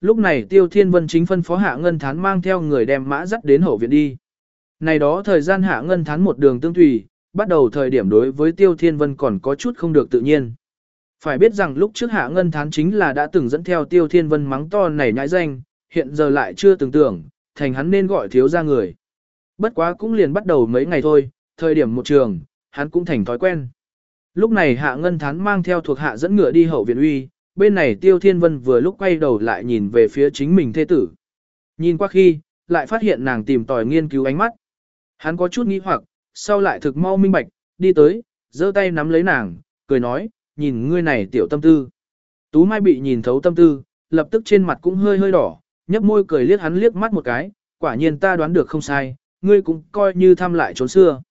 lúc này Tiêu Thiên Vân chính phân phó Hạ Ngân Thán mang theo người đem mã dắt đến hậu viện đi. Này đó thời gian Hạ Ngân Thán một đường tương tùy, bắt đầu thời điểm đối với Tiêu Thiên Vân còn có chút không được tự nhiên. Phải biết rằng lúc trước Hạ Ngân Thán chính là đã từng dẫn theo Tiêu Thiên Vân mắng to nảy nhãi danh, hiện giờ lại chưa từng tưởng, thành hắn nên gọi thiếu ra người. Bất quá cũng liền bắt đầu mấy ngày thôi, thời điểm một trường, hắn cũng thành thói quen. Lúc này Hạ Ngân Thán mang theo thuộc hạ dẫn ngựa đi hậu viện uy, bên này Tiêu Thiên Vân vừa lúc quay đầu lại nhìn về phía chính mình thê tử. Nhìn qua khi, lại phát hiện nàng tìm tòi nghiên cứu ánh mắt. Hắn có chút nghi hoặc, sau lại thực mau minh bạch, đi tới, giơ tay nắm lấy nàng, cười nói, nhìn ngươi này tiểu tâm tư. Tú Mai bị nhìn thấu tâm tư, lập tức trên mặt cũng hơi hơi đỏ, nhấp môi cười liếc hắn liếc mắt một cái, quả nhiên ta đoán được không sai, ngươi cũng coi như thăm lại trốn xưa.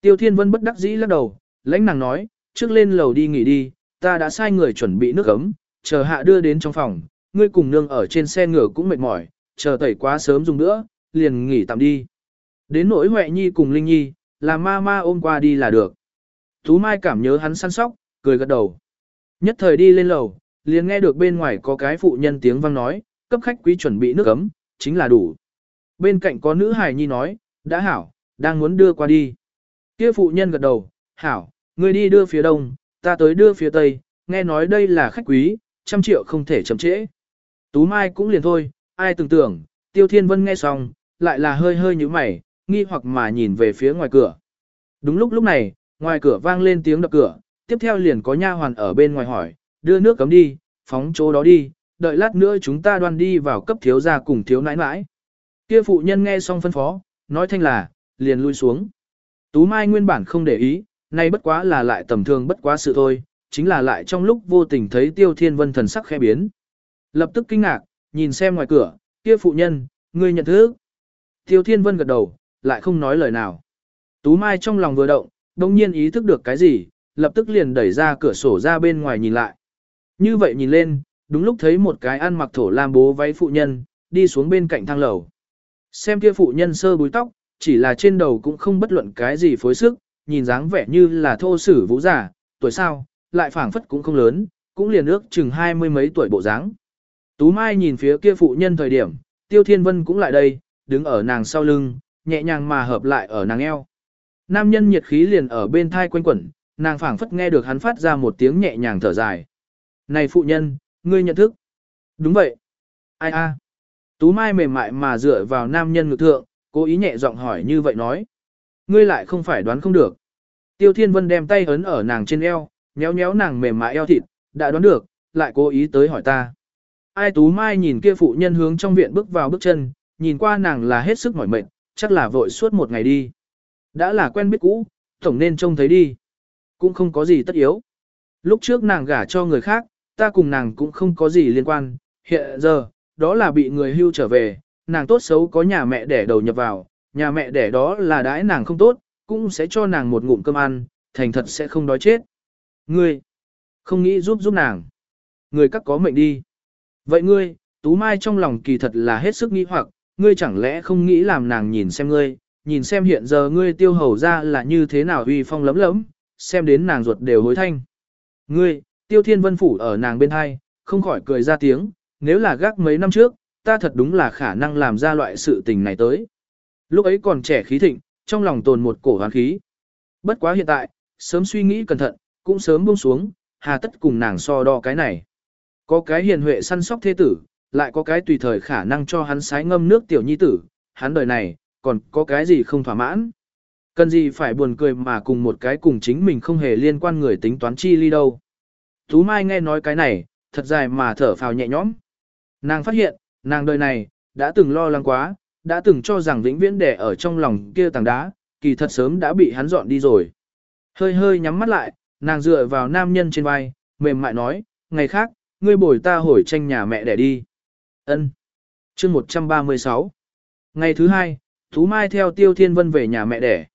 Tiêu Thiên Vân bất đắc dĩ lắc đầu, lãnh nàng nói, trước lên lầu đi nghỉ đi, ta đã sai người chuẩn bị nước ấm, chờ hạ đưa đến trong phòng, ngươi cùng nương ở trên xe ngựa cũng mệt mỏi, chờ tẩy quá sớm dùng nữa, liền nghỉ tạm đi. Đến nỗi Huệ Nhi cùng Linh Nhi, là ma ma ôm qua đi là được. Tú Mai cảm nhớ hắn săn sóc, cười gật đầu. Nhất thời đi lên lầu, liền nghe được bên ngoài có cái phụ nhân tiếng vang nói, cấp khách quý chuẩn bị nước ấm, chính là đủ. Bên cạnh có nữ hài nhi nói, đã hảo, đang muốn đưa qua đi. Kia phụ nhân gật đầu, hảo, người đi đưa phía đông, ta tới đưa phía tây, nghe nói đây là khách quý, trăm triệu không thể chậm trễ. Tú Mai cũng liền thôi, ai tưởng tưởng, Tiêu Thiên Vân nghe xong, lại là hơi hơi như mày, nghi hoặc mà nhìn về phía ngoài cửa. Đúng lúc lúc này, ngoài cửa vang lên tiếng đập cửa, tiếp theo liền có nha hoàn ở bên ngoài hỏi, đưa nước cấm đi, phóng chỗ đó đi, đợi lát nữa chúng ta đoan đi vào cấp thiếu gia cùng thiếu nãi nãi. Kia phụ nhân nghe xong phân phó, nói thanh là, liền lui xuống. Tú Mai nguyên bản không để ý, nay bất quá là lại tầm thường bất quá sự thôi, chính là lại trong lúc vô tình thấy Tiêu Thiên Vân thần sắc khẽ biến. Lập tức kinh ngạc, nhìn xem ngoài cửa, kia phụ nhân, ngươi nhận thức. Tiêu Thiên Vân gật đầu, lại không nói lời nào. Tú Mai trong lòng vừa động, đồng nhiên ý thức được cái gì, lập tức liền đẩy ra cửa sổ ra bên ngoài nhìn lại. Như vậy nhìn lên, đúng lúc thấy một cái ăn mặc thổ lam bố váy phụ nhân, đi xuống bên cạnh thang lầu. Xem kia phụ nhân sơ búi tóc, chỉ là trên đầu cũng không bất luận cái gì phối sức, nhìn dáng vẻ như là thô sử vũ giả, tuổi sao, lại phảng phất cũng không lớn, cũng liền ước chừng hai mươi mấy tuổi bộ dáng. Tú Mai nhìn phía kia phụ nhân thời điểm, Tiêu Thiên Vân cũng lại đây, đứng ở nàng sau lưng, nhẹ nhàng mà hợp lại ở nàng eo. Nam nhân nhiệt khí liền ở bên thai quanh quẩn, nàng phảng phất nghe được hắn phát ra một tiếng nhẹ nhàng thở dài. Này phụ nhân, ngươi nhận thức. Đúng vậy. Ai a? Tú Mai mềm mại mà dựa vào nam nhân ngực thượng, cố ý nhẹ giọng hỏi như vậy nói. Ngươi lại không phải đoán không được. Tiêu Thiên Vân đem tay ấn ở nàng trên eo, nhéo nhéo nàng mềm mại eo thịt, đã đoán được, lại cố ý tới hỏi ta. Ai Tú Mai nhìn kia phụ nhân hướng trong viện bước vào bước chân, nhìn qua nàng là hết sức mỏi mệt, chắc là vội suốt một ngày đi. Đã là quen biết cũ, tổng nên trông thấy đi. Cũng không có gì tất yếu. Lúc trước nàng gả cho người khác, ta cùng nàng cũng không có gì liên quan, hiện giờ, đó là bị người hưu trở về, nàng tốt xấu có nhà mẹ đẻ đầu nhập vào, nhà mẹ đẻ đó là đãi nàng không tốt, cũng sẽ cho nàng một ngụm cơm ăn, thành thật sẽ không đói chết. Ngươi, không nghĩ giúp giúp nàng. Ngươi các có mệnh đi. Vậy ngươi, Tú Mai trong lòng kỳ thật là hết sức nghi hoặc, ngươi chẳng lẽ không nghĩ làm nàng nhìn xem ngươi, nhìn xem hiện giờ ngươi tiêu hầu ra là như thế nào uy phong lấm lấm, xem đến nàng ruột đều hối thanh. Ngươi, tiêu thiên vân phủ ở nàng bên hai, không khỏi cười ra tiếng, nếu là gác mấy năm trước, ta thật đúng là khả năng làm ra loại sự tình này tới. Lúc ấy còn trẻ khí thịnh, trong lòng tồn một cổ hoán khí. Bất quá hiện tại, sớm suy nghĩ cẩn thận, cũng sớm buông xuống, hà tất cùng nàng so đo cái này. Có cái hiền huệ săn sóc thế tử, lại có cái tùy thời khả năng cho hắn sái ngâm nước tiểu nhi tử, hắn đời này, còn có cái gì không thỏa mãn. Cần gì phải buồn cười mà cùng một cái cùng chính mình không hề liên quan người tính toán chi ly đâu. Tú Mai nghe nói cái này, thật dài mà thở phào nhẹ nhõm. Nàng phát hiện, nàng đời này, đã từng lo lắng quá, đã từng cho rằng vĩnh viễn đẻ ở trong lòng kia tảng đá, kỳ thật sớm đã bị hắn dọn đi rồi. Hơi hơi nhắm mắt lại, nàng dựa vào nam nhân trên vai, mềm mại nói, ngày khác, ngươi bồi ta hồi tranh nhà mẹ đẻ đi. Ân. Chương 136. Ngày thứ hai, thú Mai theo Tiêu Thiên Vân về nhà mẹ đẻ.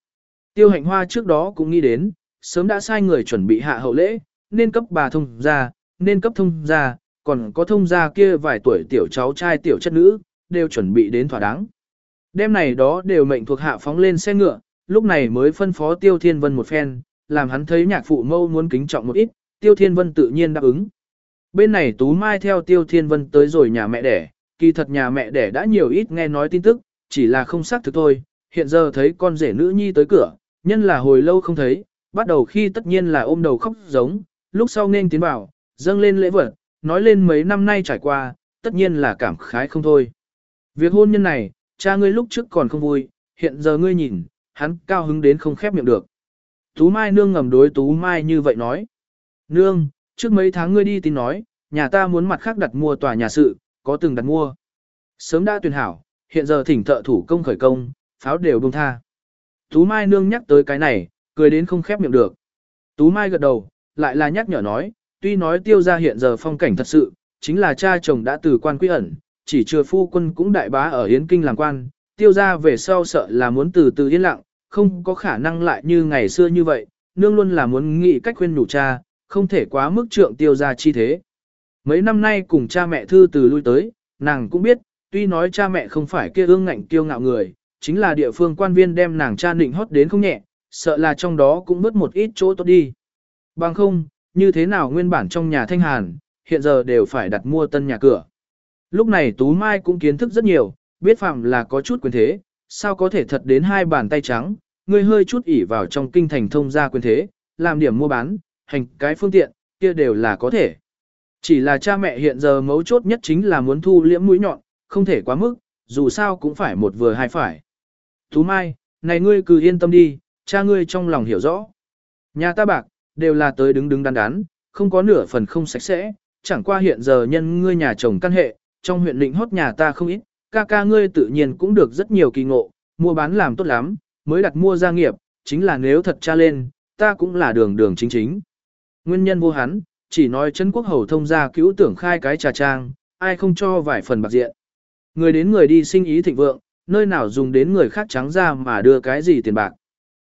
Tiêu Hạnh Hoa trước đó cũng nghĩ đến, sớm đã sai người chuẩn bị hạ hậu lễ, nên cấp bà thông gia, nên cấp thông gia, còn có thông gia kia vài tuổi tiểu cháu trai tiểu chất nữ, đều chuẩn bị đến thỏa đáng. Đêm này đó đều mệnh thuộc hạ phóng lên xe ngựa, lúc này mới phân phó Tiêu Thiên Vân một phen, làm hắn thấy nhạc phụ mâu muốn kính trọng một ít, Tiêu Thiên Vân tự nhiên đáp ứng. Bên này Tú Mai theo Tiêu Thiên Vân tới rồi nhà mẹ đẻ, kỳ thật nhà mẹ đẻ đã nhiều ít nghe nói tin tức, chỉ là không xác thực thôi, hiện giờ thấy con rể nữ nhi tới cửa, nhân là hồi lâu không thấy, bắt đầu khi tất nhiên là ôm đầu khóc giống, lúc sau nên tiến vào, dâng lên lễ vật, nói lên mấy năm nay trải qua, tất nhiên là cảm khái không thôi. Việc hôn nhân này, cha ngươi lúc trước còn không vui, hiện giờ ngươi nhìn, hắn cao hứng đến không khép miệng được. Tú Mai nương ngầm đối Tú Mai như vậy nói. Nương, trước mấy tháng ngươi đi tin nói, nhà ta muốn mặt khác đặt mua tòa nhà sự, có từng đặt mua. Sớm đã tuyển hảo, hiện giờ thỉnh thợ thủ công khởi công, pháo đều buông tha. Tú Mai nương nhắc tới cái này, cười đến không khép miệng được. Tú Mai gật đầu, lại là nhắc nhở nói, tuy nói tiêu ra hiện giờ phong cảnh thật sự, chính là cha chồng đã từ quan quy ẩn, chỉ chưa phu quân cũng đại bá ở Yến Kinh làm quan, tiêu ra về sau sợ là muốn từ từ yên lặng, không có khả năng lại như ngày xưa như vậy, nương luôn là muốn nghĩ cách khuyên nhủ cha, không thể quá mức trượng tiêu ra chi thế. Mấy năm nay cùng cha mẹ thư từ lui tới, nàng cũng biết, tuy nói cha mẹ không phải kia ương ngạnh kiêu ngạo người, chính là địa phương quan viên đem nàng cha nịnh hót đến không nhẹ, sợ là trong đó cũng mất một ít chỗ tốt đi. Bằng không, như thế nào nguyên bản trong nhà thanh hàn, hiện giờ đều phải đặt mua tân nhà cửa. Lúc này Tú Mai cũng kiến thức rất nhiều, biết phạm là có chút quyền thế, sao có thể thật đến hai bàn tay trắng, ngươi hơi chút ỉ vào trong kinh thành thông gia quyền thế, làm điểm mua bán, hành cái phương tiện, kia đều là có thể. Chỉ là cha mẹ hiện giờ mấu chốt nhất chính là muốn thu liễm mũi nhọn, không thể quá mức, dù sao cũng phải một vừa hai phải. Tú Mai, này ngươi cứ yên tâm đi, cha ngươi trong lòng hiểu rõ. Nhà ta bạc, đều là tới đứng đứng đắn đắn, không có nửa phần không sạch sẽ, chẳng qua hiện giờ nhân ngươi nhà chồng căn hệ, trong huyện định hốt nhà ta không ít, ca ca ngươi tự nhiên cũng được rất nhiều kỳ ngộ, mua bán làm tốt lắm, mới đặt mua gia nghiệp, chính là nếu thật cha lên, ta cũng là đường đường chính chính. Nguyên nhân vô hắn, chỉ nói chân quốc hầu thông gia cứu tưởng khai cái trà trang, ai không cho vài phần bạc diện. Người đến người đi sinh ý thịnh vượng, nơi nào dùng đến người khác trắng ra mà đưa cái gì tiền bạc.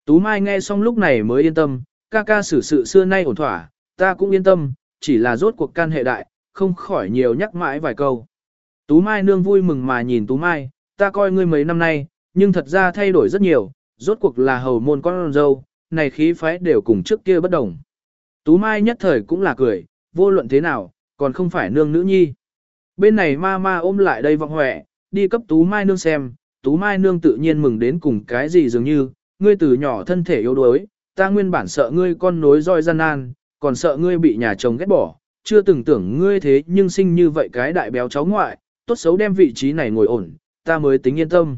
Tú Mai nghe xong lúc này mới yên tâm, ca ca xử sự xưa nay ổn thỏa, ta cũng yên tâm, chỉ là rốt cuộc can hệ đại, không khỏi nhiều nhắc mãi vài câu. Tú Mai nương vui mừng mà nhìn Tú Mai, ta coi ngươi mấy năm nay, nhưng thật ra thay đổi rất nhiều, rốt cuộc là hầu môn con dâu, này khí phái đều cùng trước kia bất đồng. Tú Mai nhất thời cũng là cười, vô luận thế nào, còn không phải nương nữ nhi. Bên này ma ma ôm lại đây vọng hỏe, đi cấp Tú Mai nương xem, Tú Mai nương tự nhiên mừng đến cùng cái gì dường như, ngươi từ nhỏ thân thể yếu đuối, ta nguyên bản sợ ngươi con nối roi gian nan, còn sợ ngươi bị nhà chồng ghét bỏ, chưa từng tưởng ngươi thế nhưng sinh như vậy cái đại béo cháu ngoại, tốt xấu đem vị trí này ngồi ổn, ta mới tính yên tâm.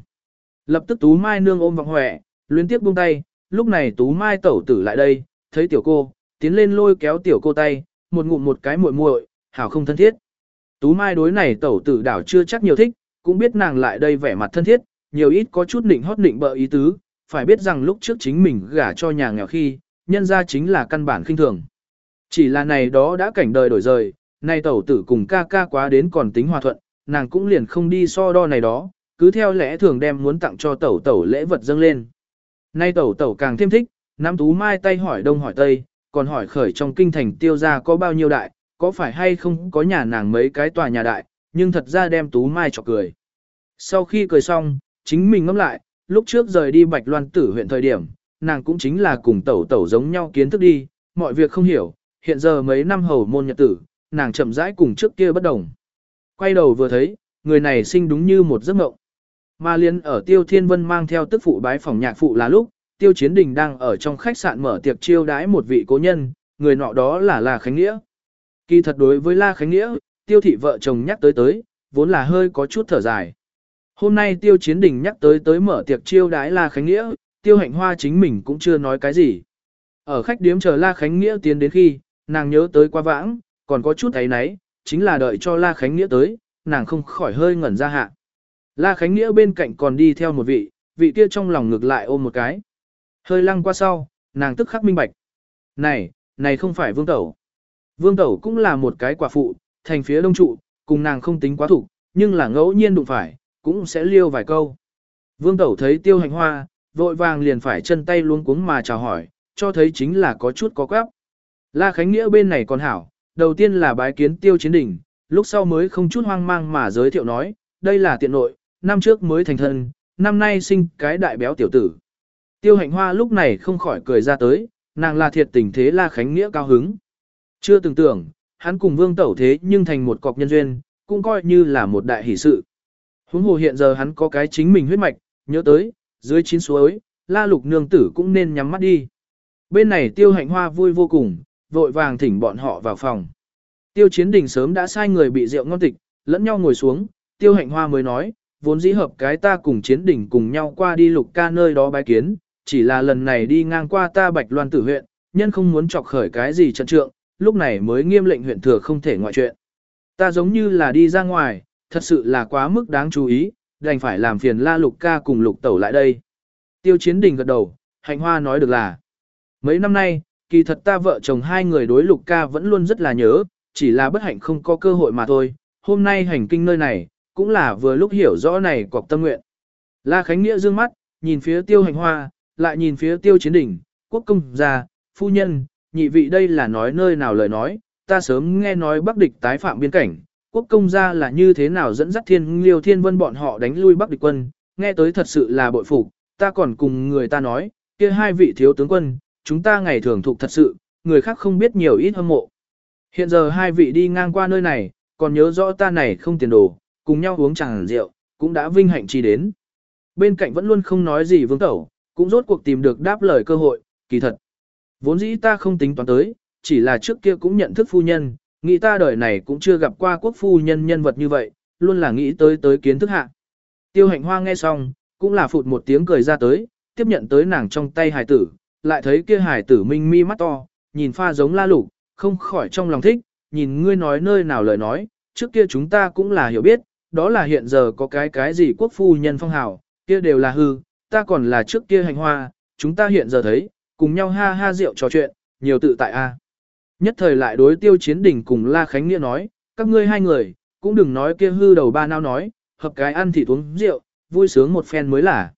Lập tức Tú Mai nương ôm vọng hòe, liên tiếp buông tay, lúc này Tú Mai tẩu tử lại đây, thấy tiểu cô, tiến lên lôi kéo tiểu cô tay, một ngụm một cái muội muội, hảo không thân thiết. Tú Mai đối này tẩu tử đảo chưa chắc nhiều thích, cũng biết nàng lại đây vẻ mặt thân thiết, nhiều ít có chút nịnh hót nịnh bợ ý tứ, phải biết rằng lúc trước chính mình gả cho nhà nghèo khi, nhân ra chính là căn bản khinh thường. Chỉ là này đó đã cảnh đời đổi rời, nay tẩu tử cùng ca ca quá đến còn tính hòa thuận, nàng cũng liền không đi so đo này đó, cứ theo lẽ thường đem muốn tặng cho tẩu tẩu lễ vật dâng lên. Nay tẩu tẩu càng thêm thích, Nam Tú Mai tay hỏi đông hỏi tây, còn hỏi khởi trong kinh thành tiêu gia có bao nhiêu đại, có phải hay không có nhà nàng mấy cái tòa nhà đại, nhưng thật ra đem Tú Mai chọc cười. Sau khi cười xong, chính mình ngẫm lại, lúc trước rời đi Bạch Loan tử huyện thời điểm, nàng cũng chính là cùng tẩu tẩu giống nhau kiến thức đi, mọi việc không hiểu, hiện giờ mấy năm hầu môn nhật tử, nàng chậm rãi cùng trước kia bất đồng. Quay đầu vừa thấy, người này sinh đúng như một giấc mộng. Mà liên ở Tiêu Thiên Vân mang theo tức phụ bái phòng nhạc phụ là lúc, Tiêu Chiến Đình đang ở trong khách sạn mở tiệc chiêu đãi một vị cố nhân, người nọ đó là La Khánh Nghĩa. Kỳ thật đối với La Khánh Nghĩa, Tiêu thị vợ chồng nhắc tới tới, vốn là hơi có chút thở dài. Hôm nay Tiêu Chiến Đình nhắc tới tới mở tiệc chiêu đãi La Khánh Nghĩa, Tiêu Hạnh Hoa chính mình cũng chưa nói cái gì. Ở khách điếm chờ La Khánh Nghĩa tiến đến khi, nàng nhớ tới qua vãng, còn có chút ấy nấy, chính là đợi cho La Khánh Nghĩa tới, nàng không khỏi hơi ngẩn ra hạ. La Khánh Nghĩa bên cạnh còn đi theo một vị, vị kia trong lòng ngược lại ôm một cái. Hơi lăng qua sau, nàng tức khắc minh bạch. Này, này không phải Vương Tẩu. Vương Tẩu cũng là một cái quả phụ, thành phía đông trụ, cùng nàng không tính quá thủ, nhưng là ngẫu nhiên đụng phải, cũng sẽ liêu vài câu. Vương Tẩu thấy tiêu hành hoa, vội vàng liền phải chân tay luống cuống mà chào hỏi, cho thấy chính là có chút có quáp. La Khánh Nghĩa bên này còn hảo, đầu tiên là bái kiến tiêu chiến đỉnh, lúc sau mới không chút hoang mang mà giới thiệu nói, đây là tiện nội, năm trước mới thành thân, năm nay sinh cái đại béo tiểu tử. Tiêu hạnh hoa lúc này không khỏi cười ra tới, nàng là thiệt tình thế La Khánh Nghĩa cao hứng. Chưa từng tưởng, hắn cùng vương tẩu thế nhưng thành một cọc nhân duyên, cũng coi như là một đại hỷ sự. Huống hồ hiện giờ hắn có cái chính mình huyết mạch, nhớ tới, dưới chín suối, la lục nương tử cũng nên nhắm mắt đi. Bên này tiêu hạnh hoa vui vô cùng, vội vàng thỉnh bọn họ vào phòng. Tiêu chiến đình sớm đã sai người bị rượu ngon tịch, lẫn nhau ngồi xuống, tiêu hạnh hoa mới nói, vốn dĩ hợp cái ta cùng chiến đình cùng nhau qua đi lục ca nơi đó bái kiến, chỉ là lần này đi ngang qua ta bạch loan tử huyện, nhân không muốn chọc khởi cái gì trận trượng, lúc này mới nghiêm lệnh huyện thừa không thể ngoại chuyện. Ta giống như là đi ra ngoài, thật sự là quá mức đáng chú ý, đành phải làm phiền la lục ca cùng lục tẩu lại đây. Tiêu chiến đình gật đầu, hạnh hoa nói được là. Mấy năm nay, kỳ thật ta vợ chồng hai người đối lục ca vẫn luôn rất là nhớ, chỉ là bất hạnh không có cơ hội mà thôi. Hôm nay hành kinh nơi này, cũng là vừa lúc hiểu rõ này cọc tâm nguyện. La Khánh Nghĩa dương mắt, nhìn phía tiêu hành hoa, lại nhìn phía tiêu chiến đỉnh, quốc công gia, phu nhân, nhị vị đây là nói nơi nào lời nói, ta sớm nghe nói bắc địch tái phạm biên cảnh, quốc công gia là như thế nào dẫn dắt thiên liêu thiên vân bọn họ đánh lui bắc địch quân, nghe tới thật sự là bội phục, ta còn cùng người ta nói, kia hai vị thiếu tướng quân, chúng ta ngày thường thuộc thật sự, người khác không biết nhiều ít hâm mộ. Hiện giờ hai vị đi ngang qua nơi này, còn nhớ rõ ta này không tiền đồ, cùng nhau uống chẳng rượu, cũng đã vinh hạnh chi đến. Bên cạnh vẫn luôn không nói gì vương tẩu, cũng rốt cuộc tìm được đáp lời cơ hội, kỳ thật. Vốn dĩ ta không tính toán tới, chỉ là trước kia cũng nhận thức phu nhân, nghĩ ta đời này cũng chưa gặp qua quốc phu nhân nhân vật như vậy, luôn là nghĩ tới tới kiến thức hạ. Tiêu hạnh hoa nghe xong, cũng là phụt một tiếng cười ra tới, tiếp nhận tới nàng trong tay hài tử, lại thấy kia hải tử minh mi mắt to, nhìn pha giống la lục, không khỏi trong lòng thích, nhìn ngươi nói nơi nào lời nói, trước kia chúng ta cũng là hiểu biết, đó là hiện giờ có cái cái gì quốc phu nhân phong hào, kia đều là hư, ta còn là trước kia hành hoa, chúng ta hiện giờ thấy, cùng nhau ha ha rượu trò chuyện, nhiều tự tại a. Nhất thời lại đối tiêu chiến đỉnh cùng La Khánh Nghĩa nói, các ngươi hai người, cũng đừng nói kia hư đầu ba nao nói, hợp cái ăn thì uống rượu, vui sướng một phen mới là.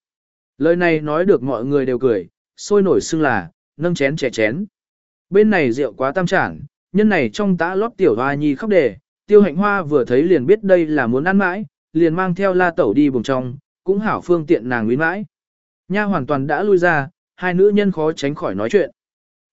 Lời này nói được mọi người đều cười, sôi nổi xưng là, nâng chén trẻ chén. Bên này rượu quá tam trản, nhân này trong tã lót tiểu hoa nhi khóc đề, tiêu hạnh hoa vừa thấy liền biết đây là muốn ăn mãi, liền mang theo la tẩu đi bùng trong, cũng hảo phương tiện nàng nguyên mãi. Nha hoàn toàn đã lui ra, hai nữ nhân khó tránh khỏi nói chuyện.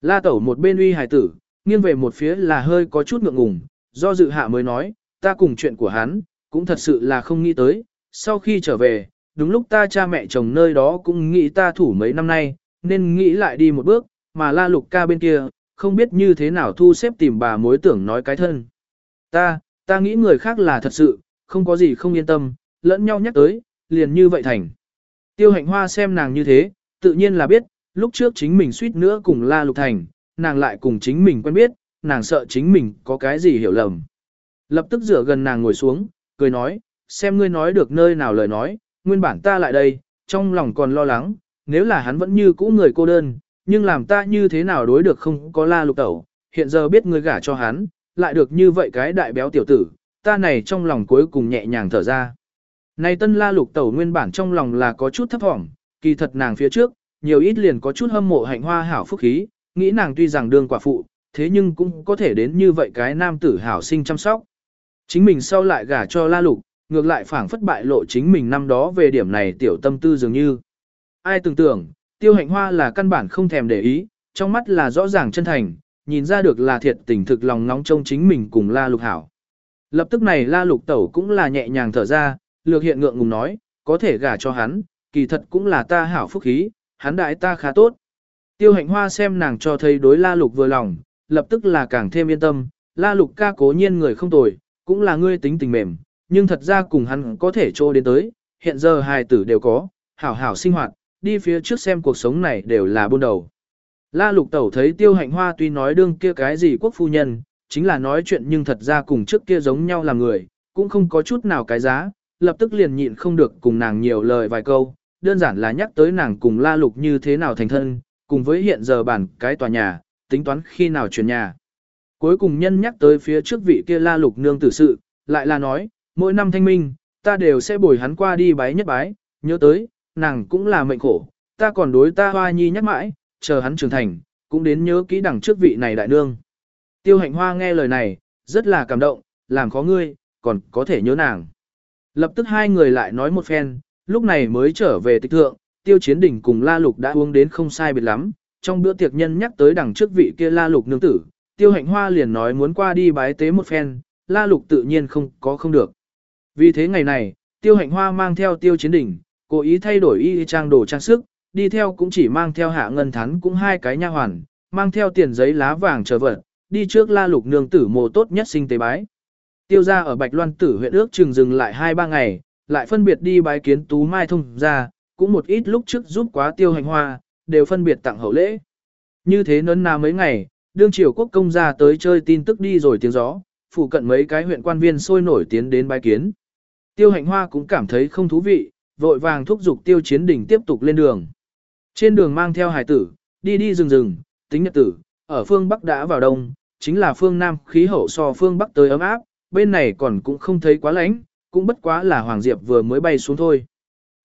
La tẩu một bên uy hài tử, nghiêng về một phía là hơi có chút ngượng ngùng, do dự hạ mới nói, ta cùng chuyện của hắn, cũng thật sự là không nghĩ tới, sau khi trở về, đúng lúc ta cha mẹ chồng nơi đó cũng nghĩ ta thủ mấy năm nay, nên nghĩ lại đi một bước, mà la lục ca bên kia, không biết như thế nào thu xếp tìm bà mối tưởng nói cái thân. Ta, ta nghĩ người khác là thật sự, không có gì không yên tâm, lẫn nhau nhắc tới, liền như vậy thành. Tiêu hạnh hoa xem nàng như thế, tự nhiên là biết, lúc trước chính mình suýt nữa cùng la lục thành, nàng lại cùng chính mình quen biết, nàng sợ chính mình có cái gì hiểu lầm. Lập tức rửa gần nàng ngồi xuống, cười nói, xem ngươi nói được nơi nào lời nói, nguyên bản ta lại đây, trong lòng còn lo lắng, nếu là hắn vẫn như cũ người cô đơn, nhưng làm ta như thế nào đối được không có la lục tẩu, hiện giờ biết ngươi gả cho hắn, lại được như vậy cái đại béo tiểu tử, ta này trong lòng cuối cùng nhẹ nhàng thở ra. Này tân la lục tẩu nguyên bản trong lòng là có chút thấp thỏm, kỳ thật nàng phía trước, nhiều ít liền có chút hâm mộ hạnh hoa hảo phúc khí, nghĩ nàng tuy rằng đương quả phụ, thế nhưng cũng có thể đến như vậy cái nam tử hảo sinh chăm sóc. Chính mình sau lại gả cho la lục, ngược lại phảng phất bại lộ chính mình năm đó về điểm này tiểu tâm tư dường như. Ai tưởng tưởng, tiêu hạnh hoa là căn bản không thèm để ý, trong mắt là rõ ràng chân thành, nhìn ra được là thiệt tình thực lòng nóng trong chính mình cùng la lục hảo. Lập tức này la lục tẩu cũng là nhẹ nhàng thở ra, lược hiện ngượng ngùng nói, có thể gả cho hắn, kỳ thật cũng là ta hảo phúc khí, hắn đại ta khá tốt. Tiêu hạnh hoa xem nàng cho thấy đối la lục vừa lòng, lập tức là càng thêm yên tâm, la lục ca cố nhiên người không tồi, cũng là ngươi tính tình mềm, nhưng thật ra cùng hắn có thể trô đến tới, hiện giờ hài tử đều có, hảo hảo sinh hoạt, đi phía trước xem cuộc sống này đều là buôn đầu. La lục tẩu thấy tiêu hạnh hoa tuy nói đương kia cái gì quốc phu nhân, chính là nói chuyện nhưng thật ra cùng trước kia giống nhau là người, cũng không có chút nào cái giá, lập tức liền nhịn không được cùng nàng nhiều lời vài câu, đơn giản là nhắc tới nàng cùng la lục như thế nào thành thân, cùng với hiện giờ bản cái tòa nhà, tính toán khi nào chuyển nhà. Cuối cùng nhân nhắc tới phía trước vị kia la lục nương tử sự, lại là nói, mỗi năm thanh minh, ta đều sẽ bồi hắn qua đi bái nhất bái, nhớ tới, nàng cũng là mệnh khổ, ta còn đối ta hoa nhi nhắc mãi, chờ hắn trưởng thành, cũng đến nhớ kỹ đằng trước vị này đại nương. Tiêu hạnh hoa nghe lời này, rất là cảm động, làm khó ngươi, còn có thể nhớ nàng. Lập tức hai người lại nói một phen, lúc này mới trở về tịch thượng, tiêu chiến đỉnh cùng la lục đã uống đến không sai biệt lắm, trong bữa tiệc nhân nhắc tới đằng trước vị kia la lục nương tử, tiêu hạnh hoa liền nói muốn qua đi bái tế một phen, la lục tự nhiên không có không được. Vì thế ngày này, tiêu hạnh hoa mang theo tiêu chiến đỉnh, cố ý thay đổi y trang đồ trang sức, đi theo cũng chỉ mang theo hạ ngân thắn cũng hai cái nha hoàn, mang theo tiền giấy lá vàng chờ vật, đi trước la lục nương tử mồ tốt nhất sinh tế bái. Tiêu ra ở Bạch Loan tử huyện ước chừng dừng lại 2-3 ngày, lại phân biệt đi bái kiến Tú Mai Thông ra, cũng một ít lúc trước giúp quá tiêu hành hoa, đều phân biệt tặng hậu lễ. Như thế nấn na mấy ngày, đương triều quốc công ra tới chơi tin tức đi rồi tiếng gió, phụ cận mấy cái huyện quan viên sôi nổi tiến đến bái kiến. Tiêu hạnh hoa cũng cảm thấy không thú vị, vội vàng thúc giục tiêu chiến đỉnh tiếp tục lên đường. Trên đường mang theo hải tử, đi đi rừng rừng, tính nhật tử, ở phương Bắc đã vào đông, chính là phương Nam khí hậu so phương Bắc tới ấm áp, bên này còn cũng không thấy quá lạnh, cũng bất quá là Hoàng Diệp vừa mới bay xuống thôi.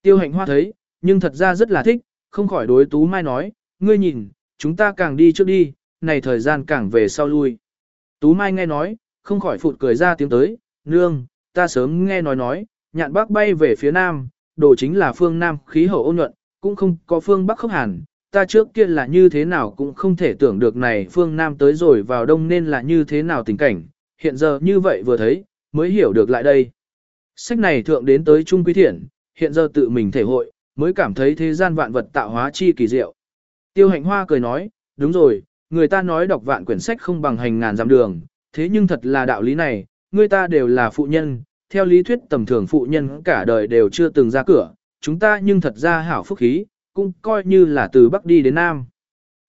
Tiêu hạnh hoa thấy, nhưng thật ra rất là thích, không khỏi đối Tú Mai nói, ngươi nhìn, chúng ta càng đi trước đi, này thời gian càng về sau lui. Tú Mai nghe nói, không khỏi phụt cười ra tiếng tới, nương, ta sớm nghe nói nói, nhạn bắc bay về phía nam, đồ chính là phương nam khí hậu ôn nhuận, cũng không có phương bắc khốc hàn, ta trước kia là như thế nào cũng không thể tưởng được này phương nam tới rồi vào đông nên là như thế nào tình cảnh, hiện giờ như vậy vừa thấy, mới hiểu được lại đây. Sách này thượng đến tới Trung Quý Thiển, hiện giờ tự mình thể hội, mới cảm thấy thế gian vạn vật tạo hóa chi kỳ diệu. Tiêu hạnh hoa cười nói, đúng rồi, người ta nói đọc vạn quyển sách không bằng hành ngàn dặm đường, thế nhưng thật là đạo lý này, người ta đều là phụ nhân, theo lý thuyết tầm thường phụ nhân cả đời đều chưa từng ra cửa, chúng ta nhưng thật ra hảo phúc khí, cũng coi như là từ Bắc đi đến Nam.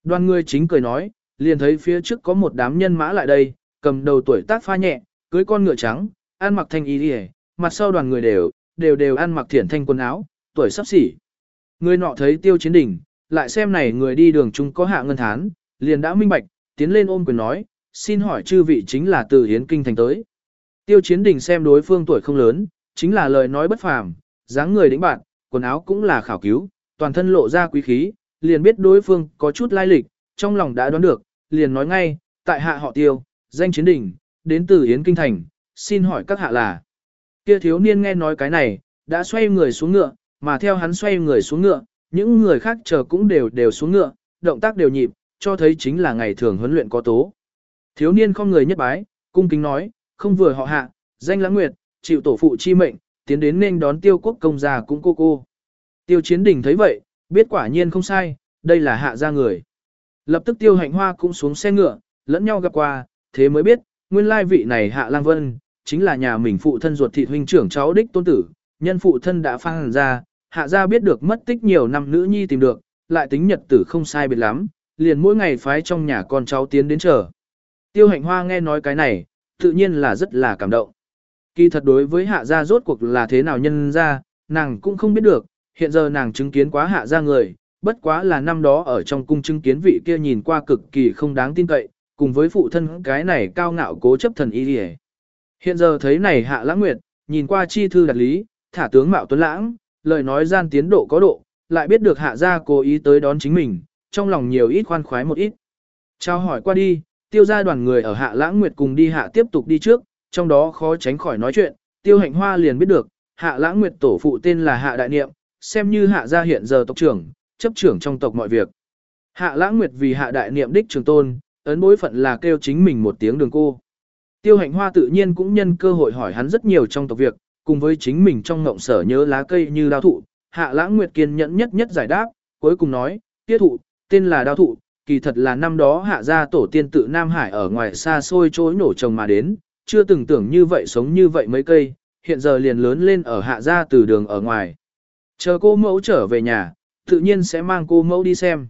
Đoàn người chính cười nói, liền thấy phía trước có một đám nhân mã lại đây, cầm đầu tuổi tác pha nhẹ, cưới con ngựa trắng, ăn mặc thanh y đi mặt sau đoàn người đều, đều đều ăn mặc thiển thanh quần áo, tuổi sắp xỉ. Người nọ thấy tiêu chiến đỉnh, lại xem này người đi đường chung có hạ ngân thán, liền đã minh bạch, tiến lên ôm quyền nói, xin hỏi chư vị chính là từ hiến kinh thành tới. Tiêu chiến đỉnh xem đối phương tuổi không lớn, chính là lời nói bất phàm, dáng người đĩnh bạn, quần áo cũng là khảo cứu, toàn thân lộ ra quý khí, liền biết đối phương có chút lai lịch, trong lòng đã đoán được, liền nói ngay, tại hạ họ tiêu, danh chiến đỉnh, đến từ Yến Kinh Thành, xin hỏi các hạ là. Kia thiếu niên nghe nói cái này, đã xoay người xuống ngựa, mà theo hắn xoay người xuống ngựa, những người khác chờ cũng đều đều xuống ngựa, động tác đều nhịp, cho thấy chính là ngày thường huấn luyện có tố. Thiếu niên không người nhất bái, cung kính nói, không vừa họ hạ, danh lãng nguyệt, chịu tổ phụ chi mệnh, tiến đến nên đón tiêu quốc công già cũng cô cô. Tiêu chiến đỉnh thấy vậy, biết quả nhiên không sai, đây là hạ gia người. Lập tức tiêu hạnh hoa cũng xuống xe ngựa, lẫn nhau gặp qua, thế mới biết, nguyên lai vị này hạ lang vân, chính là nhà mình phụ thân ruột thịt huynh trưởng cháu đích tôn tử, nhân phụ thân đã phang ra, hạ gia biết được mất tích nhiều năm nữ nhi tìm được, lại tính nhật tử không sai biệt lắm, liền mỗi ngày phái trong nhà con cháu tiến đến chờ. Tiêu hạnh hoa nghe nói cái này, tự nhiên là rất là cảm động. Kỳ thật đối với hạ gia rốt cuộc là thế nào nhân ra, nàng cũng không biết được, hiện giờ nàng chứng kiến quá hạ gia người, bất quá là năm đó ở trong cung chứng kiến vị kia nhìn qua cực kỳ không đáng tin cậy, cùng với phụ thân cái này cao ngạo cố chấp thần y đi Hiện giờ thấy này hạ lãng nguyệt, nhìn qua chi thư đặt lý, thả tướng mạo tuấn lãng, lời nói gian tiến độ có độ, lại biết được hạ gia cố ý tới đón chính mình, trong lòng nhiều ít khoan khoái một ít. Trao hỏi qua đi, tiêu gia đoàn người ở hạ lãng nguyệt cùng đi hạ tiếp tục đi trước, trong đó khó tránh khỏi nói chuyện, tiêu hạnh hoa liền biết được, hạ lãng nguyệt tổ phụ tên là hạ đại niệm, xem như hạ gia hiện giờ tộc trưởng, chấp trưởng trong tộc mọi việc. Hạ lãng nguyệt vì hạ đại niệm đích trường tôn, ấn bối phận là kêu chính mình một tiếng đường cô. Tiêu hạnh hoa tự nhiên cũng nhân cơ hội hỏi hắn rất nhiều trong tộc việc, cùng với chính mình trong ngộng sở nhớ lá cây như đao thụ, hạ lãng nguyệt kiên nhẫn nhất nhất giải đáp, cuối cùng nói, tiết thụ, tên là đao thụ, kỳ thật là năm đó hạ gia tổ tiên tự Nam Hải ở ngoài xa xôi chối nổ trồng mà đến, chưa từng tưởng như vậy sống như vậy mấy cây, hiện giờ liền lớn lên ở hạ gia từ đường ở ngoài. Chờ cô mẫu trở về nhà, tự nhiên sẽ mang cô mẫu đi xem.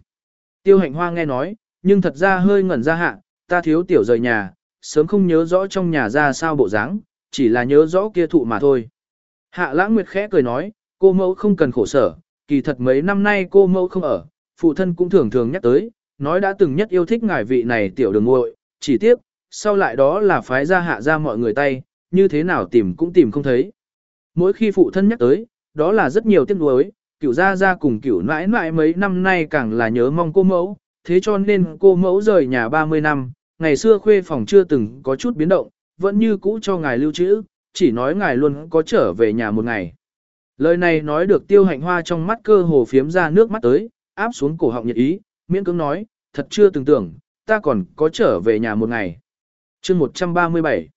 Tiêu hạnh hoa nghe nói, nhưng thật ra hơi ngẩn ra hạ, ta thiếu tiểu rời nhà, sớm không nhớ rõ trong nhà ra sao bộ dáng, chỉ là nhớ rõ kia thụ mà thôi. Hạ lãng nguyệt khẽ cười nói, cô mẫu không cần khổ sở, kỳ thật mấy năm nay cô mẫu không ở, phụ thân cũng thường thường nhắc tới, nói đã từng nhất yêu thích ngài vị này tiểu đường muội, chỉ tiếp sau lại đó là phái ra hạ ra mọi người tay, như thế nào tìm cũng tìm không thấy. Mỗi khi phụ thân nhắc tới, đó là rất nhiều tiếc nuối, cửu gia gia cùng cửu nãi nãi mấy năm nay càng là nhớ mong cô mẫu, thế cho nên cô mẫu rời nhà 30 năm, ngày xưa khuê phòng chưa từng có chút biến động, vẫn như cũ cho ngài lưu trữ, chỉ nói ngài luôn có trở về nhà một ngày. Lời này nói được tiêu hạnh hoa trong mắt cơ hồ phiếm ra nước mắt tới, áp xuống cổ họng nhiệt ý, miễn cưỡng nói, thật chưa từng tưởng, ta còn có trở về nhà một ngày. chương 137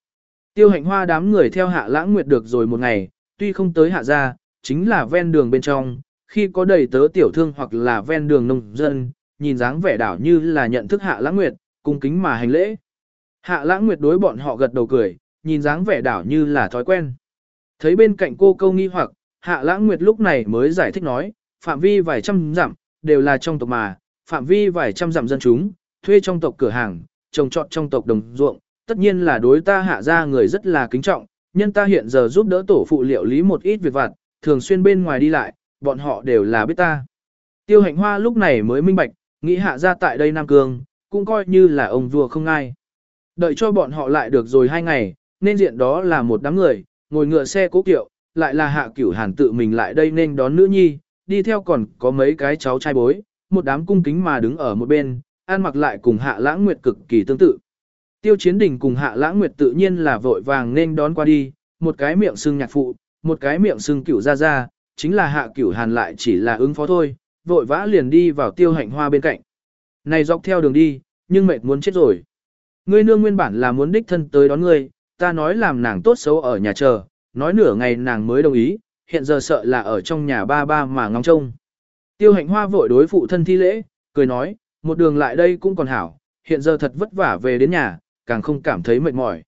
Tiêu hạnh hoa đám người theo hạ lãng nguyệt được rồi một ngày, tuy không tới hạ gia, chính là ven đường bên trong, khi có đầy tớ tiểu thương hoặc là ven đường nông dân, nhìn dáng vẻ đảo như là nhận thức hạ lãng nguyệt, cung kính mà hành lễ. Hạ lãng nguyệt đối bọn họ gật đầu cười, nhìn dáng vẻ đảo như là thói quen. Thấy bên cạnh cô câu nghi hoặc, hạ lãng nguyệt lúc này mới giải thích nói, phạm vi vài trăm dặm, đều là trong tộc mà, phạm vi vài trăm dặm dân chúng, thuê trong tộc cửa hàng, trồng trọt trong tộc đồng ruộng, tất nhiên là đối ta hạ ra người rất là kính trọng, nhân ta hiện giờ giúp đỡ tổ phụ liệu lý một ít việc vặt, thường xuyên bên ngoài đi lại, bọn họ đều là biết ta. Tiêu hạnh hoa lúc này mới minh bạch, nghĩ hạ ra tại đây Nam Cương, cũng coi như là ông vua không ai. Đợi cho bọn họ lại được rồi hai ngày, nên diện đó là một đám người, ngồi ngựa xe cố kiệu, lại là hạ cửu hàn tự mình lại đây nên đón nữ nhi, đi theo còn có mấy cái cháu trai bối, một đám cung kính mà đứng ở một bên, ăn mặc lại cùng hạ lãng nguyệt cực kỳ tương tự. Tiêu chiến đình cùng hạ lãng nguyệt tự nhiên là vội vàng nên đón qua đi, một cái miệng xưng nhạc phụ, một cái miệng xưng cửu ra ra, chính là hạ cửu hàn lại chỉ là ứng phó thôi, vội vã liền đi vào tiêu hạnh hoa bên cạnh. Này dọc theo đường đi, nhưng mệt muốn chết rồi. Ngươi nương nguyên bản là muốn đích thân tới đón ngươi, ta nói làm nàng tốt xấu ở nhà chờ, nói nửa ngày nàng mới đồng ý, hiện giờ sợ là ở trong nhà ba ba mà ngóng trông. Tiêu hạnh hoa vội đối phụ thân thi lễ, cười nói, một đường lại đây cũng còn hảo, hiện giờ thật vất vả về đến nhà, càng không cảm thấy mệt mỏi.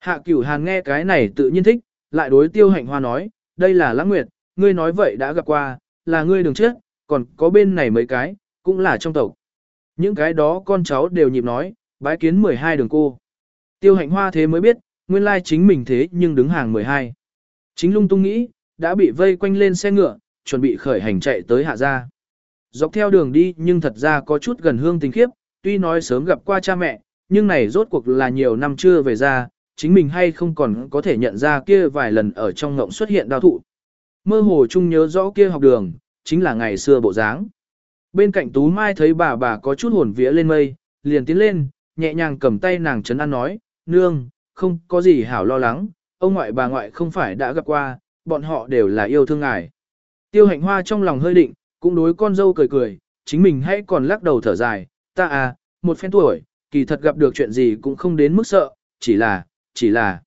Hạ cửu hàn nghe cái này tự nhiên thích, lại đối tiêu hạnh hoa nói, đây là lãng nguyệt, ngươi nói vậy đã gặp qua, là ngươi đường trước, còn có bên này mấy cái, cũng là trong tộc. Những cái đó con cháu đều nhịp nói, bái kiến 12 đường cô. Tiêu hạnh hoa thế mới biết, nguyên lai chính mình thế nhưng đứng hàng 12. Chính lung tung nghĩ, đã bị vây quanh lên xe ngựa, chuẩn bị khởi hành chạy tới hạ gia. Dọc theo đường đi nhưng thật ra có chút gần hương tình khiếp, tuy nói sớm gặp qua cha mẹ, nhưng này rốt cuộc là nhiều năm chưa về ra, chính mình hay không còn có thể nhận ra kia vài lần ở trong ngộng xuất hiện đào thụ. Mơ hồ chung nhớ rõ kia học đường, chính là ngày xưa bộ dáng. Bên cạnh Tú Mai thấy bà bà có chút hồn vía lên mây, liền tiến lên, nhẹ nhàng cầm tay nàng trấn an nói, nương, không có gì hảo lo lắng, ông ngoại bà ngoại không phải đã gặp qua, bọn họ đều là yêu thương ngài. Tiêu hạnh hoa trong lòng hơi định, cũng đối con dâu cười cười, chính mình hãy còn lắc đầu thở dài, ta à, một phen tuổi, kỳ thật gặp được chuyện gì cũng không đến mức sợ, chỉ là, chỉ là,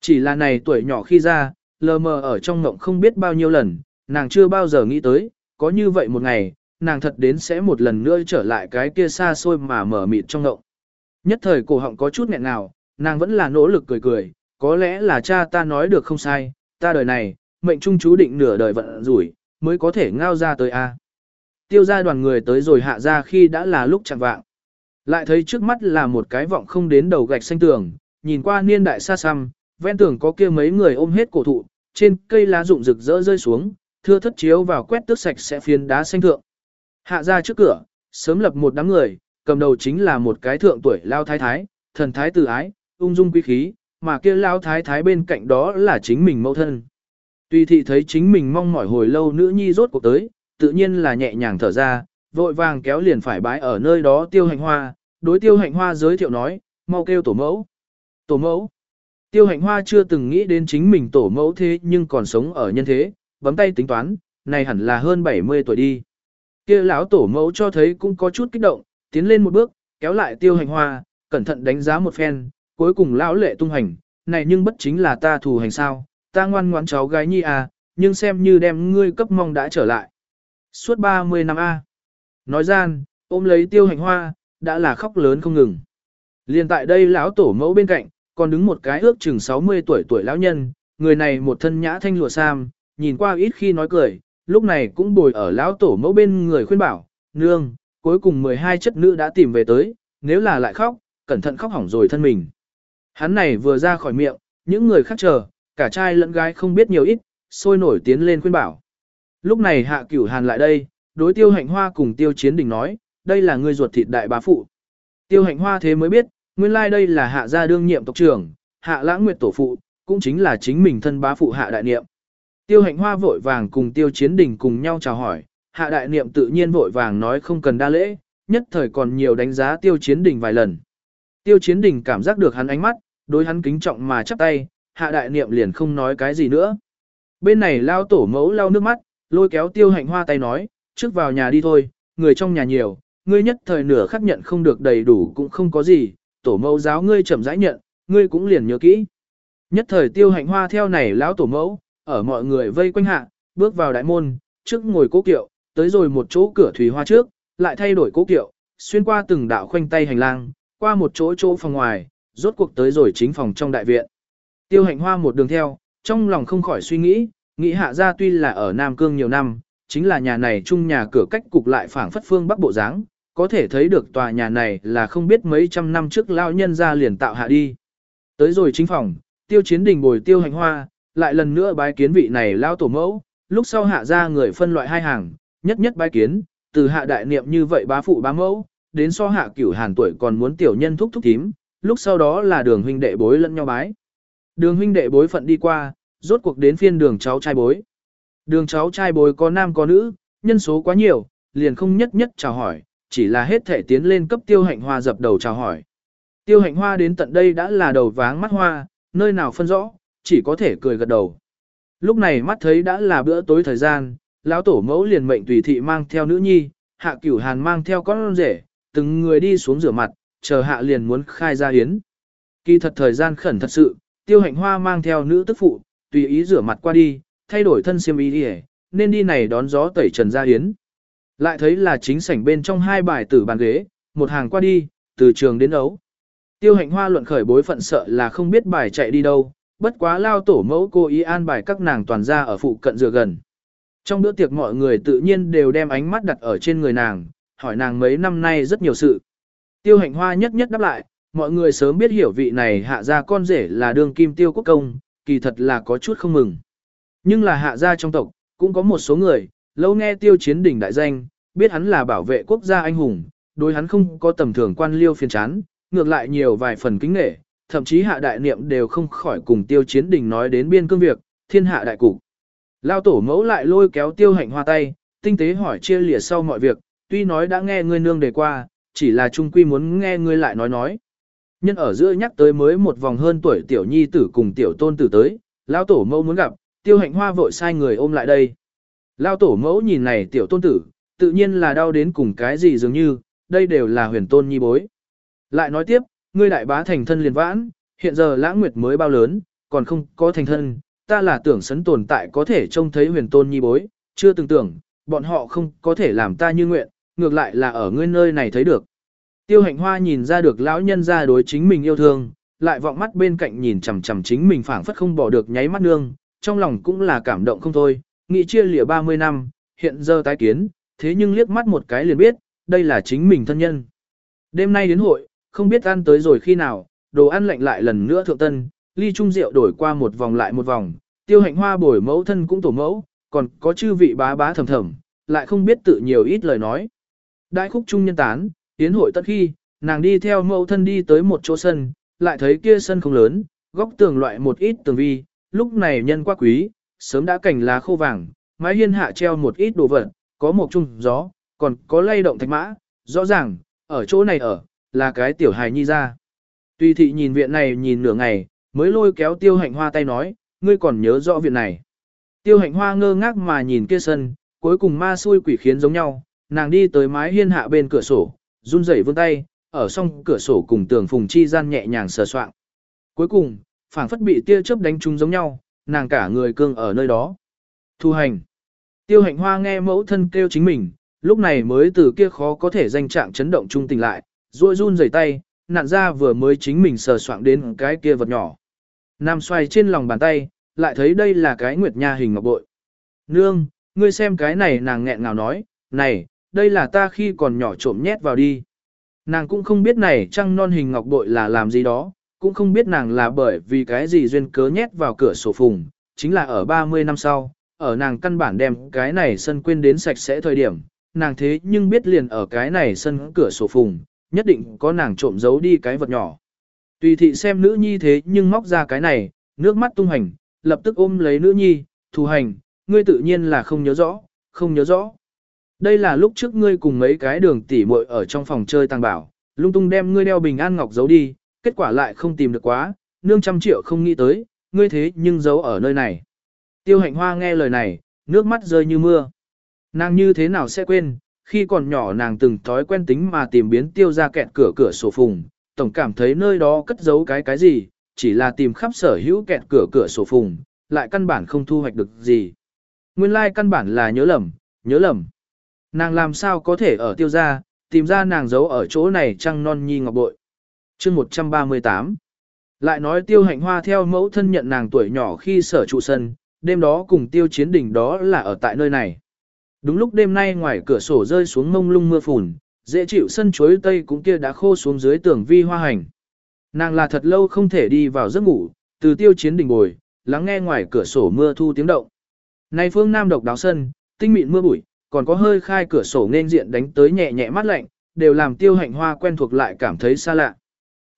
chỉ là này tuổi nhỏ khi ra, lờ mờ ở trong ngộng không biết bao nhiêu lần, nàng chưa bao giờ nghĩ tới, có như vậy một ngày, nàng thật đến sẽ một lần nữa trở lại cái kia xa xôi mà mở mịt trong ngộng. Nhất thời cổ họng có chút nghẹn nào, nàng vẫn là nỗ lực cười cười, có lẽ là cha ta nói được không sai, ta đời này, mệnh trung chú định nửa đời vận rủi, mới có thể ngao ra tới a. Tiêu gia đoàn người tới rồi hạ ra khi đã là lúc chẳng vạng. Lại thấy trước mắt là một cái vọng không đến đầu gạch xanh tường, nhìn qua niên đại xa xăm, ven tường có kia mấy người ôm hết cổ thụ, trên cây lá rụng rực rỡ rơi xuống, thưa thất chiếu vào quét tước sạch sẽ phiến đá xanh thượng. Hạ ra trước cửa, sớm lập một đám người, cầm đầu chính là một cái thượng tuổi lao thái thái, thần thái Tử ái, ung dung quý khí, mà kia lao thái thái bên cạnh đó là chính mình mẫu thân. Tuy thị thấy chính mình mong mỏi hồi lâu nữ nhi rốt cuộc tới, tự nhiên là nhẹ nhàng thở ra, vội vàng kéo liền phải bái ở nơi đó tiêu hạnh hoa, đối tiêu hạnh hoa giới thiệu nói, mau kêu tổ mẫu. Tổ mẫu. Tiêu hạnh hoa chưa từng nghĩ đến chính mình tổ mẫu thế nhưng còn sống ở nhân thế, bấm tay tính toán, này hẳn là hơn 70 tuổi đi. Kia lão tổ mẫu cho thấy cũng có chút kích động, tiến lên một bước, kéo lại tiêu hành hoa, cẩn thận đánh giá một phen, cuối cùng lão lệ tung hành, này nhưng bất chính là ta thù hành sao, ta ngoan ngoãn cháu gái nhi à, nhưng xem như đem ngươi cấp mong đã trở lại. Suốt 30 năm A. Nói gian, ôm lấy tiêu hành hoa, đã là khóc lớn không ngừng. Liên tại đây lão tổ mẫu bên cạnh, còn đứng một cái ước chừng 60 tuổi tuổi lão nhân, người này một thân nhã thanh lụa sam, nhìn qua ít khi nói cười, lúc này cũng bồi ở lão tổ mẫu bên người khuyên bảo, nương, cuối cùng 12 chất nữ đã tìm về tới, nếu là lại khóc, cẩn thận khóc hỏng rồi thân mình. Hắn này vừa ra khỏi miệng, những người khác chờ, cả trai lẫn gái không biết nhiều ít, sôi nổi tiến lên khuyên bảo. Lúc này hạ cửu hàn lại đây, đối tiêu hạnh hoa cùng tiêu chiến đình nói, đây là người ruột thịt đại bá phụ. Tiêu hạnh hoa thế mới biết, nguyên lai like đây là hạ gia đương nhiệm tộc trưởng, hạ lãng nguyệt tổ phụ, cũng chính là chính mình thân bá phụ hạ đại niệm. Tiêu hạnh hoa vội vàng cùng tiêu chiến đình cùng nhau chào hỏi, hạ đại niệm tự nhiên vội vàng nói không cần đa lễ, nhất thời còn nhiều đánh giá tiêu chiến đình vài lần. Tiêu chiến đình cảm giác được hắn ánh mắt, đối hắn kính trọng mà chắp tay, hạ đại niệm liền không nói cái gì nữa. Bên này lao tổ mẫu lau nước mắt, lôi kéo tiêu hạnh hoa tay nói, trước vào nhà đi thôi, người trong nhà nhiều, ngươi nhất thời nửa khắc nhận không được đầy đủ cũng không có gì, tổ mẫu giáo ngươi chậm rãi nhận, ngươi cũng liền nhớ kỹ. Nhất thời tiêu hạnh hoa theo này lão tổ mẫu, ở mọi người vây quanh hạ, bước vào đại môn, trước ngồi cố kiệu, tới rồi một chỗ cửa thủy hoa trước, lại thay đổi cố kiệu, xuyên qua từng đạo khoanh tay hành lang, qua một chỗ chỗ phòng ngoài, rốt cuộc tới rồi chính phòng trong đại viện. Tiêu hạnh hoa một đường theo, trong lòng không khỏi suy nghĩ, nghĩ hạ ra tuy là ở Nam Cương nhiều năm, chính là nhà này chung nhà cửa cách cục lại phảng phất phương bắc bộ dáng, có thể thấy được tòa nhà này là không biết mấy trăm năm trước lao nhân ra liền tạo hạ đi. Tới rồi chính phòng, tiêu chiến đình bồi tiêu hành hoa, lại lần nữa bái kiến vị này lao tổ mẫu, lúc sau hạ ra người phân loại hai hàng, nhất nhất bái kiến, từ hạ đại niệm như vậy bá phụ bá mẫu, đến so hạ cửu hàn tuổi còn muốn tiểu nhân thúc thúc thím, lúc sau đó là đường huynh đệ bối lẫn nhau bái. Đường huynh đệ bối phận đi qua, rốt cuộc đến phiên đường cháu trai bối. Đường cháu trai bối có nam có nữ, nhân số quá nhiều, liền không nhất nhất chào hỏi, chỉ là hết thể tiến lên cấp tiêu hạnh hoa dập đầu chào hỏi. Tiêu hạnh hoa đến tận đây đã là đầu váng mắt hoa, nơi nào phân rõ, chỉ có thể cười gật đầu. Lúc này mắt thấy đã là bữa tối thời gian, lão tổ mẫu liền mệnh tùy thị mang theo nữ nhi, hạ cửu hàn mang theo con rể, từng người đi xuống rửa mặt, chờ hạ liền muốn khai ra hiến. Kỳ thật thời gian khẩn thật sự, tiêu hạnh hoa mang theo nữ tức phụ, tùy ý rửa mặt qua đi, thay đổi thân xiêm y đi nên đi này đón gió tẩy trần ra yến, Lại thấy là chính sảnh bên trong hai bài tử bàn ghế, một hàng qua đi, từ trường đến ấu. Tiêu hạnh hoa luận khởi bối phận sợ là không biết bài chạy đi đâu, bất quá lao tổ mẫu cô ý an bài các nàng toàn ra ở phụ cận dựa gần. Trong bữa tiệc mọi người tự nhiên đều đem ánh mắt đặt ở trên người nàng, hỏi nàng mấy năm nay rất nhiều sự. Tiêu hạnh hoa nhất nhất đáp lại, mọi người sớm biết hiểu vị này hạ ra con rể là đương kim tiêu quốc công, kỳ thật là có chút không mừng. Nhưng là hạ gia trong tộc, cũng có một số người, lâu nghe tiêu chiến đỉnh đại danh, biết hắn là bảo vệ quốc gia anh hùng, đối hắn không có tầm thường quan liêu phiền chán, ngược lại nhiều vài phần kính nghệ, thậm chí hạ đại niệm đều không khỏi cùng tiêu chiến đỉnh nói đến biên cương việc, thiên hạ đại cục. Lao tổ mẫu lại lôi kéo tiêu hạnh hoa tay, tinh tế hỏi chia lìa sau mọi việc, tuy nói đã nghe ngươi nương đề qua, chỉ là trung quy muốn nghe ngươi lại nói nói. Nhân ở giữa nhắc tới mới một vòng hơn tuổi tiểu nhi tử cùng tiểu tôn tử tới, lao tổ mẫu muốn gặp, tiêu hạnh hoa vội sai người ôm lại đây. Lao tổ mẫu nhìn này tiểu tôn tử, tự nhiên là đau đến cùng cái gì dường như, đây đều là huyền tôn nhi bối. Lại nói tiếp, ngươi đại bá thành thân liền vãn, hiện giờ lãng nguyệt mới bao lớn, còn không có thành thân, ta là tưởng sấn tồn tại có thể trông thấy huyền tôn nhi bối, chưa từng tưởng, bọn họ không có thể làm ta như nguyện, ngược lại là ở ngươi nơi này thấy được. Tiêu hạnh hoa nhìn ra được lão nhân ra đối chính mình yêu thương, lại vọng mắt bên cạnh nhìn chằm chằm chính mình phảng phất không bỏ được nháy mắt nương, trong lòng cũng là cảm động không thôi, nghĩ chia lìa 30 năm, hiện giờ tái kiến, thế nhưng liếc mắt một cái liền biết, đây là chính mình thân nhân. Đêm nay đến hội, không biết ăn tới rồi khi nào, đồ ăn lạnh lại lần nữa thượng tân, ly trung rượu đổi qua một vòng lại một vòng, tiêu hạnh hoa bồi mẫu thân cũng tổ mẫu, còn có chư vị bá bá thầm thầm, lại không biết tự nhiều ít lời nói. Đại khúc trung nhân tán, tiến hội tất khi, nàng đi theo mẫu thân đi tới một chỗ sân, lại thấy kia sân không lớn, góc tường loại một ít tường vi, lúc này nhân quá quý, sớm đã cảnh lá khô vàng, mái hiên hạ treo một ít đồ vật, có một chung gió, còn có lay động thạch mã, rõ ràng, ở chỗ này ở, là cái tiểu hài nhi ra. Tùy thị nhìn viện này nhìn nửa ngày, mới lôi kéo tiêu hạnh hoa tay nói, ngươi còn nhớ rõ viện này. Tiêu hạnh hoa ngơ ngác mà nhìn kia sân, cuối cùng ma xui quỷ khiến giống nhau, nàng đi tới mái hiên hạ bên cửa sổ, run rẩy vươn tay, ở song cửa sổ cùng tường phùng chi gian nhẹ nhàng sờ soạng. Cuối cùng, phảng phất bị tia chớp đánh trúng giống nhau, nàng cả người cương ở nơi đó. Thu hành. Tiêu hạnh hoa nghe mẫu thân kêu chính mình, lúc này mới từ kia khó có thể danh trạng chấn động trung tình lại, ruôi run rẩy tay, nạn ra vừa mới chính mình sờ soạng đến cái kia vật nhỏ. Nam xoay trên lòng bàn tay, lại thấy đây là cái nguyệt nha hình ngọc bội. Nương, ngươi xem cái này nàng nghẹn ngào nói, này, đây là ta khi còn nhỏ trộm nhét vào đi. Nàng cũng không biết này trăng non hình ngọc bội là làm gì đó, cũng không biết nàng là bởi vì cái gì duyên cớ nhét vào cửa sổ phùng, chính là ở 30 năm sau, ở nàng căn bản đem cái này sân quên đến sạch sẽ thời điểm, nàng thế nhưng biết liền ở cái này sân cửa sổ phùng, nhất định có nàng trộm giấu đi cái vật nhỏ. Tùy thị xem nữ nhi thế nhưng móc ra cái này, nước mắt tung hành, lập tức ôm lấy nữ nhi, thù hành, ngươi tự nhiên là không nhớ rõ, không nhớ rõ. Đây là lúc trước ngươi cùng mấy cái đường tỉ muội ở trong phòng chơi tăng bảo, lung tung đem ngươi đeo bình an ngọc giấu đi, kết quả lại không tìm được quá, nương trăm triệu không nghĩ tới, ngươi thế nhưng giấu ở nơi này. Tiêu hạnh hoa nghe lời này, nước mắt rơi như mưa. Nàng như thế nào sẽ quên, khi còn nhỏ nàng từng thói quen tính mà tìm biến tiêu ra kẹt cửa cửa sổ phùng, tổng cảm thấy nơi đó cất giấu cái cái gì, chỉ là tìm khắp sở hữu kẹt cửa cửa sổ phùng, lại căn bản không thu hoạch được gì. Nguyên lai like căn bản là nhớ lầm, nhớ lầm. Nàng làm sao có thể ở tiêu gia, tìm ra nàng giấu ở chỗ này trăng non nhi ngọc bội. chương 138 Lại nói tiêu hạnh hoa theo mẫu thân nhận nàng tuổi nhỏ khi sở trụ sân, đêm đó cùng tiêu chiến đỉnh đó là ở tại nơi này. Đúng lúc đêm nay ngoài cửa sổ rơi xuống mông lung mưa phùn, dễ chịu sân chuối tây cũng kia đã khô xuống dưới tường vi hoa hành. Nàng là thật lâu không thể đi vào giấc ngủ, từ tiêu chiến đỉnh bồi, lắng nghe ngoài cửa sổ mưa thu tiếng động. Này phương Nam độc đáo sân, tinh mịn mưa bụi, còn có hơi khai cửa sổ nên diện đánh tới nhẹ nhẹ mát lạnh, đều làm tiêu hạnh hoa quen thuộc lại cảm thấy xa lạ.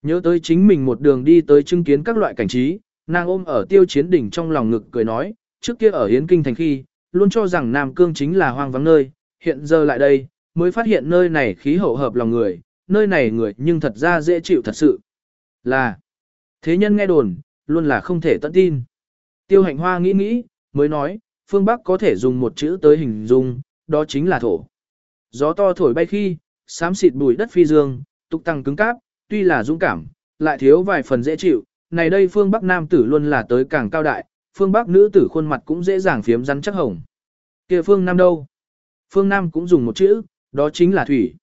Nhớ tới chính mình một đường đi tới chứng kiến các loại cảnh trí, nàng ôm ở tiêu chiến đỉnh trong lòng ngực cười nói, trước kia ở Hiến Kinh thành khi, luôn cho rằng Nam Cương chính là hoang vắng nơi, hiện giờ lại đây, mới phát hiện nơi này khí hậu hợp lòng người, nơi này người nhưng thật ra dễ chịu thật sự. Là, thế nhân nghe đồn, luôn là không thể tận tin. Tiêu hạnh hoa nghĩ nghĩ, mới nói, phương Bắc có thể dùng một chữ tới hình dung, đó chính là thổ. Gió to thổi bay khi, xám xịt bụi đất phi dương, tục tăng cứng cáp, tuy là dũng cảm, lại thiếu vài phần dễ chịu, này đây phương Bắc nam tử luôn là tới càng cao đại, phương Bắc nữ tử khuôn mặt cũng dễ dàng phiếm rắn chắc hồng. kia phương Nam đâu? Phương Nam cũng dùng một chữ, đó chính là thủy.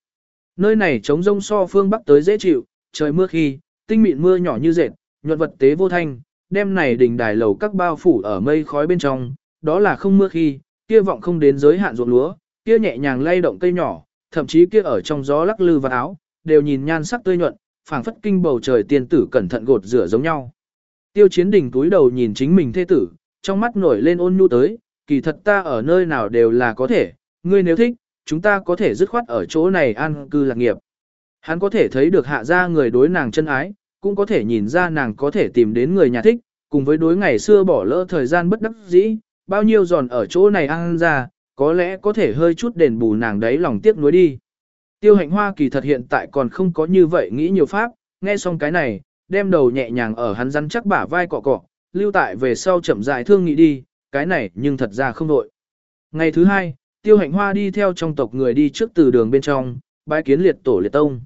Nơi này trống rông so phương Bắc tới dễ chịu, trời mưa khi, tinh mịn mưa nhỏ như dệt, nhuận vật tế vô thanh, đêm này đỉnh đài lầu các bao phủ ở mây khói bên trong, đó là không mưa khi, kia vọng không đến giới hạn ruộng lúa, kia nhẹ nhàng lay động cây nhỏ, thậm chí kia ở trong gió lắc lư và áo, đều nhìn nhan sắc tươi nhuận, phảng phất kinh bầu trời tiên tử cẩn thận gột rửa giống nhau. Tiêu chiến đình túi đầu nhìn chính mình thê tử, trong mắt nổi lên ôn nhu tới, kỳ thật ta ở nơi nào đều là có thể, ngươi nếu thích, chúng ta có thể dứt khoát ở chỗ này an cư lạc nghiệp. Hắn có thể thấy được hạ ra người đối nàng chân ái, cũng có thể nhìn ra nàng có thể tìm đến người nhà thích, cùng với đối ngày xưa bỏ lỡ thời gian bất đắc dĩ, bao nhiêu giòn ở chỗ này ăn ra, có lẽ có thể hơi chút đền bù nàng đấy lòng tiếc nuối đi. Tiêu hạnh hoa kỳ thật hiện tại còn không có như vậy nghĩ nhiều pháp, nghe xong cái này, đem đầu nhẹ nhàng ở hắn rắn chắc bả vai cọ cọ, lưu tại về sau chậm dài thương nghĩ đi, cái này nhưng thật ra không đội. Ngày thứ hai, tiêu hạnh hoa đi theo trong tộc người đi trước từ đường bên trong, bái kiến liệt tổ liệt tông.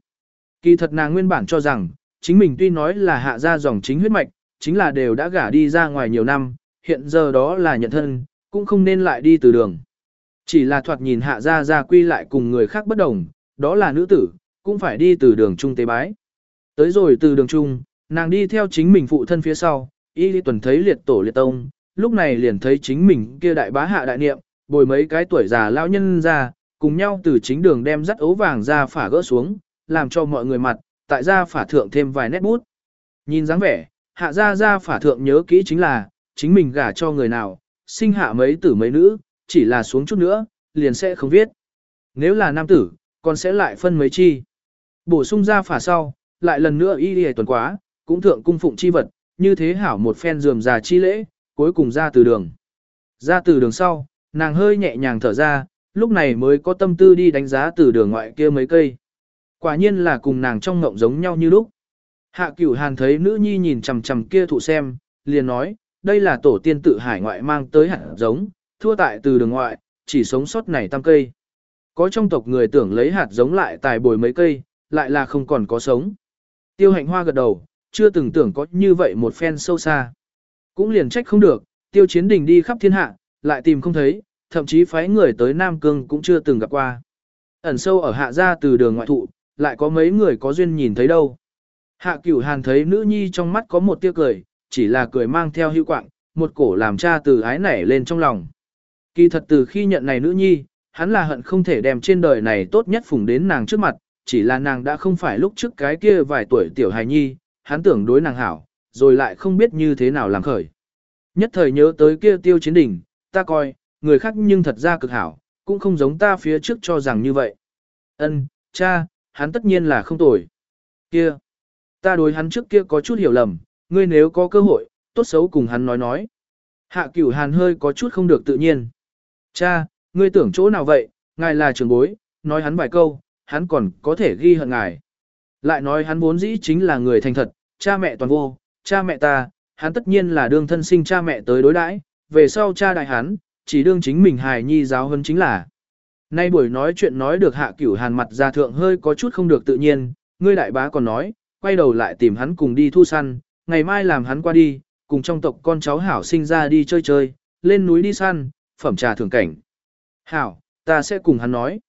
Kỳ thật nàng nguyên bản cho rằng, chính mình tuy nói là hạ ra dòng chính huyết mạch, chính là đều đã gả đi ra ngoài nhiều năm, hiện giờ đó là nhận thân, cũng không nên lại đi từ đường. Chỉ là thoạt nhìn hạ ra ra quy lại cùng người khác bất đồng, đó là nữ tử, cũng phải đi từ đường trung tế bái. Tới rồi từ đường trung, nàng đi theo chính mình phụ thân phía sau, y lý tuần thấy liệt tổ liệt tông, lúc này liền thấy chính mình kia đại bá hạ đại niệm, bồi mấy cái tuổi già lão nhân ra, cùng nhau từ chính đường đem dắt ấu vàng ra phả gỡ xuống, làm cho mọi người mặt, tại ra phả thượng thêm vài nét bút. Nhìn dáng vẻ, hạ ra ra phả thượng nhớ kỹ chính là, chính mình gả cho người nào, sinh hạ mấy tử mấy nữ, chỉ là xuống chút nữa, liền sẽ không viết. Nếu là nam tử, còn sẽ lại phân mấy chi. Bổ sung ra phả sau, lại lần nữa y đi tuần quá, cũng thượng cung phụng chi vật, như thế hảo một phen dườm già chi lễ, cuối cùng ra từ đường. Ra từ đường sau, nàng hơi nhẹ nhàng thở ra, lúc này mới có tâm tư đi đánh giá từ đường ngoại kia mấy cây. Quả nhiên là cùng nàng trong ngộng giống nhau như lúc. Hạ cửu hàn thấy nữ nhi nhìn chằm chằm kia thụ xem, liền nói, đây là tổ tiên tự hải ngoại mang tới hạt giống, thua tại từ đường ngoại, chỉ sống sót này tam cây. Có trong tộc người tưởng lấy hạt giống lại tài bồi mấy cây, lại là không còn có sống. Tiêu hạnh hoa gật đầu, chưa từng tưởng có như vậy một phen sâu xa. Cũng liền trách không được, tiêu chiến đình đi khắp thiên hạ, lại tìm không thấy, thậm chí phái người tới Nam Cương cũng chưa từng gặp qua. Ẩn sâu ở hạ gia từ đường ngoại thụ, lại có mấy người có duyên nhìn thấy đâu. Hạ cửu hàn thấy nữ nhi trong mắt có một tia cười, chỉ là cười mang theo hữu quạng, một cổ làm cha từ ái nảy lên trong lòng. Kỳ thật từ khi nhận này nữ nhi, hắn là hận không thể đem trên đời này tốt nhất phùng đến nàng trước mặt, chỉ là nàng đã không phải lúc trước cái kia vài tuổi tiểu hài nhi, hắn tưởng đối nàng hảo, rồi lại không biết như thế nào làm khởi. Nhất thời nhớ tới kia tiêu chiến đỉnh, ta coi, người khác nhưng thật ra cực hảo, cũng không giống ta phía trước cho rằng như vậy. Ân, cha, hắn tất nhiên là không tồi. Kia, ta đối hắn trước kia có chút hiểu lầm, ngươi nếu có cơ hội, tốt xấu cùng hắn nói nói. Hạ cửu hàn hơi có chút không được tự nhiên. Cha, ngươi tưởng chỗ nào vậy, ngài là trưởng bối, nói hắn vài câu, hắn còn có thể ghi hận ngài. Lại nói hắn vốn dĩ chính là người thành thật, cha mẹ toàn vô, cha mẹ ta, hắn tất nhiên là đương thân sinh cha mẹ tới đối đãi, về sau cha đại hắn, chỉ đương chính mình hài nhi giáo hơn chính là. Nay buổi nói chuyện nói được hạ cửu hàn mặt ra thượng hơi có chút không được tự nhiên, ngươi đại bá còn nói, quay đầu lại tìm hắn cùng đi thu săn, ngày mai làm hắn qua đi, cùng trong tộc con cháu hảo sinh ra đi chơi chơi, lên núi đi săn, phẩm trà thưởng cảnh. Hảo, ta sẽ cùng hắn nói.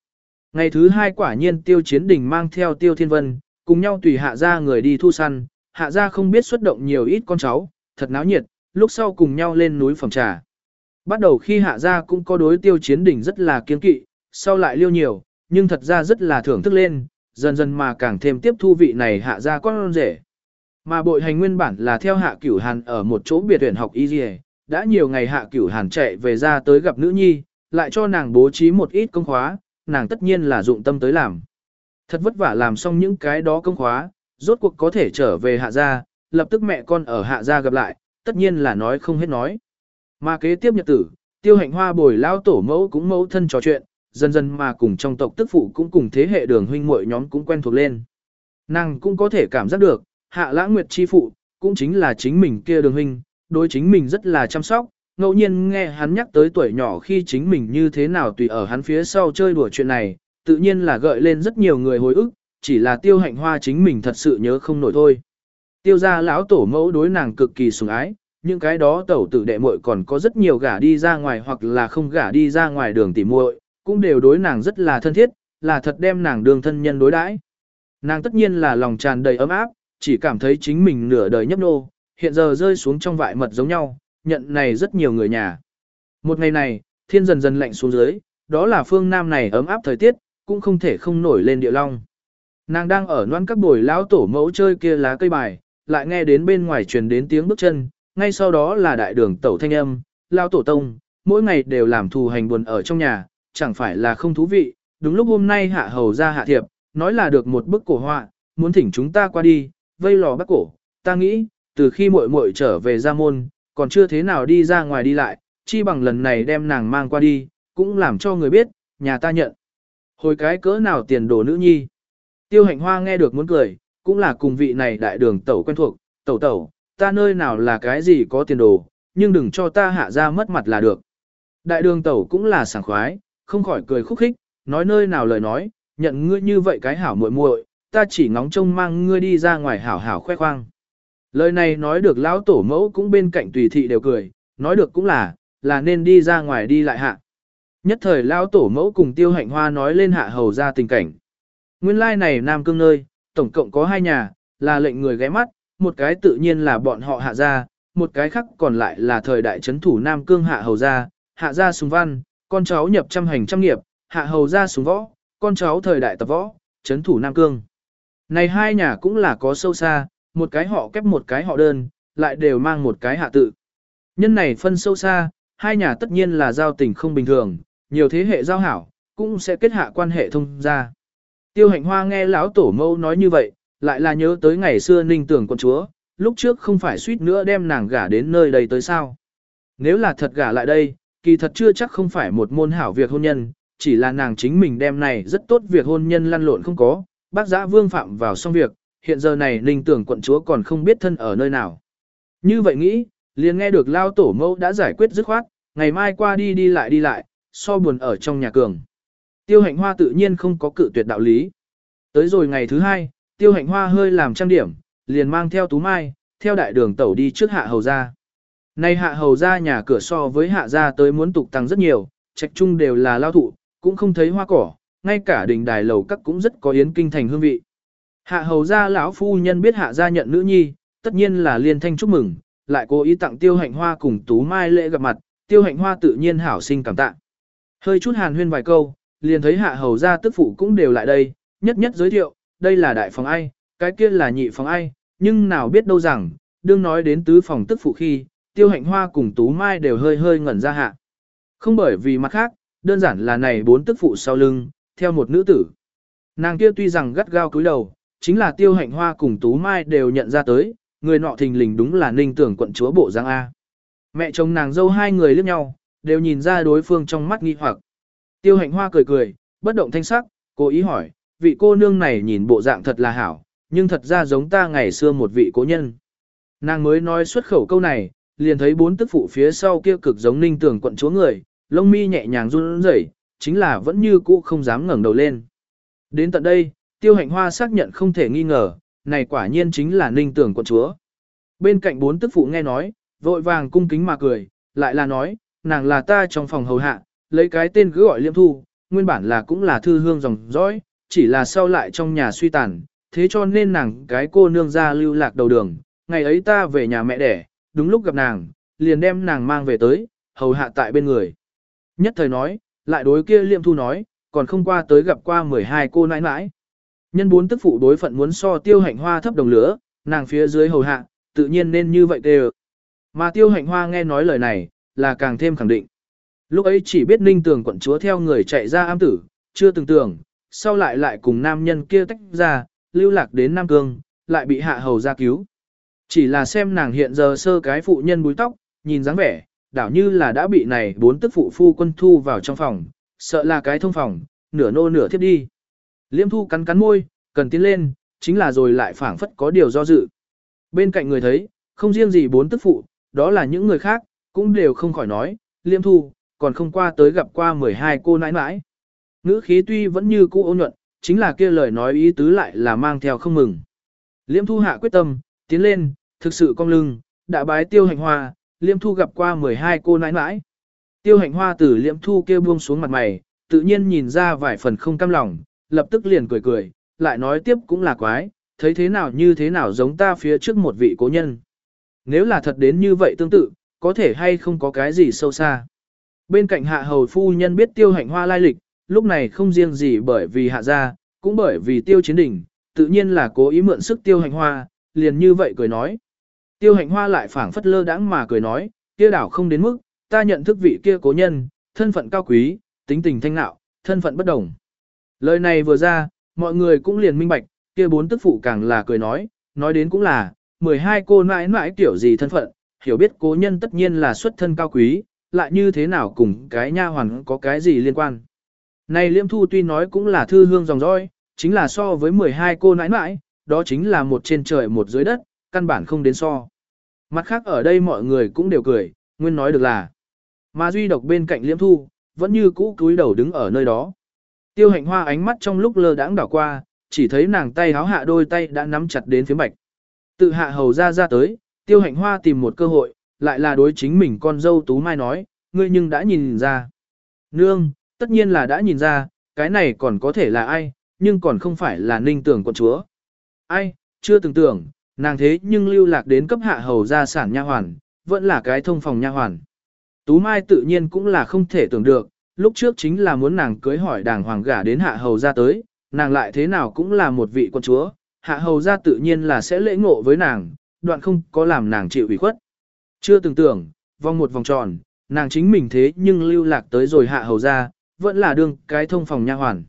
Ngày thứ hai quả nhiên tiêu chiến đình mang theo tiêu thiên vân, cùng nhau tùy hạ ra người đi thu săn, hạ ra không biết xuất động nhiều ít con cháu, thật náo nhiệt, lúc sau cùng nhau lên núi phẩm trà. Bắt đầu khi hạ ra cũng có đối tiêu chiến đỉnh rất là kiên kỵ, sau lại liêu nhiều, nhưng thật ra rất là thưởng thức lên, dần dần mà càng thêm tiếp thu vị này hạ ra con rể. Mà bội hành nguyên bản là theo hạ cửu hàn ở một chỗ biệt tuyển học y dì đã nhiều ngày hạ cửu hàn chạy về ra tới gặp nữ nhi, lại cho nàng bố trí một ít công khóa, nàng tất nhiên là dụng tâm tới làm. Thật vất vả làm xong những cái đó công khóa, rốt cuộc có thể trở về hạ gia, lập tức mẹ con ở hạ gia gặp lại, tất nhiên là nói không hết nói. Mà kế tiếp nhật tử, tiêu hạnh hoa bồi lao tổ mẫu cũng mẫu thân trò chuyện, dần dần mà cùng trong tộc tức phụ cũng cùng thế hệ đường huynh muội nhóm cũng quen thuộc lên. Nàng cũng có thể cảm giác được, hạ lãng nguyệt chi phụ, cũng chính là chính mình kia đường huynh, đối chính mình rất là chăm sóc, ngẫu nhiên nghe hắn nhắc tới tuổi nhỏ khi chính mình như thế nào tùy ở hắn phía sau chơi đùa chuyện này, tự nhiên là gợi lên rất nhiều người hồi ức, chỉ là tiêu hạnh hoa chính mình thật sự nhớ không nổi thôi. Tiêu gia lão tổ mẫu đối nàng cực kỳ sủng ái, những cái đó tẩu tử đệ muội còn có rất nhiều gả đi ra ngoài hoặc là không gả đi ra ngoài đường tỉ muội, cũng đều đối nàng rất là thân thiết, là thật đem nàng đường thân nhân đối đãi. Nàng tất nhiên là lòng tràn đầy ấm áp, chỉ cảm thấy chính mình nửa đời nhấp nô, hiện giờ rơi xuống trong vại mật giống nhau, nhận này rất nhiều người nhà. Một ngày này, thiên dần dần lạnh xuống dưới, đó là phương Nam này ấm áp thời tiết, cũng không thể không nổi lên địa long. Nàng đang ở noan các bồi lão tổ mẫu chơi kia lá cây bài, lại nghe đến bên ngoài truyền đến tiếng bước chân, ngay sau đó là đại đường tẩu thanh âm, lão tổ tông, mỗi ngày đều làm thù hành buồn ở trong nhà, chẳng phải là không thú vị, đúng lúc hôm nay hạ hầu ra hạ thiệp, nói là được một bức cổ họa, muốn thỉnh chúng ta qua đi, vây lò bắt cổ, ta nghĩ, từ khi muội muội trở về gia môn, còn chưa thế nào đi ra ngoài đi lại, chi bằng lần này đem nàng mang qua đi, cũng làm cho người biết, nhà ta nhận. Hồi cái cỡ nào tiền đồ nữ nhi. Tiêu hạnh hoa nghe được muốn cười, cũng là cùng vị này đại đường tẩu quen thuộc, tẩu tẩu, ta nơi nào là cái gì có tiền đồ, nhưng đừng cho ta hạ ra mất mặt là được. Đại đường tẩu cũng là sảng khoái, không khỏi cười khúc khích, nói nơi nào lời nói, nhận ngươi như vậy cái hảo muội muội, ta chỉ ngóng trông mang ngươi đi ra ngoài hảo hảo khoe khoang. Lời này nói được lão tổ mẫu cũng bên cạnh tùy thị đều cười, nói được cũng là, là nên đi ra ngoài đi lại hạ. Nhất thời lão tổ mẫu cùng tiêu hạnh hoa nói lên hạ hầu ra tình cảnh. Nguyên lai này Nam Cương nơi, tổng cộng có hai nhà, là lệnh người ghé mắt, một cái tự nhiên là bọn họ hạ ra, một cái khác còn lại là thời đại chấn thủ Nam Cương hạ hầu ra, hạ ra sùng văn, con cháu nhập trăm hành trăm nghiệp, hạ hầu ra sùng võ, con cháu thời đại tập võ, chấn thủ Nam Cương. Này hai nhà cũng là có sâu xa, một cái họ kép một cái họ đơn, lại đều mang một cái hạ tự. Nhân này phân sâu xa, hai nhà tất nhiên là giao tình không bình thường, nhiều thế hệ giao hảo, cũng sẽ kết hạ quan hệ thông gia. Tiêu hạnh hoa nghe lão tổ mâu nói như vậy, lại là nhớ tới ngày xưa ninh tưởng con chúa, lúc trước không phải suýt nữa đem nàng gả đến nơi đây tới sao. Nếu là thật gả lại đây, kỳ thật chưa chắc không phải một môn hảo việc hôn nhân, chỉ là nàng chính mình đem này rất tốt việc hôn nhân lăn lộn không có, bác giã vương phạm vào xong việc, hiện giờ này ninh tưởng quận chúa còn không biết thân ở nơi nào. Như vậy nghĩ, liền nghe được lao tổ mẫu đã giải quyết dứt khoát, ngày mai qua đi đi lại đi lại, so buồn ở trong nhà cường. Tiêu hạnh hoa tự nhiên không có cự tuyệt đạo lý. Tới rồi ngày thứ hai, tiêu hạnh hoa hơi làm trang điểm, liền mang theo tú mai, theo đại đường tẩu đi trước hạ hầu ra. Nay hạ hầu ra nhà cửa so với hạ ra tới muốn tục tăng rất nhiều, trạch chung đều là lao thụ, cũng không thấy hoa cỏ, ngay cả đình đài lầu các cũng rất có yến kinh thành hương vị. Hạ hầu gia lão phu nhân biết hạ gia nhận nữ nhi, tất nhiên là liên thanh chúc mừng, lại cố ý tặng tiêu hạnh hoa cùng tú mai lễ gặp mặt, tiêu hạnh hoa tự nhiên hảo sinh cảm tạ. Hơi chút hàn huyên vài câu, liền thấy hạ hầu gia tức phụ cũng đều lại đây, nhất nhất giới thiệu, đây là đại phòng ai, cái kia là nhị phòng ai, nhưng nào biết đâu rằng, đương nói đến tứ phòng tức phụ khi, tiêu hạnh hoa cùng tú mai đều hơi hơi ngẩn ra hạ. Không bởi vì mặt khác, đơn giản là này bốn tức phụ sau lưng, theo một nữ tử. Nàng kia tuy rằng gắt gao cúi đầu, chính là tiêu hạnh hoa cùng tú mai đều nhận ra tới, người nọ thình lình đúng là ninh tưởng quận chúa bộ giang A. Mẹ chồng nàng dâu hai người liếc nhau, đều nhìn ra đối phương trong mắt nghi hoặc. Tiêu hạnh hoa cười cười, bất động thanh sắc, cố ý hỏi, vị cô nương này nhìn bộ dạng thật là hảo, nhưng thật ra giống ta ngày xưa một vị cố nhân. Nàng mới nói xuất khẩu câu này, liền thấy bốn tức phụ phía sau kia cực giống ninh tưởng quận chúa người, lông mi nhẹ nhàng run rẩy, chính là vẫn như cũ không dám ngẩng đầu lên. Đến tận đây, tiêu hạnh hoa xác nhận không thể nghi ngờ, này quả nhiên chính là ninh tưởng quận chúa. Bên cạnh bốn tức phụ nghe nói, vội vàng cung kính mà cười, lại là nói, nàng là ta trong phòng hầu hạ, lấy cái tên cứ gọi liêm thu, nguyên bản là cũng là thư hương dòng dõi, chỉ là sau lại trong nhà suy tàn, thế cho nên nàng cái cô nương ra lưu lạc đầu đường, ngày ấy ta về nhà mẹ đẻ, đúng lúc gặp nàng, liền đem nàng mang về tới, hầu hạ tại bên người. Nhất thời nói, lại đối kia liêm thu nói, còn không qua tới gặp qua 12 cô nãi nãi. Nhân bốn tức phụ đối phận muốn so tiêu hạnh hoa thấp đồng lửa, nàng phía dưới hầu hạ, tự nhiên nên như vậy đều. Mà tiêu hạnh hoa nghe nói lời này, là càng thêm khẳng định. Lúc ấy chỉ biết ninh tường quận chúa theo người chạy ra am tử, chưa từng tưởng, sau lại lại cùng nam nhân kia tách ra, lưu lạc đến Nam Cương, lại bị hạ hầu ra cứu. Chỉ là xem nàng hiện giờ sơ cái phụ nhân búi tóc, nhìn dáng vẻ, đảo như là đã bị này bốn tức phụ phu quân thu vào trong phòng, sợ là cái thông phòng, nửa nô nửa thiếp đi. Liêm thu cắn cắn môi, cần tiến lên, chính là rồi lại phảng phất có điều do dự. Bên cạnh người thấy, không riêng gì bốn tức phụ, đó là những người khác, cũng đều không khỏi nói, liêm thu, còn không qua tới gặp qua 12 cô nãi nãi. Ngữ khí tuy vẫn như cũ ôn nhuận, chính là kia lời nói ý tứ lại là mang theo không mừng. Liêm thu hạ quyết tâm, tiến lên, thực sự cong lưng, đã bái tiêu hạnh hoa, liêm thu gặp qua 12 cô nãi nãi. Tiêu hạnh hoa từ liêm thu kêu buông xuống mặt mày, tự nhiên nhìn ra vài phần không cam lòng, lập tức liền cười cười, lại nói tiếp cũng là quái, thấy thế nào như thế nào giống ta phía trước một vị cố nhân. Nếu là thật đến như vậy tương tự, có thể hay không có cái gì sâu xa. Bên cạnh hạ hầu phu nhân biết tiêu hạnh hoa lai lịch, lúc này không riêng gì bởi vì hạ gia, cũng bởi vì tiêu chiến đỉnh, tự nhiên là cố ý mượn sức tiêu hạnh hoa, liền như vậy cười nói. Tiêu hạnh hoa lại phảng phất lơ đãng mà cười nói, kia đảo không đến mức, ta nhận thức vị kia cố nhân, thân phận cao quý, tính tình thanh nạo, thân phận bất đồng. Lời này vừa ra, mọi người cũng liền minh bạch, kia bốn tức phụ càng là cười nói, nói đến cũng là, 12 cô mãi mãi tiểu gì thân phận, hiểu biết cố nhân tất nhiên là xuất thân cao quý, lại như thế nào cùng cái nha hoàn có cái gì liên quan. Này liêm thu tuy nói cũng là thư hương dòng dõi, chính là so với 12 cô nãi nãi, đó chính là một trên trời một dưới đất, căn bản không đến so. Mặt khác ở đây mọi người cũng đều cười, nguyên nói được là. Mà duy độc bên cạnh liễm thu, vẫn như cũ cúi đầu đứng ở nơi đó. Tiêu hạnh hoa ánh mắt trong lúc lơ đãng đảo qua, chỉ thấy nàng tay háo hạ đôi tay đã nắm chặt đến phía bạch. Tự hạ hầu ra ra tới, tiêu hạnh hoa tìm một cơ hội, lại là đối chính mình con dâu Tú Mai nói, ngươi nhưng đã nhìn ra. Nương, tất nhiên là đã nhìn ra, cái này còn có thể là ai, nhưng còn không phải là ninh tưởng con chúa. Ai, chưa từng tưởng, nàng thế nhưng lưu lạc đến cấp hạ hầu gia sản nha hoàn, vẫn là cái thông phòng nha hoàn. Tú Mai tự nhiên cũng là không thể tưởng được, lúc trước chính là muốn nàng cưới hỏi đàng hoàng gả đến hạ hầu gia tới, nàng lại thế nào cũng là một vị con chúa, hạ hầu gia tự nhiên là sẽ lễ ngộ với nàng, đoạn không có làm nàng chịu ủy khuất. Chưa từng tưởng, vòng một vòng tròn, nàng chính mình thế nhưng lưu lạc tới rồi hạ hầu gia, vẫn là đương cái thông phòng nha hoàn.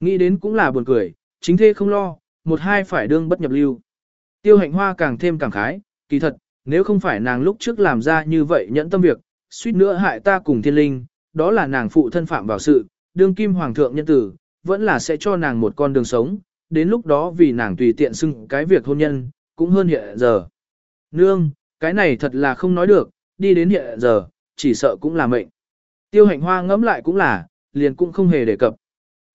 Nghĩ đến cũng là buồn cười, chính thế không lo, một hai phải đương bất nhập lưu. Tiêu hạnh hoa càng thêm càng khái, kỳ thật, nếu không phải nàng lúc trước làm ra như vậy nhẫn tâm việc, suýt nữa hại ta cùng thiên linh, đó là nàng phụ thân phạm vào sự, đương kim hoàng thượng nhân tử, vẫn là sẽ cho nàng một con đường sống, đến lúc đó vì nàng tùy tiện xưng cái việc hôn nhân, cũng hơn hiện giờ. Nương, cái này thật là không nói được, đi đến hiện giờ, chỉ sợ cũng là mệnh. Tiêu hạnh hoa ngẫm lại cũng là, liền cũng không hề đề cập.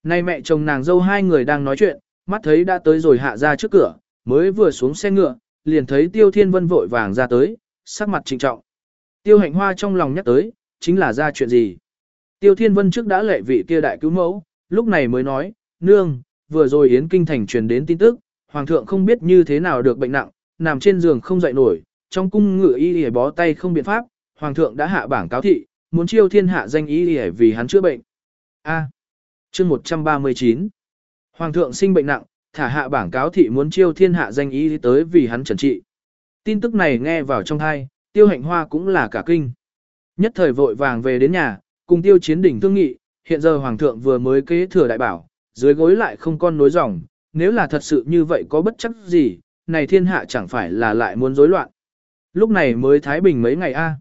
Nay mẹ chồng nàng dâu hai người đang nói chuyện, mắt thấy đã tới rồi hạ ra trước cửa, mới vừa xuống xe ngựa, liền thấy Tiêu Thiên Vân vội vàng ra tới, sắc mặt trịnh trọng. Tiêu hạnh hoa trong lòng nhắc tới, chính là ra chuyện gì. Tiêu Thiên Vân trước đã lệ vị kia đại cứu mẫu, lúc này mới nói, nương, vừa rồi Yến Kinh Thành truyền đến tin tức, Hoàng thượng không biết như thế nào được bệnh nặng, nằm trên giường không dậy nổi, trong cung ngựa y y bó tay không biện pháp, Hoàng thượng đã hạ bảng cáo thị, muốn chiêu thiên hạ danh y y vì hắn chữa bệnh. A. chương 139 Hoàng thượng sinh bệnh nặng, thả hạ bảng cáo thị muốn chiêu thiên hạ danh y tới vì hắn trần trị. Tin tức này nghe vào trong thai, tiêu hạnh hoa cũng là cả kinh. Nhất thời vội vàng về đến nhà, cùng tiêu chiến đỉnh thương nghị, hiện giờ hoàng thượng vừa mới kế thừa đại bảo, dưới gối lại không con nối dòng, nếu là thật sự như vậy có bất chấp gì, này thiên hạ chẳng phải là lại muốn rối loạn. Lúc này mới Thái Bình mấy ngày a.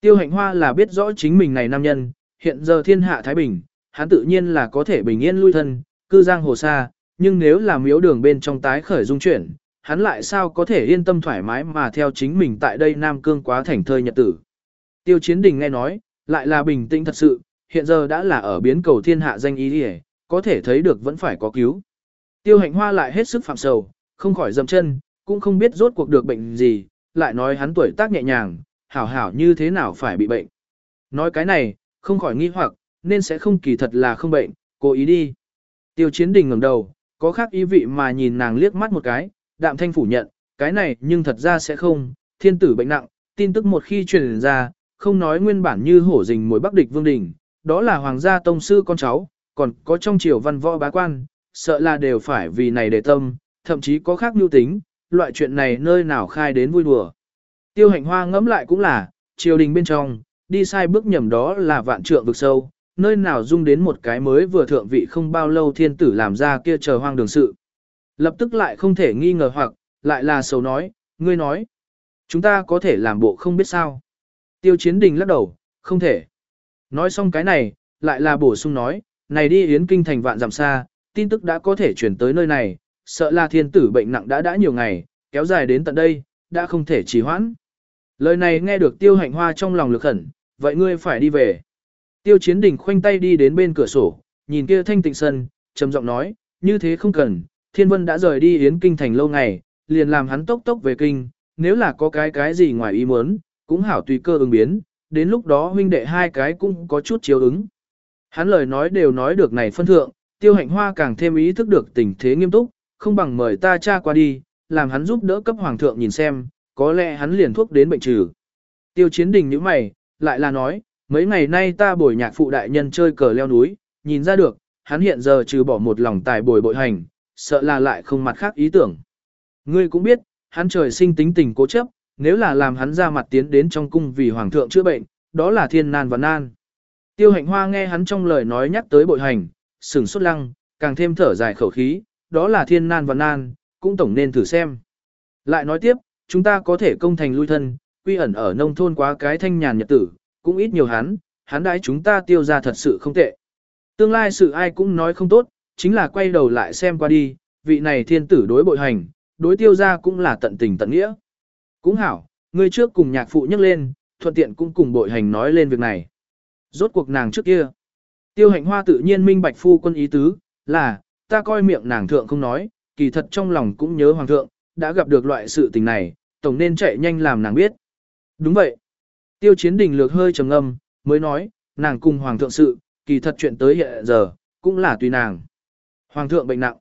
Tiêu hạnh hoa là biết rõ chính mình này nam nhân, hiện giờ thiên hạ Thái Bình, hắn tự nhiên là có thể bình yên lui thân, cư giang hồ xa, nhưng nếu là miếu đường bên trong tái khởi dung chuyển, hắn lại sao có thể yên tâm thoải mái mà theo chính mình tại đây Nam Cương quá thành thơi nhật tử. Tiêu chiến đình nghe nói, lại là bình tĩnh thật sự, hiện giờ đã là ở biến cầu thiên hạ danh ý đi có thể thấy được vẫn phải có cứu. Tiêu hạnh hoa lại hết sức phạm sầu, không khỏi dầm chân, cũng không biết rốt cuộc được bệnh gì, lại nói hắn tuổi tác nhẹ nhàng, hảo hảo như thế nào phải bị bệnh. Nói cái này, không khỏi nghi hoặc, nên sẽ không kỳ thật là không bệnh, cố ý đi. Tiêu chiến đình ngẩng đầu, có khác ý vị mà nhìn nàng liếc mắt một cái, đạm thanh phủ nhận, cái này nhưng thật ra sẽ không, thiên tử bệnh nặng, tin tức một khi truyền ra, không nói nguyên bản như hổ rình mối bắc địch vương đình, đó là hoàng gia tông sư con cháu, còn có trong triều văn võ bá quan, sợ là đều phải vì này để tâm, thậm chí có khác lưu tính, loại chuyện này nơi nào khai đến vui đùa. Tiêu hạnh hoa ngẫm lại cũng là, triều đình bên trong, đi sai bước nhầm đó là vạn trượng vực sâu, nơi nào dung đến một cái mới vừa thượng vị không bao lâu thiên tử làm ra kia chờ hoang đường sự. Lập tức lại không thể nghi ngờ hoặc, lại là sầu nói, ngươi nói. Chúng ta có thể làm bộ không biết sao. Tiêu chiến đình lắc đầu, không thể. Nói xong cái này, lại là bổ sung nói, này đi yến kinh thành vạn dặm xa, tin tức đã có thể chuyển tới nơi này, sợ là thiên tử bệnh nặng đã đã nhiều ngày, kéo dài đến tận đây, đã không thể trì hoãn. Lời này nghe được tiêu hạnh hoa trong lòng lực khẩn, vậy ngươi phải đi về. Tiêu chiến đình khoanh tay đi đến bên cửa sổ, nhìn kia thanh tịnh sân, trầm giọng nói, như thế không cần, thiên vân đã rời đi yến kinh thành lâu ngày, liền làm hắn tốc tốc về kinh, nếu là có cái cái gì ngoài ý muốn, cũng hảo tùy cơ ứng biến, đến lúc đó huynh đệ hai cái cũng có chút chiếu ứng. Hắn lời nói đều nói được này phân thượng, tiêu hạnh hoa càng thêm ý thức được tình thế nghiêm túc, không bằng mời ta cha qua đi, làm hắn giúp đỡ cấp hoàng thượng nhìn xem, có lẽ hắn liền thuốc đến bệnh trừ. Tiêu chiến đình như mày, lại là nói, mấy ngày nay ta bồi nhạc phụ đại nhân chơi cờ leo núi, nhìn ra được, hắn hiện giờ trừ bỏ một lòng tài bồi bội hành, sợ là lại không mặt khác ý tưởng. Ngươi cũng biết, hắn trời sinh tính tình cố chấp, nếu là làm hắn ra mặt tiến đến trong cung vì hoàng thượng chữa bệnh, đó là thiên nan và nan. Tiêu hạnh hoa nghe hắn trong lời nói nhắc tới bội hành, sừng sốt lăng, càng thêm thở dài khẩu khí, đó là thiên nan và nan, cũng tổng nên thử xem. Lại nói tiếp, chúng ta có thể công thành lui thân, quy ẩn ở nông thôn quá cái thanh nhàn nhật tử, cũng ít nhiều hắn, hắn đãi chúng ta tiêu ra thật sự không tệ. Tương lai sự ai cũng nói không tốt, chính là quay đầu lại xem qua đi, vị này thiên tử đối bội hành, đối tiêu ra cũng là tận tình tận nghĩa. Cũng hảo, người trước cùng nhạc phụ nhắc lên, thuận tiện cũng cùng bội hành nói lên việc này. Rốt cuộc nàng trước kia. Tiêu hạnh hoa tự nhiên minh bạch phu quân ý tứ, là, ta coi miệng nàng thượng không nói, kỳ thật trong lòng cũng nhớ hoàng thượng, đã gặp được loại sự tình này, tổng nên chạy nhanh làm nàng biết. Đúng vậy. Tiêu chiến đình lược hơi trầm ngâm, mới nói, nàng cùng hoàng thượng sự, kỳ thật chuyện tới hiện giờ, cũng là tùy nàng. Hoàng thượng bệnh nặng.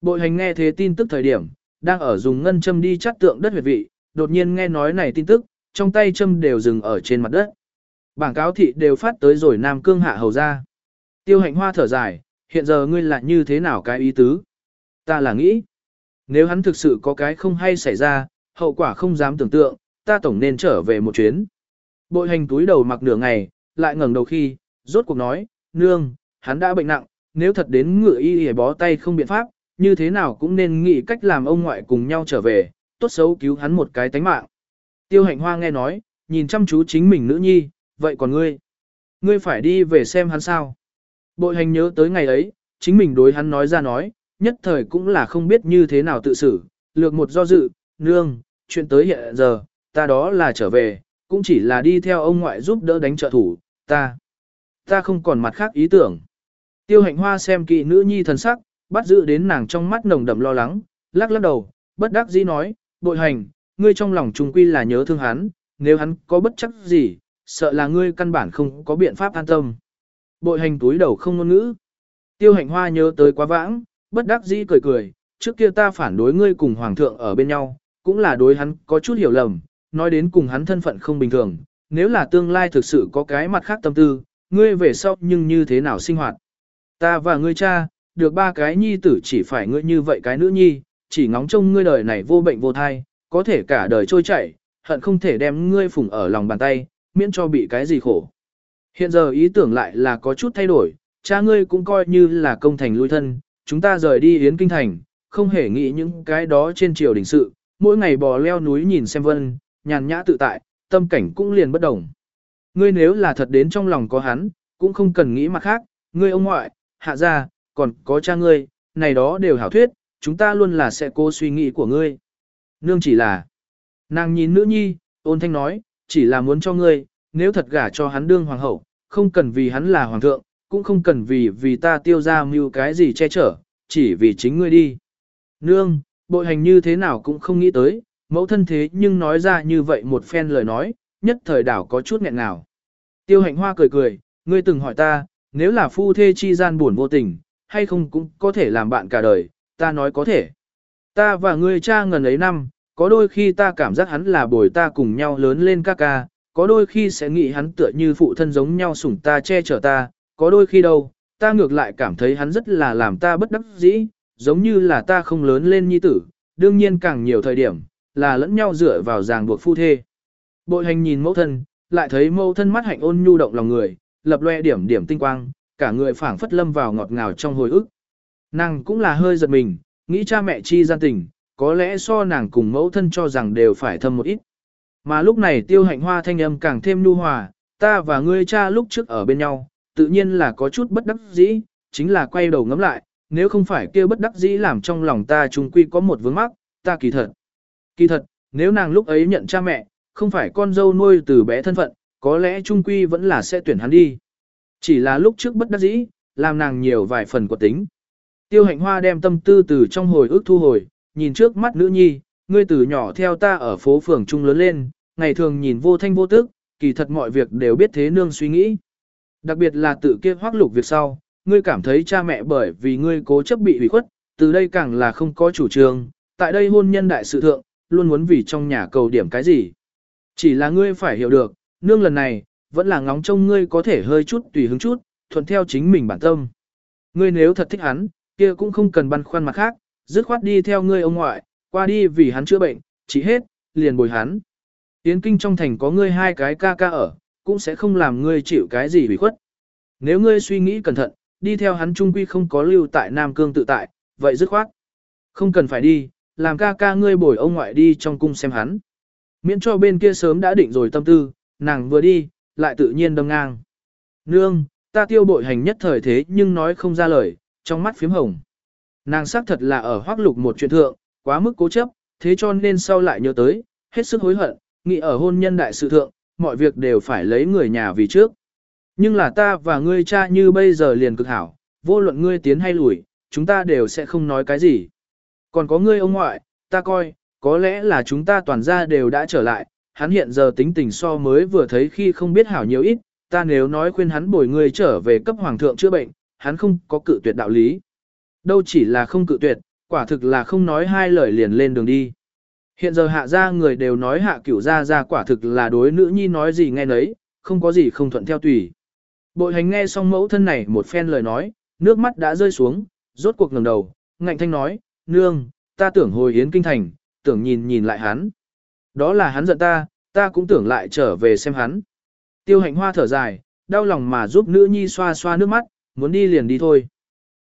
Bội hành nghe thế tin tức thời điểm, đang ở dùng ngân châm đi chắt tượng đất huyệt vị, đột nhiên nghe nói này tin tức, trong tay châm đều dừng ở trên mặt đất. Bảng cáo thị đều phát tới rồi Nam Cương hạ hầu ra. Tiêu hạnh hoa thở dài, hiện giờ ngươi lại như thế nào cái ý tứ? Ta là nghĩ, nếu hắn thực sự có cái không hay xảy ra, hậu quả không dám tưởng tượng, ta tổng nên trở về một chuyến. Bội hành túi đầu mặc nửa ngày, lại ngẩng đầu khi, rốt cuộc nói, nương, hắn đã bệnh nặng, nếu thật đến ngựa y để bó tay không biện pháp, như thế nào cũng nên nghĩ cách làm ông ngoại cùng nhau trở về, tốt xấu cứu hắn một cái tánh mạng. Tiêu hạnh hoa nghe nói, nhìn chăm chú chính mình nữ nhi, vậy còn ngươi? Ngươi phải đi về xem hắn sao? Bội hành nhớ tới ngày ấy, chính mình đối hắn nói ra nói, nhất thời cũng là không biết như thế nào tự xử, lược một do dự, nương, chuyện tới hiện giờ, ta đó là trở về, cũng chỉ là đi theo ông ngoại giúp đỡ đánh trợ thủ, ta, ta không còn mặt khác ý tưởng. Tiêu hạnh hoa xem kỵ nữ nhi thần sắc, bắt giữ đến nàng trong mắt nồng đậm lo lắng, lắc lắc đầu, bất đắc dĩ nói, bội hành, ngươi trong lòng trung quy là nhớ thương hắn, nếu hắn có bất chấp gì, sợ là ngươi căn bản không có biện pháp an tâm. Bội hành túi đầu không ngôn ngữ. Tiêu hạnh hoa nhớ tới quá vãng, bất đắc dĩ cười cười, trước kia ta phản đối ngươi cùng hoàng thượng ở bên nhau, cũng là đối hắn có chút hiểu lầm, nói đến cùng hắn thân phận không bình thường, nếu là tương lai thực sự có cái mặt khác tâm tư, ngươi về sau nhưng như thế nào sinh hoạt. Ta và ngươi cha, được ba cái nhi tử chỉ phải ngươi như vậy cái nữ nhi, chỉ ngóng trông ngươi đời này vô bệnh vô thai, có thể cả đời trôi chảy, hận không thể đem ngươi phụng ở lòng bàn tay, miễn cho bị cái gì khổ. Hiện giờ ý tưởng lại là có chút thay đổi, cha ngươi cũng coi như là công thành lui thân, chúng ta rời đi yến kinh thành, không hề nghĩ những cái đó trên triều đình sự, mỗi ngày bò leo núi nhìn xem vân, nhàn nhã tự tại, tâm cảnh cũng liền bất đồng. Ngươi nếu là thật đến trong lòng có hắn, cũng không cần nghĩ mặt khác, ngươi ông ngoại, hạ gia, còn có cha ngươi, này đó đều hảo thuyết, chúng ta luôn là sẽ cố suy nghĩ của ngươi. Nương chỉ là, nàng nhìn nữ nhi, ôn thanh nói, chỉ là muốn cho ngươi, nếu thật gả cho hắn đương hoàng hậu, không cần vì hắn là hoàng thượng, cũng không cần vì vì ta tiêu ra mưu cái gì che chở, chỉ vì chính ngươi đi. Nương, bội hành như thế nào cũng không nghĩ tới, mẫu thân thế nhưng nói ra như vậy một phen lời nói, nhất thời đảo có chút nghẹn nào. Tiêu hạnh hoa cười cười, ngươi từng hỏi ta, nếu là phu thê chi gian buồn vô tình, hay không cũng có thể làm bạn cả đời, ta nói có thể. Ta và ngươi cha ngần ấy năm, có đôi khi ta cảm giác hắn là bồi ta cùng nhau lớn lên ca ca, có đôi khi sẽ nghĩ hắn tựa như phụ thân giống nhau sủng ta che chở ta, có đôi khi đâu, ta ngược lại cảm thấy hắn rất là làm ta bất đắc dĩ, giống như là ta không lớn lên nhi tử, đương nhiên càng nhiều thời điểm, là lẫn nhau dựa vào ràng buộc phu thê. Bội hành nhìn mẫu thân, lại thấy mẫu thân mắt hạnh ôn nhu động lòng người, lập loe điểm điểm tinh quang, cả người phảng phất lâm vào ngọt ngào trong hồi ức. Nàng cũng là hơi giật mình, nghĩ cha mẹ chi gian tình, có lẽ so nàng cùng mẫu thân cho rằng đều phải thâm một ít. Mà lúc này tiêu hạnh hoa thanh âm càng thêm nhu hòa, ta và ngươi cha lúc trước ở bên nhau, tự nhiên là có chút bất đắc dĩ, chính là quay đầu ngắm lại, nếu không phải kia bất đắc dĩ làm trong lòng ta chung quy có một vướng mắc, ta kỳ thật. Kỳ thật, nếu nàng lúc ấy nhận cha mẹ, không phải con dâu nuôi từ bé thân phận, có lẽ trung quy vẫn là sẽ tuyển hắn đi. Chỉ là lúc trước bất đắc dĩ, làm nàng nhiều vài phần của tính. Tiêu hạnh hoa đem tâm tư từ trong hồi ức thu hồi, nhìn trước mắt nữ nhi, ngươi từ nhỏ theo ta ở phố phường trung lớn lên, ngày thường nhìn vô thanh vô tức, kỳ thật mọi việc đều biết thế nương suy nghĩ. Đặc biệt là tự kia hoác lục việc sau, ngươi cảm thấy cha mẹ bởi vì ngươi cố chấp bị hủy khuất, từ đây càng là không có chủ trương, tại đây hôn nhân đại sự thượng, luôn muốn vì trong nhà cầu điểm cái gì. Chỉ là ngươi phải hiểu được, nương lần này, vẫn là ngóng trông ngươi có thể hơi chút tùy hứng chút, thuận theo chính mình bản tâm. Ngươi nếu thật thích hắn, kia cũng không cần băn khoăn mặt khác, dứt khoát đi theo ngươi ông ngoại, qua đi vì hắn chữa bệnh, chỉ hết, liền bồi hắn. Yến kinh trong thành có ngươi hai cái ca ca ở, cũng sẽ không làm ngươi chịu cái gì bị khuất. Nếu ngươi suy nghĩ cẩn thận, đi theo hắn trung quy không có lưu tại Nam Cương tự tại, vậy dứt khoát. Không cần phải đi, làm ca ca ngươi bồi ông ngoại đi trong cung xem hắn. Miễn cho bên kia sớm đã định rồi tâm tư, nàng vừa đi, lại tự nhiên đâm ngang. Nương, ta tiêu bội hành nhất thời thế nhưng nói không ra lời, trong mắt phím hồng. Nàng xác thật là ở hoác lục một chuyện thượng, quá mức cố chấp, thế cho nên sau lại nhớ tới, hết sức hối hận, nghĩ ở hôn nhân đại sự thượng, mọi việc đều phải lấy người nhà vì trước. Nhưng là ta và ngươi cha như bây giờ liền cực hảo, vô luận ngươi tiến hay lùi, chúng ta đều sẽ không nói cái gì. Còn có ngươi ông ngoại, ta coi, có lẽ là chúng ta toàn gia đều đã trở lại, hắn hiện giờ tính tình so mới vừa thấy khi không biết hảo nhiều ít, ta nếu nói khuyên hắn bồi ngươi trở về cấp hoàng thượng chữa bệnh, hắn không có cự tuyệt đạo lý. Đâu chỉ là không cự tuyệt, quả thực là không nói hai lời liền lên đường đi. Hiện giờ hạ gia người đều nói hạ cửu gia gia quả thực là đối nữ nhi nói gì nghe nấy, không có gì không thuận theo tùy. Bội hành nghe xong mẫu thân này một phen lời nói, nước mắt đã rơi xuống, rốt cuộc ngẩng đầu, ngạnh thanh nói, nương, ta tưởng hồi yến kinh thành, tưởng nhìn nhìn lại hắn. Đó là hắn giận ta, ta cũng tưởng lại trở về xem hắn. Tiêu hạnh hoa thở dài, đau lòng mà giúp nữ nhi xoa xoa nước mắt, muốn đi liền đi thôi.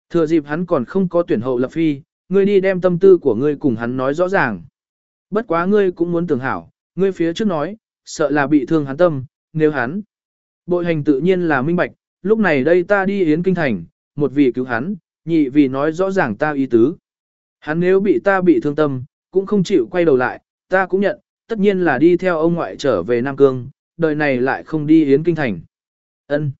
Thừa dịp hắn còn không có tuyển hậu lập phi, ngươi đi đem tâm tư của ngươi cùng hắn nói rõ ràng. Bất quá ngươi cũng muốn tưởng hảo, ngươi phía trước nói, sợ là bị thương hắn tâm, nếu hắn. Bội hành tự nhiên là minh bạch, lúc này đây ta đi yến kinh thành, một vì cứu hắn, nhị vì nói rõ ràng ta ý tứ. Hắn nếu bị ta bị thương tâm, cũng không chịu quay đầu lại, ta cũng nhận, tất nhiên là đi theo ông ngoại trở về Nam Cương, đời này lại không đi yến kinh thành. Ân.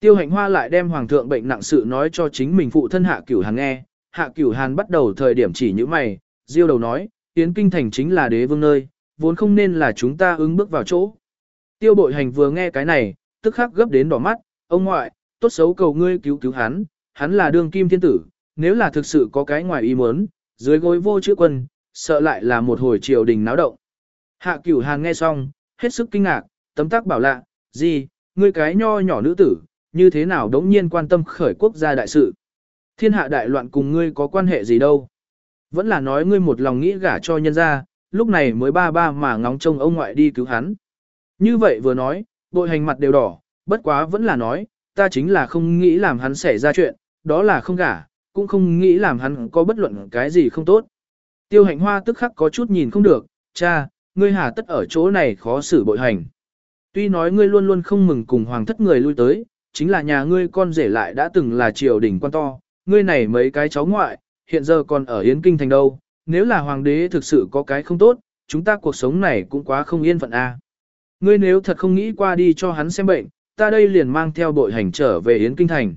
Tiêu hạnh hoa lại đem hoàng thượng bệnh nặng sự nói cho chính mình phụ thân hạ cửu hàn nghe, hạ cửu hàn bắt đầu thời điểm chỉ như mày, diêu đầu nói, yến kinh thành chính là đế vương nơi, vốn không nên là chúng ta ứng bước vào chỗ. Tiêu bội hành vừa nghe cái này, tức khắc gấp đến đỏ mắt, ông ngoại, tốt xấu cầu ngươi cứu cứu hắn, hắn là đương kim thiên tử, nếu là thực sự có cái ngoài ý muốn, dưới gối vô chữ quân, sợ lại là một hồi triều đình náo động. Hạ cửu hàn nghe xong, hết sức kinh ngạc, tấm tắc bảo lạ, gì, ngươi cái nho nhỏ nữ tử, như thế nào đống nhiên quan tâm khởi quốc gia đại sự. Thiên hạ đại loạn cùng ngươi có quan hệ gì đâu. Vẫn là nói ngươi một lòng nghĩ gả cho nhân gia, lúc này mới ba ba mà ngóng trông ông ngoại đi cứu hắn. Như vậy vừa nói, bội hành mặt đều đỏ, bất quá vẫn là nói, ta chính là không nghĩ làm hắn xảy ra chuyện, đó là không gả, cũng không nghĩ làm hắn có bất luận cái gì không tốt. Tiêu hạnh hoa tức khắc có chút nhìn không được, cha, ngươi hà tất ở chỗ này khó xử bội hành. Tuy nói ngươi luôn luôn không mừng cùng hoàng thất người lui tới, chính là nhà ngươi con rể lại đã từng là triều đình quan to, ngươi này mấy cái cháu ngoại, hiện giờ còn ở Yến Kinh thành đâu, nếu là hoàng đế thực sự có cái không tốt, chúng ta cuộc sống này cũng quá không yên phận a. Ngươi nếu thật không nghĩ qua đi cho hắn xem bệnh, ta đây liền mang theo bội hành trở về Yến Kinh Thành.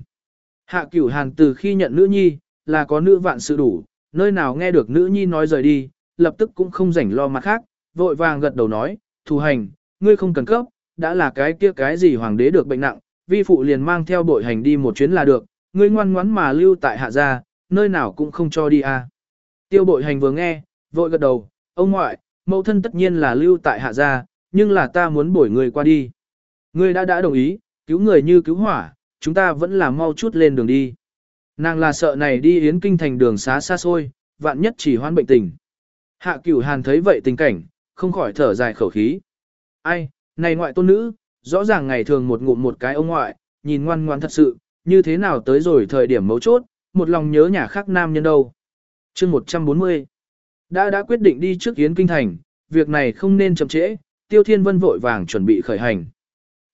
Hạ cửu hàn từ khi nhận nữ nhi, là có nữ vạn sự đủ, nơi nào nghe được nữ nhi nói rời đi, lập tức cũng không rảnh lo mặt khác, vội vàng gật đầu nói, thù hành, ngươi không cần cấp, đã là cái kia cái gì hoàng đế được bệnh nặng, vi phụ liền mang theo bội hành đi một chuyến là được, ngươi ngoan ngoãn mà lưu tại hạ gia, nơi nào cũng không cho đi à. Tiêu bội hành vừa nghe, vội gật đầu, ông ngoại, mẫu thân tất nhiên là lưu tại hạ gia, nhưng là ta muốn bổi người qua đi. Ngươi đã đã đồng ý, cứu người như cứu hỏa, chúng ta vẫn là mau chút lên đường đi. Nàng là sợ này đi yến kinh thành đường xá xa xôi, vạn nhất chỉ hoan bệnh tình. Hạ cửu hàn thấy vậy tình cảnh, không khỏi thở dài khẩu khí. Ai, này ngoại tôn nữ, rõ ràng ngày thường một ngụm một cái ông ngoại, nhìn ngoan ngoan thật sự, như thế nào tới rồi thời điểm mấu chốt, một lòng nhớ nhà khác nam nhân đâu. chương 140 đã đã quyết định đi trước Yến Kinh Thành, việc này không nên chậm trễ, Tiêu Thiên Vân vội vàng chuẩn bị khởi hành.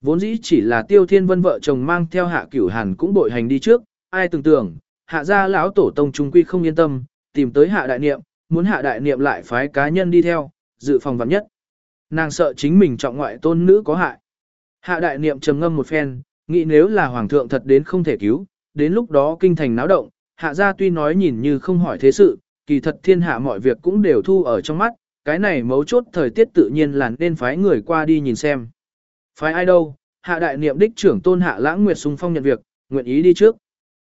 Vốn dĩ chỉ là Tiêu Thiên Vân vợ chồng mang theo hạ cửu hàn cũng bội hành đi trước, ai tưởng tưởng, hạ gia lão tổ tông trung quy không yên tâm, tìm tới hạ đại niệm, muốn hạ đại niệm lại phái cá nhân đi theo, dự phòng vắng nhất. Nàng sợ chính mình trọng ngoại tôn nữ có hại. Hạ đại niệm trầm ngâm một phen, nghĩ nếu là hoàng thượng thật đến không thể cứu, đến lúc đó kinh thành náo động, hạ gia tuy nói nhìn như không hỏi thế sự, kỳ thật thiên hạ mọi việc cũng đều thu ở trong mắt, cái này mấu chốt thời tiết tự nhiên là nên phái người qua đi nhìn xem. Phái ai đâu, hạ đại niệm đích trưởng tôn hạ lãng nguyệt sung phong nhận việc, nguyện ý đi trước.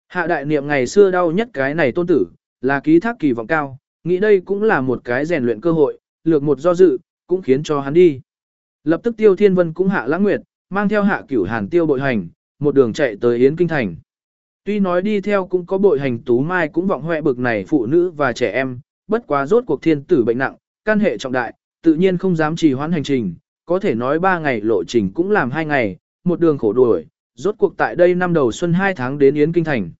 Hạ đại niệm ngày xưa đau nhất cái này tôn tử, là ký thác kỳ vọng cao, nghĩ đây cũng là một cái rèn luyện cơ hội, lược một do dự, cũng khiến cho hắn đi. Lập tức tiêu thiên vân cũng hạ lãng nguyệt, mang theo hạ cửu hàn tiêu bội hành, một đường chạy tới Yến Kinh Thành. Tuy nói đi theo cũng có bội hành tú mai cũng vọng hoẹ bực này phụ nữ và trẻ em, bất quá rốt cuộc thiên tử bệnh nặng, căn hệ trọng đại, tự nhiên không dám trì hoãn hành trình, có thể nói ba ngày lộ trình cũng làm hai ngày, một đường khổ đuổi, rốt cuộc tại đây năm đầu xuân hai tháng đến Yến Kinh Thành.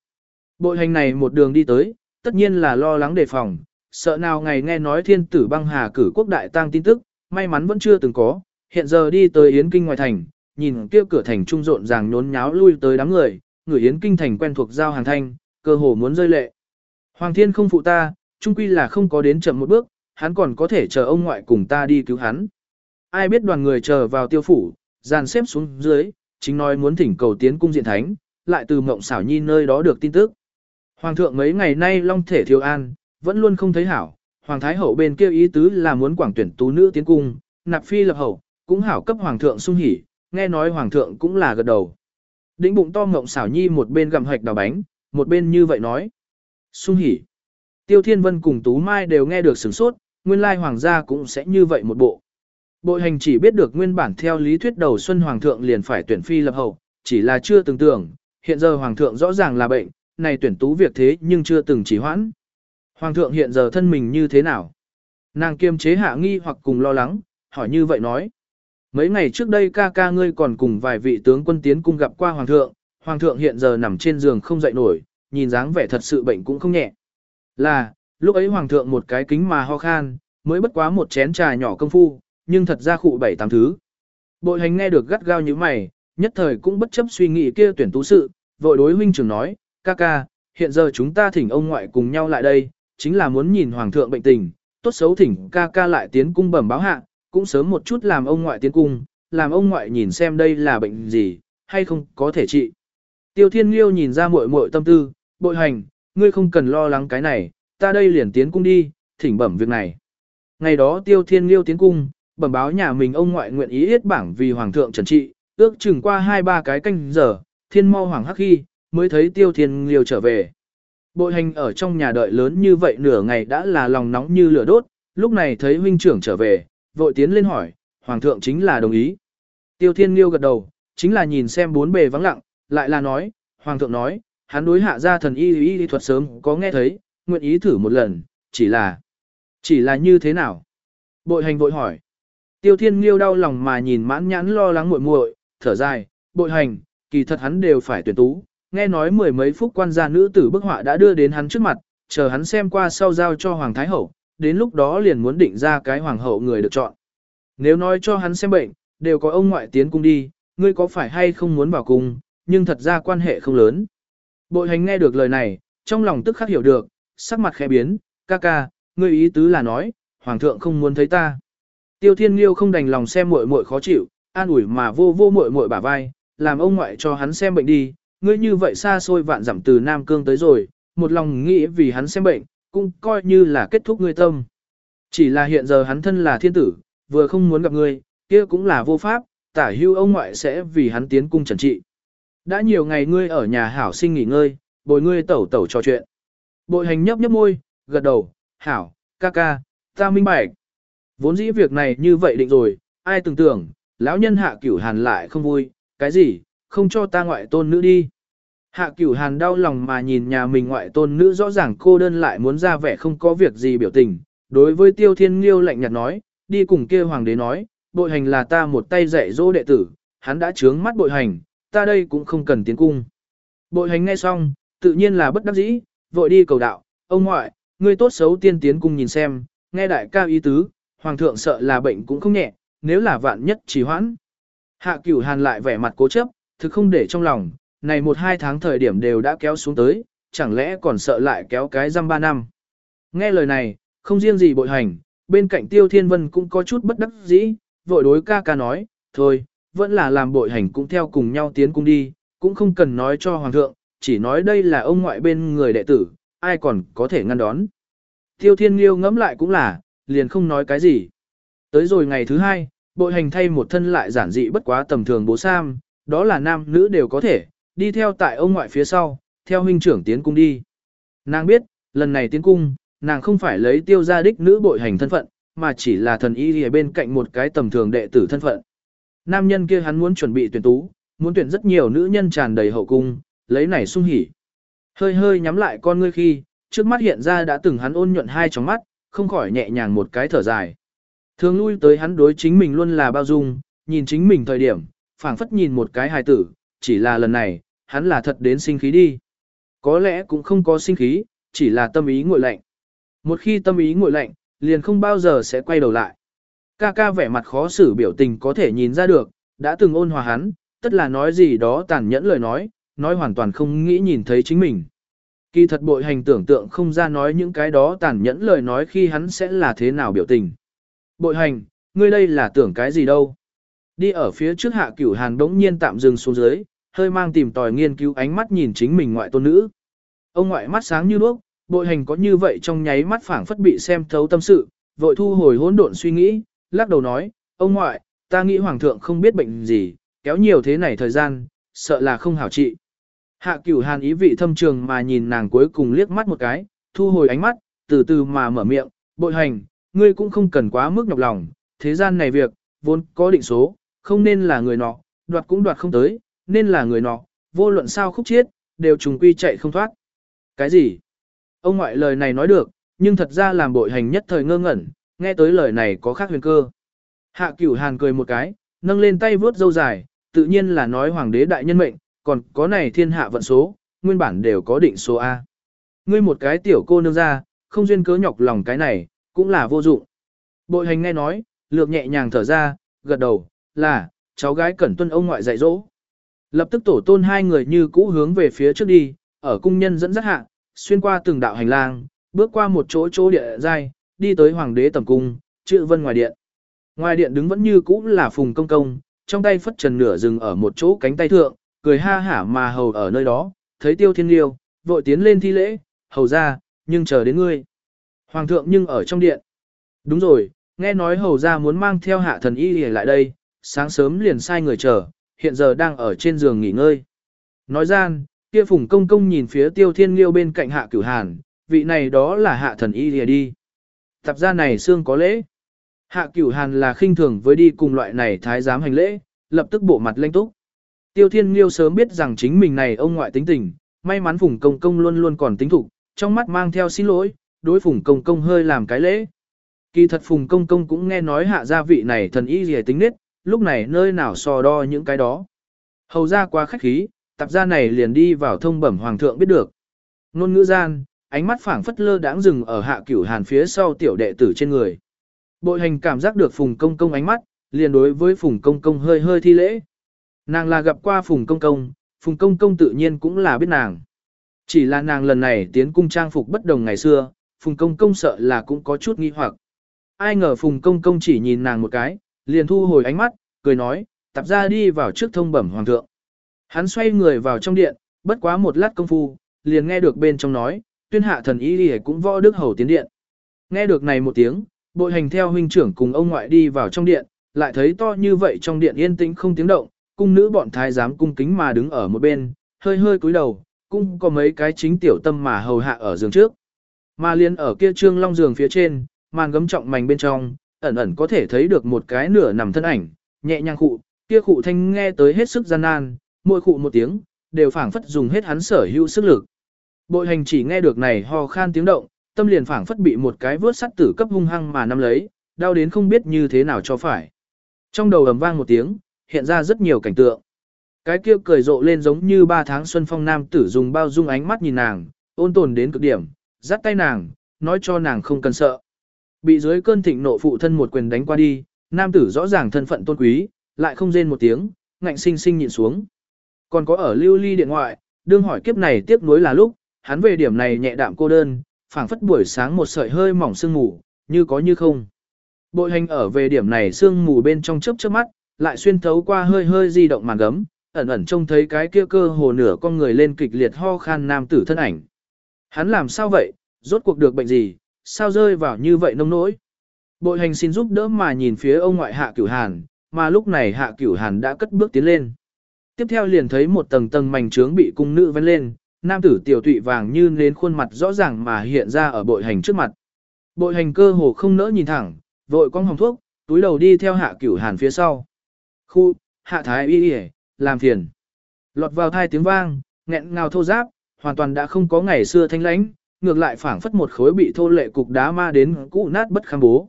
Bội hành này một đường đi tới, tất nhiên là lo lắng đề phòng, sợ nào ngày nghe nói thiên tử băng hà cử quốc đại tăng tin tức, may mắn vẫn chưa từng có, hiện giờ đi tới Yến Kinh ngoài thành, nhìn kia cửa thành trung rộn ràng nhốn nháo lui tới đám người, người Yến Kinh thành quen thuộc giao hàng thanh, cơ hồ muốn rơi lệ. Hoàng thiên không phụ ta, trung quy là không có đến chậm một bước, hắn còn có thể chờ ông ngoại cùng ta đi cứu hắn. Ai biết đoàn người chờ vào tiêu phủ, dàn xếp xuống dưới, chính nói muốn thỉnh cầu tiến cung diện thánh, lại từ mộng xảo nhi nơi đó được tin tức. Hoàng thượng mấy ngày nay long thể thiếu an, vẫn luôn không thấy hảo, hoàng thái hậu bên kia ý tứ là muốn quảng tuyển tú nữ tiến cung, nạp phi lập hậu, cũng hảo cấp hoàng thượng sung hỉ, nghe nói hoàng thượng cũng là gật đầu. Đĩnh bụng to mộng xảo nhi một bên gặm hạch đào bánh, một bên như vậy nói. Sung hỉ. Tiêu Thiên Vân cùng Tú Mai đều nghe được sửng sốt, nguyên lai hoàng gia cũng sẽ như vậy một bộ. Bội hành chỉ biết được nguyên bản theo lý thuyết đầu xuân hoàng thượng liền phải tuyển phi lập hậu, chỉ là chưa từng tưởng, hiện giờ hoàng thượng rõ ràng là bệnh, này tuyển tú việc thế nhưng chưa từng chỉ hoãn. Hoàng thượng hiện giờ thân mình như thế nào? Nàng kiềm chế hạ nghi hoặc cùng lo lắng, hỏi như vậy nói. Mấy ngày trước đây ca ca ngươi còn cùng vài vị tướng quân tiến cung gặp qua hoàng thượng, hoàng thượng hiện giờ nằm trên giường không dậy nổi, nhìn dáng vẻ thật sự bệnh cũng không nhẹ. Là, lúc ấy hoàng thượng một cái kính mà ho khan, mới bất quá một chén trà nhỏ công phu, nhưng thật ra khụ bảy tám thứ. Bội hành nghe được gắt gao như mày, nhất thời cũng bất chấp suy nghĩ kia tuyển tú sự, vội đối huynh trưởng nói, ca ca, hiện giờ chúng ta thỉnh ông ngoại cùng nhau lại đây, chính là muốn nhìn hoàng thượng bệnh tình, tốt xấu thỉnh ca ca lại tiến cung bẩm báo hạ, cũng sớm một chút làm ông ngoại tiến cung, làm ông ngoại nhìn xem đây là bệnh gì, hay không có thể trị. Tiêu Thiên Liêu nhìn ra muội muội tâm tư, bội hành, ngươi không cần lo lắng cái này, ta đây liền tiến cung đi, thỉnh bẩm việc này. Ngày đó Tiêu Thiên Liêu tiến cung, bẩm báo nhà mình ông ngoại nguyện ý yết bảng vì hoàng thượng trần trị, ước chừng qua hai ba cái canh giờ, thiên mau hoàng hắc khi, mới thấy Tiêu Thiên Liêu trở về. Bội hành ở trong nhà đợi lớn như vậy nửa ngày đã là lòng nóng như lửa đốt, lúc này thấy huynh trưởng trở về, vội tiến lên hỏi, hoàng thượng chính là đồng ý. Tiêu Thiên Liêu gật đầu, chính là nhìn xem bốn bề vắng lặng, lại là nói, hoàng thượng nói, hắn đối hạ gia thần y y, y thuật sớm có nghe thấy, nguyện ý thử một lần, chỉ là, chỉ là như thế nào? Bội hành vội hỏi. Tiêu Thiên Liêu đau lòng mà nhìn mãn nhãn lo lắng muội muội, thở dài, bội hành, kỳ thật hắn đều phải tuyển tú, nghe nói mười mấy phút quan gia nữ tử bức họa đã đưa đến hắn trước mặt, chờ hắn xem qua sau giao cho Hoàng Thái Hậu, đến lúc đó liền muốn định ra cái Hoàng Hậu người được chọn. Nếu nói cho hắn xem bệnh, đều có ông ngoại tiến cung đi, ngươi có phải hay không muốn vào cung, nhưng thật ra quan hệ không lớn. Bội hành nghe được lời này, trong lòng tức khắc hiểu được, sắc mặt khẽ biến, ca ca, ngươi ý tứ là nói, Hoàng thượng không muốn thấy ta. Tiêu Thiên Liêu không đành lòng xem muội muội khó chịu, an ủi mà vô vô muội muội bả vai, làm ông ngoại cho hắn xem bệnh đi, ngươi như vậy xa xôi vạn dặm từ Nam Cương tới rồi, một lòng nghĩ vì hắn xem bệnh, cũng coi như là kết thúc ngươi tâm. Chỉ là hiện giờ hắn thân là thiên tử, vừa không muốn gặp ngươi, kia cũng là vô pháp, tả hưu ông ngoại sẽ vì hắn tiến cung trần trị. Đã nhiều ngày ngươi ở nhà hảo sinh nghỉ ngơi, bồi ngươi tẩu tẩu trò chuyện. Bội hành nhấp nhấp môi, gật đầu, hảo, ca ca, ta minh bạch. Vốn dĩ việc này như vậy định rồi, ai tưởng tưởng, lão nhân hạ cửu hàn lại không vui, cái gì, không cho ta ngoại tôn nữ đi. Hạ cửu hàn đau lòng mà nhìn nhà mình ngoại tôn nữ rõ ràng cô đơn lại muốn ra vẻ không có việc gì biểu tình. Đối với tiêu thiên liêu lạnh nhạt nói, đi cùng kia hoàng đế nói, bội hành là ta một tay dạy dỗ đệ tử, hắn đã trướng mắt bội hành, ta đây cũng không cần tiến cung. Bội hành nghe xong, tự nhiên là bất đắc dĩ, vội đi cầu đạo, ông ngoại, ngươi tốt xấu tiên tiến cung nhìn xem, nghe đại ca ý tứ, hoàng thượng sợ là bệnh cũng không nhẹ, nếu là vạn nhất trì hoãn. Hạ cửu hàn lại vẻ mặt cố chấp, thực không để trong lòng, này một hai tháng thời điểm đều đã kéo xuống tới, chẳng lẽ còn sợ lại kéo cái răm ba năm. Nghe lời này, không riêng gì bội hành, bên cạnh tiêu thiên vân cũng có chút bất đắc dĩ, vội đối ca ca nói, thôi, vẫn là làm bội hành cũng theo cùng nhau tiến cung đi, cũng không cần nói cho hoàng thượng, chỉ nói đây là ông ngoại bên người đệ tử, ai còn có thể ngăn đón. Tiêu thiên liêu ngẫm lại cũng là, liền không nói cái gì. Tới rồi ngày thứ hai, bội hành thay một thân lại giản dị bất quá tầm thường bố Sam, đó là nam nữ đều có thể, đi theo tại ông ngoại phía sau, theo huynh trưởng tiến cung đi. Nàng biết, lần này tiến cung, nàng không phải lấy tiêu gia đích nữ bội hành thân phận, mà chỉ là thần y ở bên cạnh một cái tầm thường đệ tử thân phận. Nam nhân kia hắn muốn chuẩn bị tuyển tú, muốn tuyển rất nhiều nữ nhân tràn đầy hậu cung, lấy này sung hỉ. Hơi hơi nhắm lại con ngươi khi, trước mắt hiện ra đã từng hắn ôn nhuận hai tròng mắt, không khỏi nhẹ nhàng một cái thở dài. Thường lui tới hắn đối chính mình luôn là bao dung, nhìn chính mình thời điểm, phảng phất nhìn một cái hài tử, chỉ là lần này, hắn là thật đến sinh khí đi. Có lẽ cũng không có sinh khí, chỉ là tâm ý nguội lạnh. Một khi tâm ý nguội lạnh, liền không bao giờ sẽ quay đầu lại. Ca ca vẻ mặt khó xử biểu tình có thể nhìn ra được, đã từng ôn hòa hắn, tất là nói gì đó tàn nhẫn lời nói, nói hoàn toàn không nghĩ nhìn thấy chính mình. Kỳ thật bội hành tưởng tượng không ra nói những cái đó tàn nhẫn lời nói khi hắn sẽ là thế nào biểu tình. Bội hành, ngươi đây là tưởng cái gì đâu. Đi ở phía trước hạ cửu hàn đống nhiên tạm dừng xuống dưới, hơi mang tìm tòi nghiên cứu ánh mắt nhìn chính mình ngoại tôn nữ. Ông ngoại mắt sáng như đuốc, bội hành có như vậy trong nháy mắt phảng phất bị xem thấu tâm sự, vội thu hồi hỗn độn suy nghĩ, lắc đầu nói, ông ngoại, ta nghĩ hoàng thượng không biết bệnh gì, kéo nhiều thế này thời gian, sợ là không hảo trị. Hạ cửu hàn ý vị thâm trường mà nhìn nàng cuối cùng liếc mắt một cái, thu hồi ánh mắt, từ từ mà mở miệng, bội hành, ngươi cũng không cần quá mức nhọc lòng, thế gian này việc, vốn có định số, không nên là người nọ, đoạt cũng đoạt không tới, nên là người nọ, vô luận sao khúc chiết, đều trùng quy chạy không thoát. Cái gì? Ông ngoại lời này nói được, nhưng thật ra làm bội hành nhất thời ngơ ngẩn, nghe tới lời này có khác huyền cơ. Hạ cửu hàn cười một cái, nâng lên tay vướt dâu dài, tự nhiên là nói hoàng đế đại nhân mệnh, còn có này thiên hạ vận số, nguyên bản đều có định số A. Ngươi một cái tiểu cô nương ra, không duyên cớ nhọc lòng cái này, cũng là vô dụng. Bội hành nghe nói, lược nhẹ nhàng thở ra, gật đầu, là, cháu gái cẩn tuân ông ngoại dạy dỗ. Lập tức tổ tôn hai người như cũ hướng về phía trước đi, ở cung nhân dẫn dắt hạ, xuyên qua từng đạo hành lang, bước qua một chỗ chỗ địa giai, đi tới hoàng đế tầm cung, chữ vân ngoài điện. Ngoài điện đứng vẫn như cũ là phùng công công, trong tay phất trần nửa dừng ở một chỗ cánh tay thượng, cười ha hả mà hầu ở nơi đó, thấy tiêu thiên liêu, vội tiến lên thi lễ, hầu ra, nhưng chờ đến ngươi. Hoàng thượng nhưng ở trong điện. Đúng rồi, nghe nói hầu ra muốn mang theo hạ thần y lại đây, sáng sớm liền sai người chờ, hiện giờ đang ở trên giường nghỉ ngơi. Nói gian, kia phùng công công nhìn phía tiêu thiên liêu bên cạnh hạ cửu hàn, vị này đó là hạ thần y lìa đi. Tập ra này xương có lễ. Hạ cửu hàn là khinh thường với đi cùng loại này thái giám hành lễ, lập tức bộ mặt lanh túc. Tiêu thiên liêu sớm biết rằng chính mình này ông ngoại tính tình, may mắn phùng công công luôn luôn còn tính thủ, trong mắt mang theo xin lỗi, đối phùng công công hơi làm cái lễ. Kỳ thật phùng công công cũng nghe nói hạ gia vị này thần y gì tính nết, lúc này nơi nào so đo những cái đó. Hầu ra quá khách khí, tạp gia này liền đi vào thông bẩm hoàng thượng biết được. Nôn ngữ gian, ánh mắt phảng phất lơ đãng dừng ở hạ cửu hàn phía sau tiểu đệ tử trên người. Bội hành cảm giác được phùng công công ánh mắt, liền đối với phùng công công hơi hơi thi lễ. Nàng là gặp qua phùng công công, phùng công công tự nhiên cũng là biết nàng. Chỉ là nàng lần này tiến cung trang phục bất đồng ngày xưa, phùng công công sợ là cũng có chút nghi hoặc. Ai ngờ phùng công công chỉ nhìn nàng một cái, liền thu hồi ánh mắt, cười nói, tập ra đi vào trước thông bẩm hoàng thượng. Hắn xoay người vào trong điện, bất quá một lát công phu, liền nghe được bên trong nói, tuyên hạ thần y đi cũng võ đức hầu tiến điện. Nghe được này một tiếng, bội hành theo huynh trưởng cùng ông ngoại đi vào trong điện, lại thấy to như vậy trong điện yên tĩnh không tiếng động, cung nữ bọn thái giám cung kính mà đứng ở một bên, hơi hơi cúi đầu, cung có mấy cái chính tiểu tâm mà hầu hạ ở giường trước. Mà liên ở kia trương long giường phía trên, màn gấm trọng mảnh bên trong, ẩn ẩn có thể thấy được một cái nửa nằm thân ảnh, nhẹ nhàng khụ, kia khụ thanh nghe tới hết sức gian nan, mỗi khụ một tiếng, đều phảng phất dùng hết hắn sở hữu sức lực. Bội hành chỉ nghe được này ho khan tiếng động, tâm liền phảng phất bị một cái vớt sắt tử cấp hung hăng mà nắm lấy, đau đến không biết như thế nào cho phải. Trong đầu ầm vang một tiếng, hiện ra rất nhiều cảnh tượng. Cái kia cười rộ lên giống như ba tháng xuân phong nam tử dùng bao dung ánh mắt nhìn nàng, ôn tồn đến cực điểm, dắt tay nàng, nói cho nàng không cần sợ. Bị dưới cơn thịnh nộ phụ thân một quyền đánh qua đi, nam tử rõ ràng thân phận tôn quý, lại không rên một tiếng, ngạnh sinh sinh nhìn xuống. Còn có ở lưu ly điện ngoại, đương hỏi kiếp này tiếp nối là lúc, hắn về điểm này nhẹ đạm cô đơn, phảng phất buổi sáng một sợi hơi mỏng sương mù, như có như không. Bội hành ở về điểm này sương mù bên trong chớp chớp mắt, lại xuyên thấu qua hơi hơi di động màn gấm, ẩn ẩn trông thấy cái kia cơ hồ nửa con người lên kịch liệt ho khan nam tử thân ảnh. Hắn làm sao vậy, rốt cuộc được bệnh gì, sao rơi vào như vậy nông nỗi. Bội hành xin giúp đỡ mà nhìn phía ông ngoại hạ cửu hàn, mà lúc này hạ cửu hàn đã cất bước tiến lên. Tiếp theo liền thấy một tầng tầng mảnh trướng bị cung nữ vén lên, nam tử tiểu tụy vàng như nến khuôn mặt rõ ràng mà hiện ra ở bội hành trước mặt. Bội hành cơ hồ không nỡ nhìn thẳng, vội cong hồng thuốc, túi đầu đi theo hạ cửu hàn phía sau. Khu, hạ thái y y, làm phiền. Lọt vào thai tiếng vang, nghẹn ngào thô giáp, hoàn toàn đã không có ngày xưa thanh lãnh, ngược lại phảng phất một khối bị thô lệ cục đá ma đến cũ nát bất kham bố.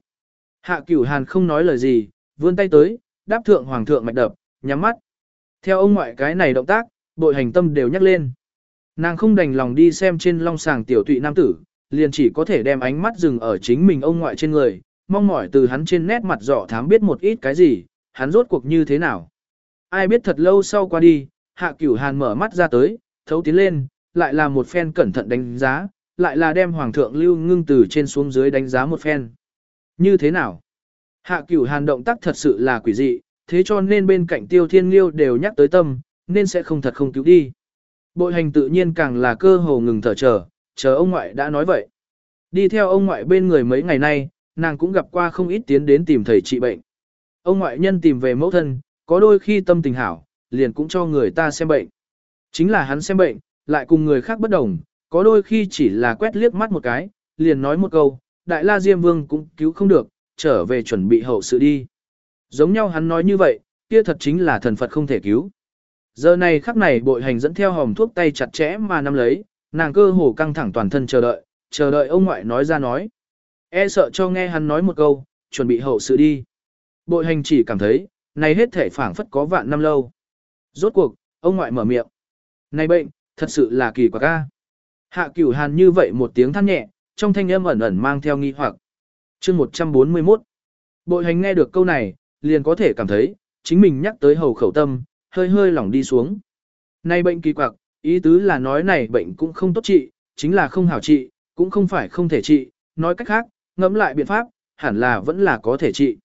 Hạ cửu hàn không nói lời gì, vươn tay tới, đáp thượng hoàng thượng mạch đập, nhắm mắt. Theo ông ngoại cái này động tác, bội hành tâm đều nhắc lên. Nàng không đành lòng đi xem trên long sàng tiểu tụy nam tử, liền chỉ có thể đem ánh mắt dừng ở chính mình ông ngoại trên người, mong mỏi từ hắn trên nét mặt rõ thám biết một ít cái gì, hắn rốt cuộc như thế nào. Ai biết thật lâu sau qua đi, hạ cửu hàn mở mắt ra tới, thấu tiến lên, lại là một phen cẩn thận đánh giá, lại là đem hoàng thượng lưu ngưng từ trên xuống dưới đánh giá một phen. Như thế nào? Hạ cửu hàn động tác thật sự là quỷ dị, thế cho nên bên cạnh tiêu thiên liêu đều nhắc tới tâm, nên sẽ không thật không cứu đi. Bội hành tự nhiên càng là cơ hồ ngừng thở chờ, chờ ông ngoại đã nói vậy. Đi theo ông ngoại bên người mấy ngày nay, nàng cũng gặp qua không ít tiến đến tìm thầy trị bệnh. Ông ngoại nhân tìm về mẫu thân, có đôi khi tâm tình hảo, liền cũng cho người ta xem bệnh. Chính là hắn xem bệnh, lại cùng người khác bất đồng, có đôi khi chỉ là quét liếc mắt một cái, liền nói một câu, đại la diêm vương cũng cứu không được, trở về chuẩn bị hậu sự đi. Giống nhau hắn nói như vậy, kia thật chính là thần Phật không thể cứu. Giờ này khắc này bội hành dẫn theo hòm thuốc tay chặt chẽ mà nắm lấy, nàng cơ hồ căng thẳng toàn thân chờ đợi, chờ đợi ông ngoại nói ra nói. E sợ cho nghe hắn nói một câu, chuẩn bị hậu sự đi. Bội hành chỉ cảm thấy, này hết thể phảng phất có vạn năm lâu. Rốt cuộc, ông ngoại mở miệng. Này bệnh, thật sự là kỳ quặc ca. Hạ cửu hàn như vậy một tiếng than nhẹ, trong thanh âm ẩn ẩn mang theo nghi hoặc. chương 141. Bội hành nghe được câu này, liền có thể cảm thấy, chính mình nhắc tới hầu khẩu tâm, hơi hơi lỏng đi xuống. Này bệnh kỳ quặc, ý tứ là nói này bệnh cũng không tốt trị, chính là không hảo trị, cũng không phải không thể trị, nói cách khác, ngẫm lại biện pháp, hẳn là vẫn là có thể trị.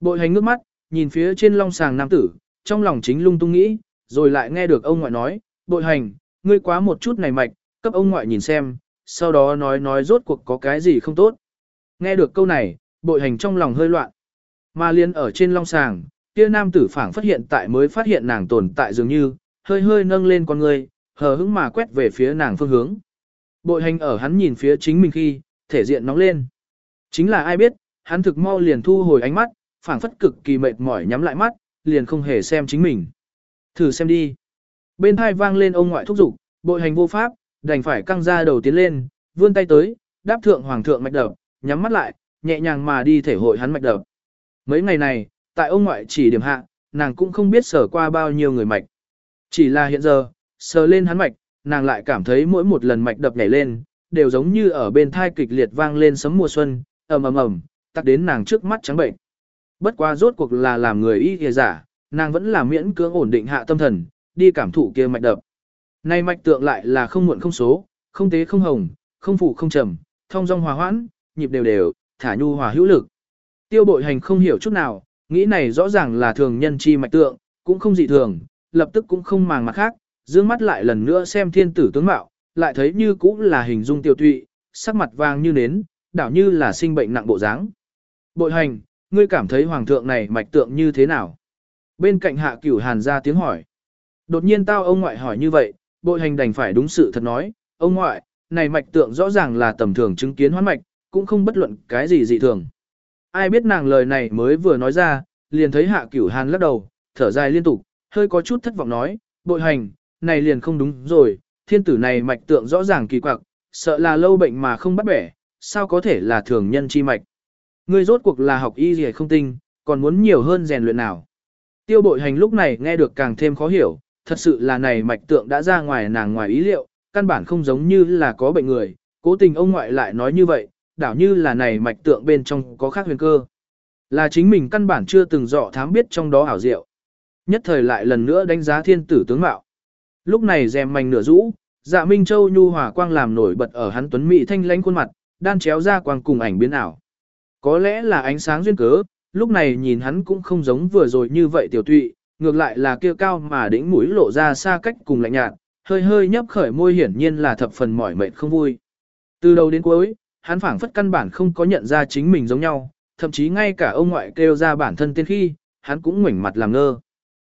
Bội hành ngước mắt, nhìn phía trên long sàng nam tử, trong lòng chính lung tung nghĩ, rồi lại nghe được ông ngoại nói, bội hành, ngươi quá một chút này mạch, cấp ông ngoại nhìn xem, sau đó nói nói rốt cuộc có cái gì không tốt. Nghe được câu này, bội hành trong lòng hơi loạn. Mà liên ở trên long sàng, kia nam tử phảng phát hiện tại mới phát hiện nàng tồn tại dường như, hơi hơi nâng lên con người, hờ hững mà quét về phía nàng phương hướng. Bội hành ở hắn nhìn phía chính mình khi, thể diện nóng lên. Chính là ai biết, hắn thực mau liền thu hồi ánh mắt, phảng phất cực kỳ mệt mỏi nhắm lại mắt, liền không hề xem chính mình. Thử xem đi. Bên hai vang lên ông ngoại thúc giục, bội hành vô pháp, đành phải căng ra đầu tiến lên, vươn tay tới, đáp thượng hoàng thượng mạch đập, nhắm mắt lại, nhẹ nhàng mà đi thể hội hắn mạch đập. Mấy ngày này, tại ông ngoại chỉ điểm hạ, nàng cũng không biết sở qua bao nhiêu người mạch. Chỉ là hiện giờ, sờ lên hắn mạch, nàng lại cảm thấy mỗi một lần mạch đập nhảy lên, đều giống như ở bên thai kịch liệt vang lên sấm mùa xuân, ầm ầm ầm, tắt đến nàng trước mắt trắng bệnh. Bất quá rốt cuộc là làm người y kìa giả, nàng vẫn là miễn cưỡng ổn định hạ tâm thần, đi cảm thụ kia mạch đập. Nay mạch tượng lại là không muộn không số, không tế không hồng, không phụ không trầm, thông dong hòa hoãn, nhịp đều đều, thả nhu hòa hữu lực. Tiêu bội hành không hiểu chút nào, nghĩ này rõ ràng là thường nhân chi mạch tượng, cũng không dị thường, lập tức cũng không màng mặt khác, dương mắt lại lần nữa xem thiên tử tướng mạo, lại thấy như cũng là hình dung tiêu tụy, sắc mặt vàng như nến, đảo như là sinh bệnh nặng bộ dáng. Bội hành, ngươi cảm thấy hoàng thượng này mạch tượng như thế nào? Bên cạnh hạ cửu hàn ra tiếng hỏi. Đột nhiên tao ông ngoại hỏi như vậy, bội hành đành phải đúng sự thật nói, ông ngoại, này mạch tượng rõ ràng là tầm thường chứng kiến hoán mạch, cũng không bất luận cái gì dị thường. Ai biết nàng lời này mới vừa nói ra, liền thấy hạ cửu hàn lắc đầu, thở dài liên tục, hơi có chút thất vọng nói, bội hành, này liền không đúng rồi, thiên tử này mạch tượng rõ ràng kỳ quặc, sợ là lâu bệnh mà không bắt bẻ, sao có thể là thường nhân chi mạch. Ngươi rốt cuộc là học y gì không tinh, còn muốn nhiều hơn rèn luyện nào. Tiêu bội hành lúc này nghe được càng thêm khó hiểu, thật sự là này mạch tượng đã ra ngoài nàng ngoài ý liệu, căn bản không giống như là có bệnh người, cố tình ông ngoại lại nói như vậy, đảo như là này mạch tượng bên trong có khác huyền cơ. Là chính mình căn bản chưa từng rõ thám biết trong đó ảo diệu. Nhất thời lại lần nữa đánh giá thiên tử tướng mạo. Lúc này rèm mảnh nửa rũ, dạ Minh Châu nhu hòa quang làm nổi bật ở hắn tuấn mỹ thanh lãnh khuôn mặt, đan chéo ra quang cùng ảnh biến ảo. Có lẽ là ánh sáng duyên cớ, lúc này nhìn hắn cũng không giống vừa rồi như vậy tiểu tụy, ngược lại là kia cao mà đỉnh mũi lộ ra xa cách cùng lạnh nhạt, hơi hơi nhấp khởi môi hiển nhiên là thập phần mỏi mệt không vui. Từ đầu đến cuối, hắn phảng phất căn bản không có nhận ra chính mình giống nhau, thậm chí ngay cả ông ngoại kêu ra bản thân tên khi, hắn cũng ngoảnh mặt làm ngơ.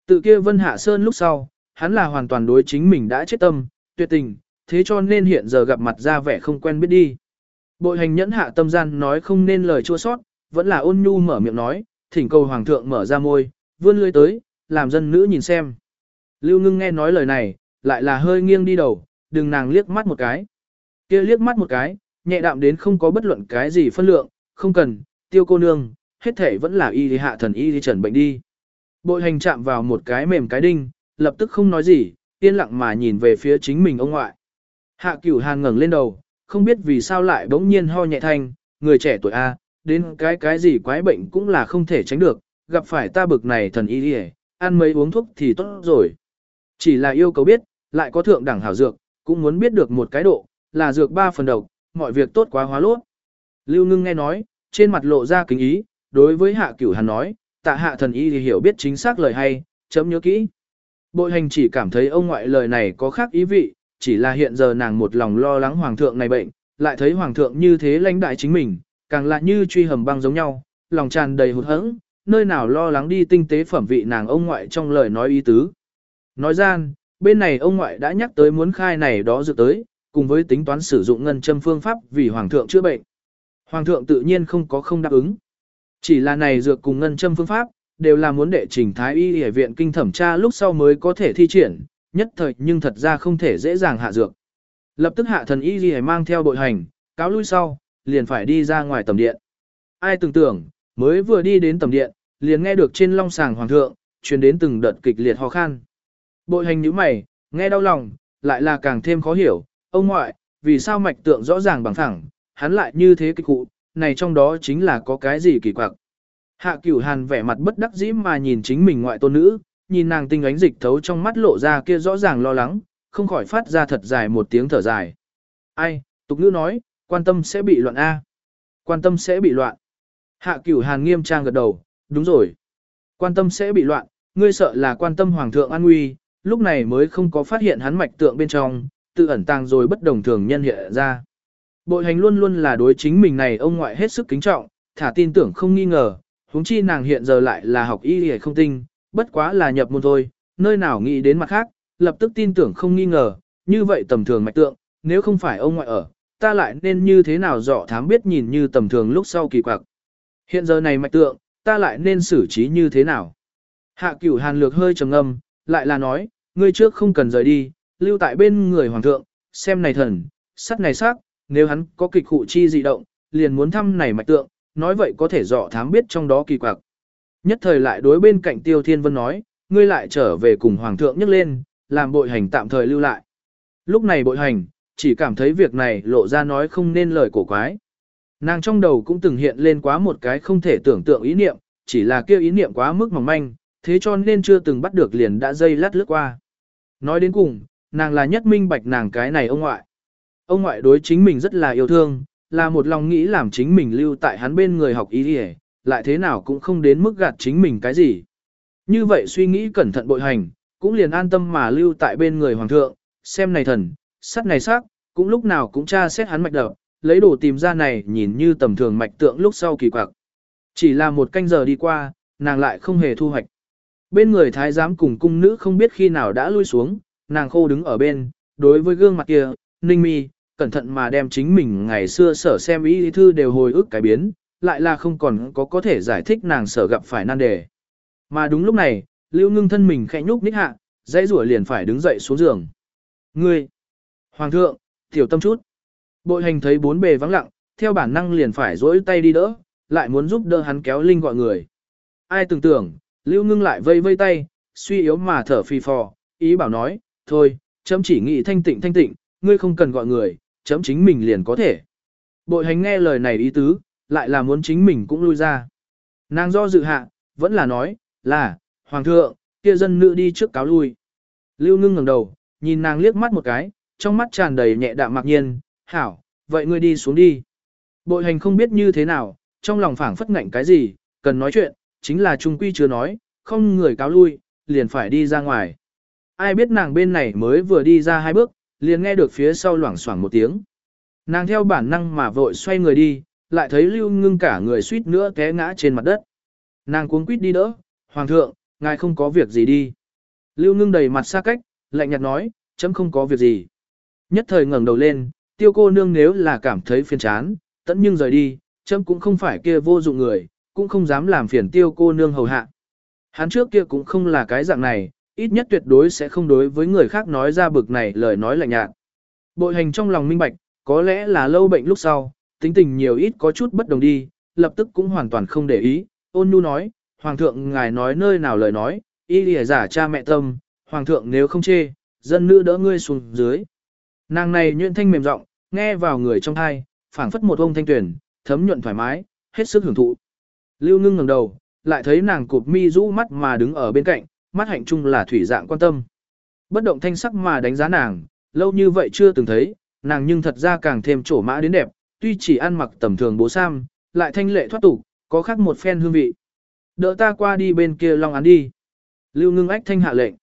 Tự kia Vân Hạ Sơn lúc sau, hắn là hoàn toàn đối chính mình đã chết tâm, tuyệt tình, thế cho nên hiện giờ gặp mặt ra vẻ không quen biết đi. Bội hành nhẫn hạ tâm gian nói không nên lời chua sót, vẫn là ôn nhu mở miệng nói, thỉnh cầu hoàng thượng mở ra môi, vươn lưỡi tới, làm dân nữ nhìn xem. Lưu ngưng nghe nói lời này, lại là hơi nghiêng đi đầu, đừng nàng liếc mắt một cái. kia liếc mắt một cái, nhẹ đạm đến không có bất luận cái gì phân lượng, không cần, tiêu cô nương, hết thể vẫn là y đi hạ thần y đi trần bệnh đi. Bội hành chạm vào một cái mềm cái đinh, lập tức không nói gì, yên lặng mà nhìn về phía chính mình ông ngoại. Hạ cửu hàn ngẩng lên đầu, không biết vì sao lại bỗng nhiên ho nhẹ thanh, người trẻ tuổi A, đến cái cái gì quái bệnh cũng là không thể tránh được, gặp phải ta bực này thần y đi ăn mấy uống thuốc thì tốt rồi. Chỉ là yêu cầu biết, lại có thượng đẳng hảo dược, cũng muốn biết được một cái độ, là dược ba phần đầu, mọi việc tốt quá hóa lốt. Lưu ngưng nghe nói, trên mặt lộ ra kính ý, đối với hạ cửu hàn nói, tạ hạ thần y thì hiểu biết chính xác lời hay, chấm nhớ kỹ. Bội hành chỉ cảm thấy ông ngoại lời này có khác ý vị, chỉ là hiện giờ nàng một lòng lo lắng hoàng thượng này bệnh, lại thấy hoàng thượng như thế lãnh đại chính mình, càng lại như truy hầm băng giống nhau, lòng tràn đầy hụt hẫng, nơi nào lo lắng đi tinh tế phẩm vị nàng ông ngoại trong lời nói ý tứ. Nói gian, bên này ông ngoại đã nhắc tới muốn khai này đó dự tới, cùng với tính toán sử dụng ngân châm phương pháp vì hoàng thượng chữa bệnh. Hoàng thượng tự nhiên không có không đáp ứng. Chỉ là này dược cùng ngân châm phương pháp, đều là muốn đệ trình thái y y viện kinh thẩm tra lúc sau mới có thể thi triển, nhất thời nhưng thật ra không thể dễ dàng hạ dược. Lập tức hạ thần y gì mang theo đội hành, cáo lui sau, liền phải đi ra ngoài tầm điện. Ai tưởng tưởng, mới vừa đi đến tầm điện, liền nghe được trên long sàng hoàng thượng, truyền đến từng đợt kịch liệt ho khan. Bội hành nhíu mày, nghe đau lòng, lại là càng thêm khó hiểu, ông ngoại, vì sao mạch tượng rõ ràng bằng thẳng, hắn lại như thế kịch cụ, này trong đó chính là có cái gì kỳ quặc. Hạ cửu hàn vẻ mặt bất đắc dĩ mà nhìn chính mình ngoại tôn nữ, nhìn nàng tinh ánh dịch thấu trong mắt lộ ra kia rõ ràng lo lắng, không khỏi phát ra thật dài một tiếng thở dài. Ai, tục nữ nói, quan tâm sẽ bị loạn A. Quan tâm sẽ bị loạn. Hạ cửu hàn nghiêm trang gật đầu, đúng rồi. Quan tâm sẽ bị loạn, ngươi sợ là quan tâm hoàng thượng an nguy, lúc này mới không có phát hiện hắn mạch tượng bên trong, tự ẩn tàng rồi bất đồng thường nhân hiện ra. Bội hành luôn luôn là đối chính mình này ông ngoại hết sức kính trọng, thả tin tưởng không nghi ngờ, huống chi nàng hiện giờ lại là học y hề không tinh, bất quá là nhập môn thôi, nơi nào nghĩ đến mặt khác, lập tức tin tưởng không nghi ngờ, như vậy tầm thường mạch tượng, nếu không phải ông ngoại ở, ta lại nên như thế nào dọ thám biết nhìn như tầm thường lúc sau kỳ quặc. Hiện giờ này mạch tượng, ta lại nên xử trí như thế nào? Hạ cửu hàn lược hơi trầm ngâm, lại là nói, ngươi trước không cần rời đi, lưu tại bên người hoàng thượng, xem này thần, sắt này sắc, nếu hắn có kịch cụ chi dị động, liền muốn thăm này mạch tượng, nói vậy có thể dọ thám biết trong đó kỳ quặc. Nhất thời lại đối bên cạnh Tiêu Thiên Vân nói, ngươi lại trở về cùng Hoàng thượng nhắc lên, làm bội hành tạm thời lưu lại. Lúc này bội hành, chỉ cảm thấy việc này lộ ra nói không nên lời cổ quái. Nàng trong đầu cũng từng hiện lên quá một cái không thể tưởng tượng ý niệm, chỉ là kêu ý niệm quá mức mỏng manh, thế cho nên chưa từng bắt được liền đã dây lát lướt qua. Nói đến cùng, nàng là nhất minh bạch nàng cái này ông ngoại. Ông ngoại đối chính mình rất là yêu thương, là một lòng nghĩ làm chính mình lưu tại hắn bên người học ý đi lại thế nào cũng không đến mức gạt chính mình cái gì. Như vậy suy nghĩ cẩn thận bội hành, cũng liền an tâm mà lưu tại bên người hoàng thượng, xem này thần, sắt này sắc, cũng lúc nào cũng tra xét hắn mạch đập, lấy đồ tìm ra này nhìn như tầm thường mạch tượng lúc sau kỳ quặc. Chỉ là một canh giờ đi qua, nàng lại không hề thu hoạch. Bên người thái giám cùng cung nữ không biết khi nào đã lui xuống, nàng khô đứng ở bên, đối với gương mặt kia, ninh mi, cẩn thận mà đem chính mình ngày xưa sở xem ý thư đều hồi ức cái biến, lại là không còn có có thể giải thích nàng sở gặp phải nan đề. Mà đúng lúc này, lưu ngưng thân mình khẽ nhúc nhích hạ, dãy rủa liền phải đứng dậy xuống giường. Ngươi! Hoàng thượng, tiểu tâm chút. Bội hành thấy bốn bề vắng lặng, theo bản năng liền phải dỗi tay đi đỡ, lại muốn giúp đỡ hắn kéo linh gọi người. Ai tưởng tưởng, lưu ngưng lại vây vây tay, suy yếu mà thở phì phò, ý bảo nói, thôi, chấm chỉ nghĩ thanh tịnh thanh tịnh, ngươi không cần gọi người, chấm chính mình liền có thể. Bội hành nghe lời này ý tứ, lại là muốn chính mình cũng lui ra. Nàng do dự hạ, vẫn là nói, là, Hoàng thượng, kia dân nữ đi trước cáo lui. Lưu ngưng ngẩng đầu, nhìn nàng liếc mắt một cái, trong mắt tràn đầy nhẹ đạm mặc nhiên, hảo, vậy ngươi đi xuống đi. Bội hành không biết như thế nào, trong lòng phảng phất ngạnh cái gì, cần nói chuyện, chính là trung quy chưa nói, không người cáo lui, liền phải đi ra ngoài. Ai biết nàng bên này mới vừa đi ra hai bước, liền nghe được phía sau loảng xoảng một tiếng. Nàng theo bản năng mà vội xoay người đi, lại thấy lưu ngưng cả người suýt nữa té ngã trên mặt đất. Nàng cuống quýt đi đỡ, hoàng thượng, ngài không có việc gì đi. Lưu ngưng đầy mặt xa cách, lạnh nhạt nói, chấm không có việc gì. Nhất thời ngẩng đầu lên, tiêu cô nương nếu là cảm thấy phiền chán, tận nhưng rời đi, chấm cũng không phải kia vô dụng người, cũng không dám làm phiền tiêu cô nương hầu hạ. Hắn trước kia cũng không là cái dạng này, ít nhất tuyệt đối sẽ không đối với người khác nói ra bực này lời nói lạnh nhạt. Bội hành trong lòng minh bạch, có lẽ là lâu bệnh lúc sau, tính tình nhiều ít có chút bất đồng đi, lập tức cũng hoàn toàn không để ý, ôn nhu nói, Hoàng thượng ngài nói nơi nào lời nói, y lìa giả cha mẹ tâm, Hoàng thượng nếu không chê, dân nữ đỡ ngươi xuống dưới. Nàng này nhuyễn thanh mềm giọng nghe vào người trong thai, phảng phất một ông thanh tuyển, thấm nhuận thoải mái, hết sức hưởng thụ. Lưu ngưng ngẩng đầu, lại thấy nàng cụp mi rũ mắt mà đứng ở bên cạnh, mắt hạnh chung là thủy dạng quan tâm. Bất động thanh sắc mà đánh giá nàng, lâu như vậy chưa từng thấy, nàng nhưng thật ra càng thêm trổ mã đến đẹp, tuy chỉ ăn mặc tầm thường bố sam, lại thanh lệ thoát tục, có khác một phen hương vị. Đỡ ta qua đi bên kia long án đi. Lưu ngưng ách thanh hạ lệnh.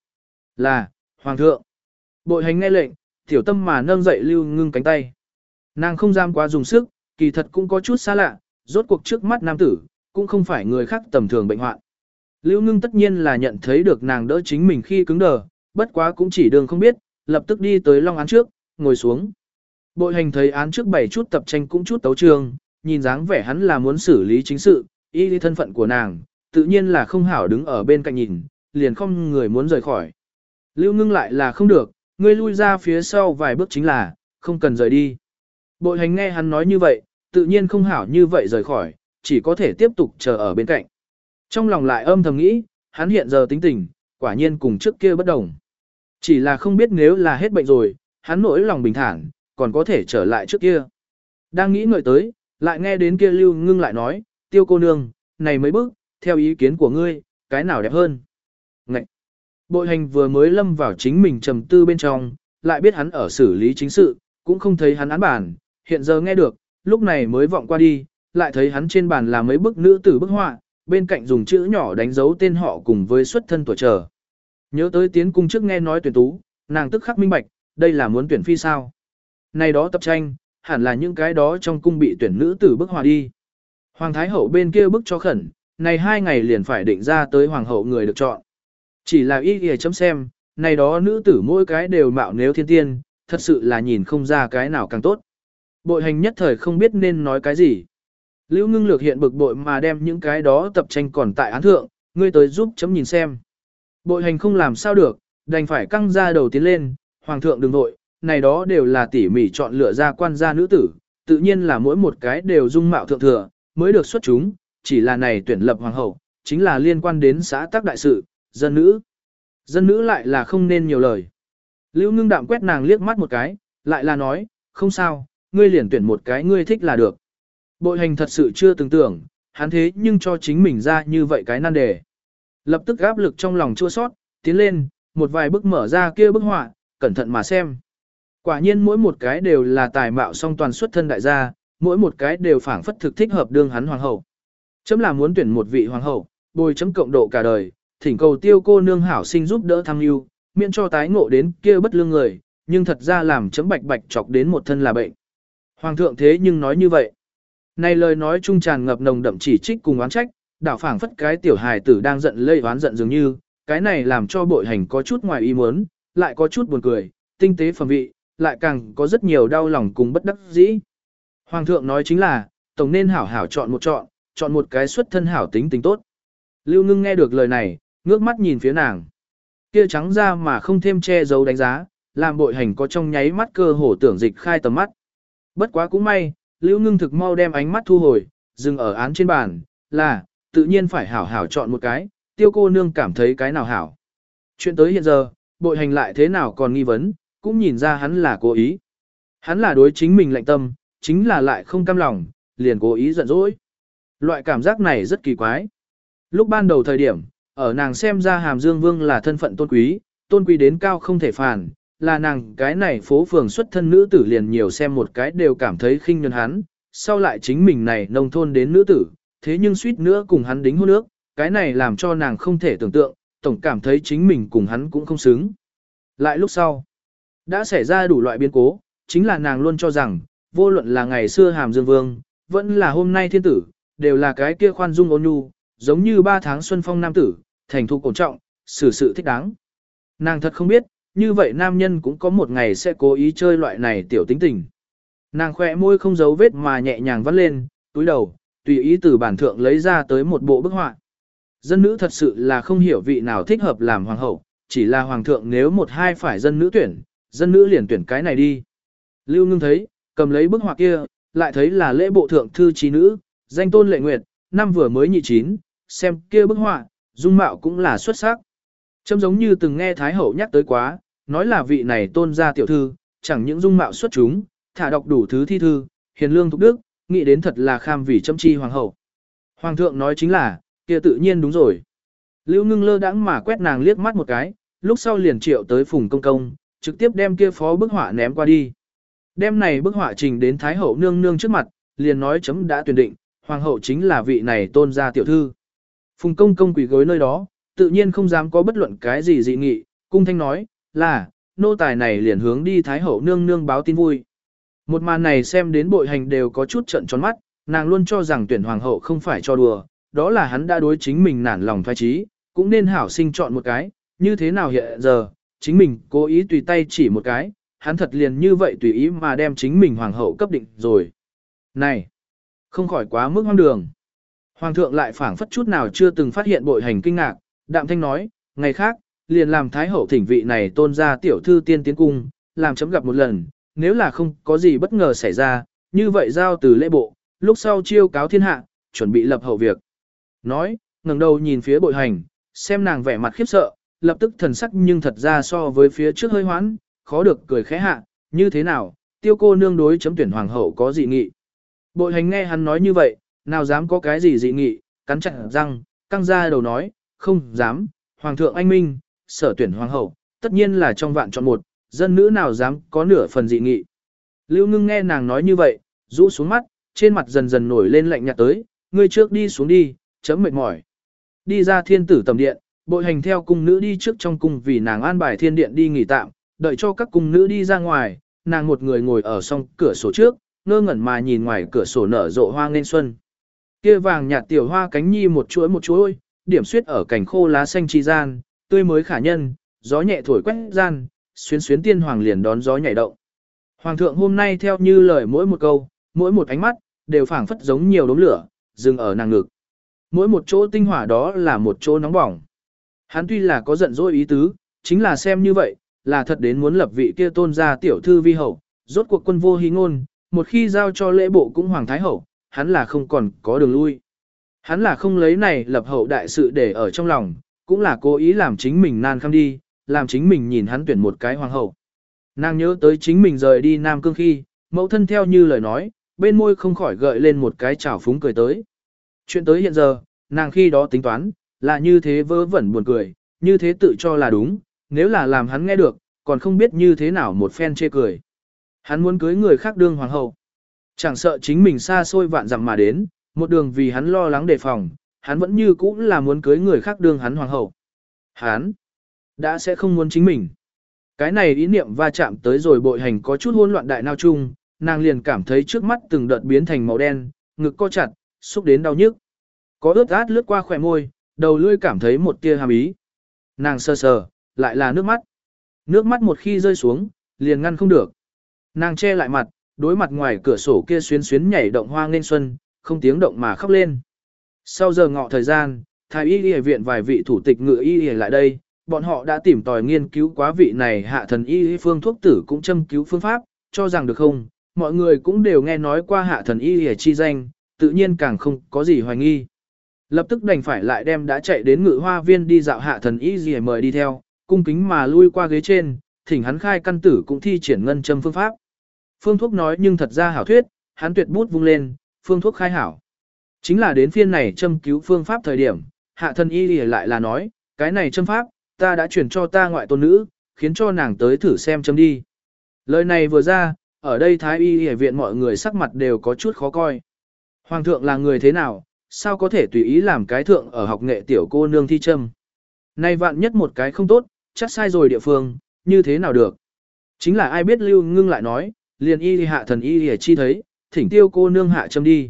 Là, Hoàng thượng. Bội hành nghe lệnh, tiểu tâm mà nâng dậy lưu ngưng cánh tay. Nàng không dám quá dùng sức, kỳ thật cũng có chút xa lạ, rốt cuộc trước mắt nam tử, cũng không phải người khác tầm thường bệnh hoạn. Lưu ngưng tất nhiên là nhận thấy được nàng đỡ chính mình khi cứng đờ, bất quá cũng chỉ đường không biết, lập tức đi tới long án trước, ngồi xuống. Bội hành thấy án trước bảy chút tập tranh cũng chút tấu trường, nhìn dáng vẻ hắn là muốn xử lý chính sự, ý đi thân phận của nàng, tự nhiên là không hảo đứng ở bên cạnh nhìn, liền không người muốn rời khỏi. Lưu ngưng lại là không được, ngươi lui ra phía sau vài bước chính là, không cần rời đi. Bội hành nghe hắn nói như vậy, tự nhiên không hảo như vậy rời khỏi, chỉ có thể tiếp tục chờ ở bên cạnh. Trong lòng lại âm thầm nghĩ, hắn hiện giờ tính tình, quả nhiên cùng trước kia bất đồng. Chỉ là không biết nếu là hết bệnh rồi, hắn nỗi lòng bình thản, còn có thể trở lại trước kia. Đang nghĩ ngợi tới, lại nghe đến kia lưu ngưng lại nói, tiêu cô nương, này mấy bước, theo ý kiến của ngươi, cái nào đẹp hơn? Ngậy! Bội hành vừa mới lâm vào chính mình trầm tư bên trong, lại biết hắn ở xử lý chính sự, cũng không thấy hắn án bản, hiện giờ nghe được, lúc này mới vọng qua đi, lại thấy hắn trên bàn là mấy bức nữ tử bức họa, bên cạnh dùng chữ nhỏ đánh dấu tên họ cùng với xuất thân tuổi trở. Nhớ tới tiến cung trước nghe nói tuyển tú, nàng tức khắc minh bạch, đây là muốn tuyển phi sao. Này đó tập tranh, hẳn là những cái đó trong cung bị tuyển nữ tử bức họa đi. Hoàng Thái Hậu bên kia bức cho khẩn, này hai ngày liền phải định ra tới Hoàng Hậu người được chọn. Chỉ là ý kìa chấm xem, này đó nữ tử mỗi cái đều mạo nếu thiên tiên, thật sự là nhìn không ra cái nào càng tốt. Bội hành nhất thời không biết nên nói cái gì. Lưu ngưng lược hiện bực bội mà đem những cái đó tập tranh còn tại án thượng, ngươi tới giúp chấm nhìn xem. Bội hành không làm sao được, đành phải căng ra đầu tiến lên, hoàng thượng đừng vội này đó đều là tỉ mỉ chọn lựa ra quan gia nữ tử, tự nhiên là mỗi một cái đều dung mạo thượng thừa, mới được xuất chúng, chỉ là này tuyển lập hoàng hậu, chính là liên quan đến xã tác đại sự, dân nữ. Dân nữ lại là không nên nhiều lời. Lưu ngưng đạm quét nàng liếc mắt một cái, lại là nói, không sao, ngươi liền tuyển một cái ngươi thích là được. Bội hành thật sự chưa từng tưởng, hắn thế nhưng cho chính mình ra như vậy cái nan đề. Lập tức áp lực trong lòng chua sót, tiến lên, một vài bức mở ra kia bức họa, cẩn thận mà xem. Quả nhiên mỗi một cái đều là tài mạo song toàn xuất thân đại gia, mỗi một cái đều phảng phất thực thích hợp đương hắn hoàng hậu. Chấm là muốn tuyển một vị hoàng hậu, bồi chấm cộng độ cả đời, thỉnh cầu tiêu cô nương hảo sinh giúp đỡ tham yêu, miễn cho tái ngộ đến kia bất lương người, nhưng thật ra làm chấm bạch bạch chọc đến một thân là bệnh. Hoàng thượng thế nhưng nói như vậy. Này lời nói trung tràn ngập nồng đậm chỉ trích cùng oán trách, đảo phảng phất cái tiểu hài tử đang giận lây oán giận dường như, cái này làm cho bội hành có chút ngoài ý muốn, lại có chút buồn cười, tinh tế phẩm vị, lại càng có rất nhiều đau lòng cùng bất đắc dĩ. Hoàng thượng nói chính là, tổng nên hảo hảo chọn một chọn, chọn một cái xuất thân hảo tính tính tốt. Lưu ngưng nghe được lời này, ngước mắt nhìn phía nàng. Kia trắng ra mà không thêm che giấu đánh giá, làm bội hành có trong nháy mắt cơ hồ tưởng dịch khai tầm mắt. Bất quá cũng may, Lưu ngưng thực mau đem ánh mắt thu hồi, dừng ở án trên bàn, là, tự nhiên phải hảo hảo chọn một cái, tiêu cô nương cảm thấy cái nào hảo. Chuyện tới hiện giờ, bội hành lại thế nào còn nghi vấn, cũng nhìn ra hắn là cố ý. Hắn là đối chính mình lạnh tâm, chính là lại không cam lòng, liền cố ý giận dỗi. Loại cảm giác này rất kỳ quái. Lúc ban đầu thời điểm, ở nàng xem ra Hàm Dương Vương là thân phận tôn quý, tôn quý đến cao không thể phản, là nàng cái này phố phường xuất thân nữ tử liền nhiều xem một cái đều cảm thấy khinh nhân hắn, sau lại chính mình này nông thôn đến nữ tử, thế nhưng suýt nữa cùng hắn đính hôn nước, cái này làm cho nàng không thể tưởng tượng, tổng cảm thấy chính mình cùng hắn cũng không xứng. Lại lúc sau, đã xảy ra đủ loại biến cố, chính là nàng luôn cho rằng, vô luận là ngày xưa Hàm Dương Vương, vẫn là hôm nay thiên tử, đều là cái kia khoan dung ôn nhu, giống như ba tháng xuân phong nam tử, thành thục cổ trọng, xử sự thích đáng. Nàng thật không biết, như vậy nam nhân cũng có một ngày sẽ cố ý chơi loại này tiểu tính tình. Nàng khỏe môi không giấu vết mà nhẹ nhàng vắt lên, túi đầu, tùy ý từ bản thượng lấy ra tới một bộ bức họa. Dân nữ thật sự là không hiểu vị nào thích hợp làm hoàng hậu, chỉ là hoàng thượng nếu một hai phải dân nữ tuyển, dân nữ liền tuyển cái này đi. Lưu ngưng thấy, cầm lấy bức họa kia, lại thấy là lễ bộ thượng thư trí nữ, danh tôn lệ nguyệt, năm vừa mới nhị chín, xem kia bức họa, dung mạo cũng là xuất sắc. Châm giống như từng nghe Thái Hậu nhắc tới quá, nói là vị này tôn gia tiểu thư, chẳng những dung mạo xuất chúng, thả đọc đủ thứ thi thư, hiền lương thục đức, nghĩ đến thật là kham vì châm chi hoàng hậu. Hoàng thượng nói chính là, kia tự nhiên đúng rồi. Lưu ngưng lơ đãng mà quét nàng liếc mắt một cái, lúc sau liền triệu tới phùng công công, trực tiếp đem kia phó bức họa ném qua đi. Đem này bức họa trình đến Thái Hậu nương nương trước mặt, liền nói chấm đã tuyển định, Hoàng hậu chính là vị này tôn gia tiểu thư. Phùng công công quỷ gối nơi đó, tự nhiên không dám có bất luận cái gì dị nghị, cung thanh nói, là, nô tài này liền hướng đi Thái Hậu nương nương báo tin vui. Một màn này xem đến bội hành đều có chút trận tròn mắt, nàng luôn cho rằng tuyển Hoàng hậu không phải cho đùa, đó là hắn đã đối chính mình nản lòng thoái trí, cũng nên hảo sinh chọn một cái, như thế nào hiện giờ, chính mình cố ý tùy tay chỉ một cái, hắn thật liền như vậy tùy ý mà đem chính mình hoàng hậu cấp định rồi. Này, không khỏi quá mức hoang đường. Hoàng thượng lại phảng phất chút nào chưa từng phát hiện bội hành kinh ngạc, đạm thanh nói, ngày khác, liền làm thái hậu thỉnh vị này tôn ra tiểu thư tiên tiến cung, làm chấm gặp một lần, nếu là không có gì bất ngờ xảy ra, như vậy giao từ lễ bộ, lúc sau chiêu cáo thiên hạ, chuẩn bị lập hậu việc. Nói, ngẩng đầu nhìn phía bội hành, xem nàng vẻ mặt khiếp sợ, lập tức thần sắc nhưng thật ra so với phía trước hơi hoãn, khó được cười khẽ hạ, như thế nào, tiêu cô nương đối chấm tuyển hoàng hậu có dị nghị. Bội hành nghe hắn nói như vậy, nào dám có cái gì dị nghị, cắn chặt răng, căng ra đầu nói, không dám, hoàng thượng anh minh, sở tuyển hoàng hậu, tất nhiên là trong vạn chọn một, dân nữ nào dám có nửa phần dị nghị. Lưu ngưng nghe nàng nói như vậy, rũ xuống mắt, trên mặt dần dần nổi lên lạnh nhạt tới, ngươi trước đi xuống đi, chấm mệt mỏi. Đi ra thiên tử tầm điện, bội hành theo cung nữ đi trước trong cung vì nàng an bài thiên điện đi nghỉ tạm, đợi cho các cung nữ đi ra ngoài, nàng một người ngồi ở song cửa sổ trước, ngơ ngẩn mà nhìn ngoài cửa sổ nở rộ hoa nên xuân. Kia vàng nhạt tiểu hoa cánh nhi một chuỗi một chuỗi, điểm xuyết ở cảnh khô lá xanh chi gian, tươi mới khả nhân, gió nhẹ thổi quét gian, xuyến xuyến tiên hoàng liền đón gió nhảy động. Hoàng thượng hôm nay theo như lời mỗi một câu, mỗi một ánh mắt, đều phảng phất giống nhiều đốm lửa, dừng ở nàng ngực. Mỗi một chỗ tinh hỏa đó là một chỗ nóng bỏng. Hắn tuy là có giận dỗi ý tứ, chính là xem như vậy, là thật đến muốn lập vị kia tôn gia tiểu thư vi hậu, rốt cuộc quân vô hí ngôn, một khi giao cho lễ bộ cũng hoàng thái hậu, hắn là không còn có đường lui. Hắn là không lấy này lập hậu đại sự để ở trong lòng, cũng là cố ý làm chính mình nan khăm đi, làm chính mình nhìn hắn tuyển một cái hoàng hậu. Nàng nhớ tới chính mình rời đi Nam Cương khi, mẫu thân theo như lời nói, bên môi không khỏi gợi lên một cái chảo phúng cười tới. Chuyện tới hiện giờ, nàng khi đó tính toán, là như thế vớ vẩn buồn cười, như thế tự cho là đúng, nếu là làm hắn nghe được, còn không biết như thế nào một phen chê cười. Hắn muốn cưới người khác đương hoàng hậu. Chẳng sợ chính mình xa xôi vạn dặm mà đến, một đường vì hắn lo lắng đề phòng, hắn vẫn như cũ là muốn cưới người khác đương hắn hoàng hậu. Hắn, Đã sẽ không muốn chính mình. Cái này ý niệm va chạm tới rồi bội hành có chút hỗn loạn đại nao chung, nàng liền cảm thấy trước mắt từng đợt biến thành màu đen, ngực co chặt, xúc đến đau nhức. Có ướt át lướt qua khỏe môi, đầu lưỡi cảm thấy một tia hàm ý. Nàng sơ sờ, lại là nước mắt. Nước mắt một khi rơi xuống, liền ngăn không được. Nàng che lại mặt, đối mặt ngoài cửa sổ kia xuyến xuyến nhảy động hoa nên xuân, không tiếng động mà khóc lên. Sau giờ ngọ thời gian, thái y y viện vài vị thủ tịch ngựa y y lại đây, bọn họ đã tìm tòi nghiên cứu quá vị này hạ thần y phương thuốc tử cũng châm cứu phương pháp, cho rằng được không, mọi người cũng đều nghe nói qua hạ thần y y chi danh, tự nhiên càng không có gì hoài nghi. Lập tức đành phải lại đem đã chạy đến ngự hoa viên đi dạo hạ thần y gì mời đi theo, cung kính mà lui qua ghế trên, thỉnh hắn khai căn tử cũng thi triển ngân châm phương pháp. Phương thuốc nói nhưng thật ra hảo thuyết, hắn tuyệt bút vung lên, phương thuốc khai hảo. Chính là đến phiên này châm cứu phương pháp thời điểm, hạ thần y lại là nói, cái này châm pháp, ta đã chuyển cho ta ngoại tôn nữ, khiến cho nàng tới thử xem châm đi. Lời này vừa ra, ở đây thái y y viện mọi người sắc mặt đều có chút khó coi. Hoàng thượng là người thế nào, sao có thể tùy ý làm cái thượng ở học nghệ tiểu cô nương thi châm. Nay vạn nhất một cái không tốt, chắc sai rồi địa phương, như thế nào được. Chính là ai biết lưu ngưng lại nói, liền y hạ thần y hề chi thấy, thỉnh tiêu cô nương hạ châm đi.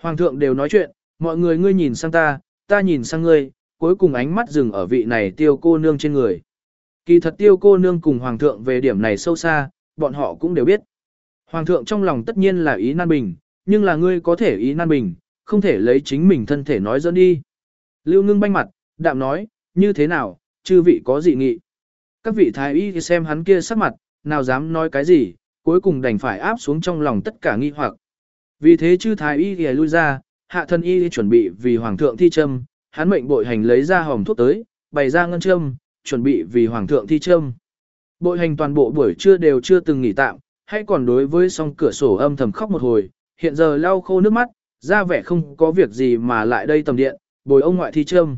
Hoàng thượng đều nói chuyện, mọi người ngươi nhìn sang ta, ta nhìn sang ngươi, cuối cùng ánh mắt dừng ở vị này tiêu cô nương trên người. Kỳ thật tiêu cô nương cùng hoàng thượng về điểm này sâu xa, bọn họ cũng đều biết. Hoàng thượng trong lòng tất nhiên là ý nan bình, nhưng là ngươi có thể ý nan bình, không thể lấy chính mình thân thể nói dẫn đi. Lưu ngưng banh mặt, đạm nói, như thế nào, chư vị có dị nghị. Các vị thái y xem hắn kia sắc mặt, nào dám nói cái gì, cuối cùng đành phải áp xuống trong lòng tất cả nghi hoặc. Vì thế chư thái y thì lui ra, hạ thân y chuẩn bị vì hoàng thượng thi châm, hắn mệnh bội hành lấy ra hòm thuốc tới, bày ra ngân châm, chuẩn bị vì hoàng thượng thi châm. Bội hành toàn bộ buổi trưa đều chưa từng nghỉ tạm, hay còn đối với song cửa sổ âm thầm khóc một hồi, hiện giờ lau khô nước mắt, ra vẻ không có việc gì mà lại đây tầm điện, bồi ông ngoại thi châm.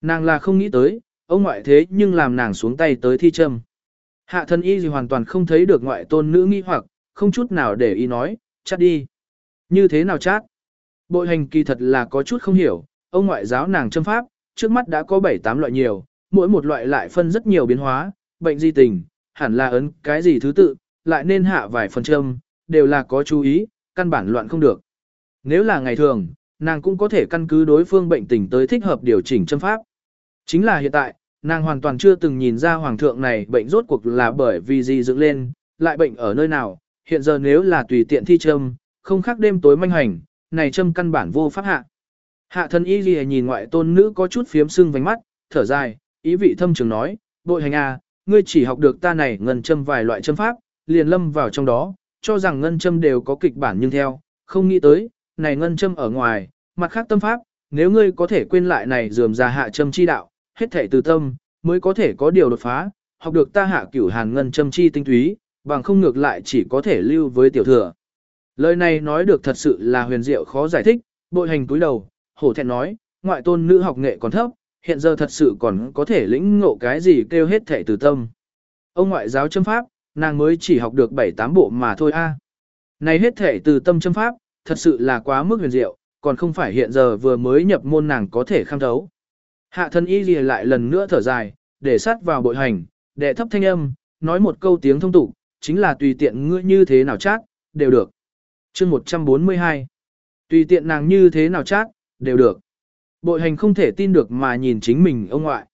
Nàng là không nghĩ tới, ông ngoại thế nhưng làm nàng xuống tay tới thi châm. Hạ thân y gì hoàn toàn không thấy được ngoại tôn nữ nghi hoặc, không chút nào để ý nói, chát đi. Như thế nào chát? Bội hành kỳ thật là có chút không hiểu, ông ngoại giáo nàng châm pháp, trước mắt đã có 7-8 loại nhiều, mỗi một loại lại phân rất nhiều biến hóa, bệnh di tình, hẳn là ấn cái gì thứ tự, lại nên hạ vài phần châm, đều là có chú ý, căn bản loạn không được. Nếu là ngày thường, nàng cũng có thể căn cứ đối phương bệnh tình tới thích hợp điều chỉnh châm pháp. Chính là hiện tại, nàng hoàn toàn chưa từng nhìn ra hoàng thượng này bệnh rốt cuộc là bởi vì gì dựng lên, lại bệnh ở nơi nào, hiện giờ nếu là tùy tiện thi châm, không khác đêm tối manh hành, này châm căn bản vô pháp hạ. Hạ thân y ghi nhìn ngoại tôn nữ có chút phiếm sưng vánh mắt, thở dài, ý vị thâm trường nói, bội hành à, ngươi chỉ học được ta này ngân châm vài loại châm pháp, liền lâm vào trong đó, cho rằng ngân châm đều có kịch bản nhưng theo, không nghĩ tới, này ngân châm ở ngoài, mặt khác tâm pháp, nếu ngươi có thể quên lại này dườm ra hạ châm chi đạo, hết thể từ tâm, mới có thể có điều đột phá, học được ta hạ cửu hàn ngân châm chi tinh túy, bằng không ngược lại chỉ có thể lưu với tiểu thừa. Lời này nói được thật sự là huyền diệu khó giải thích, bội hành túi đầu, hổ thẹn nói, ngoại tôn nữ học nghệ còn thấp, hiện giờ thật sự còn có thể lĩnh ngộ cái gì kêu hết thể từ tâm. Ông ngoại giáo châm pháp, nàng mới chỉ học được 7-8 bộ mà thôi a. Này hết thể từ tâm châm pháp, thật sự là quá mức huyền diệu, còn không phải hiện giờ vừa mới nhập môn nàng có thể kham thấu. Hạ thân y gì lại lần nữa thở dài, để sát vào bội hành, đệ thấp thanh âm, nói một câu tiếng thông tục, chính là tùy tiện ngươi như thế nào chát, đều được. chương 142 Tùy tiện nàng như thế nào chát, đều được. Bội hành không thể tin được mà nhìn chính mình ông ngoại.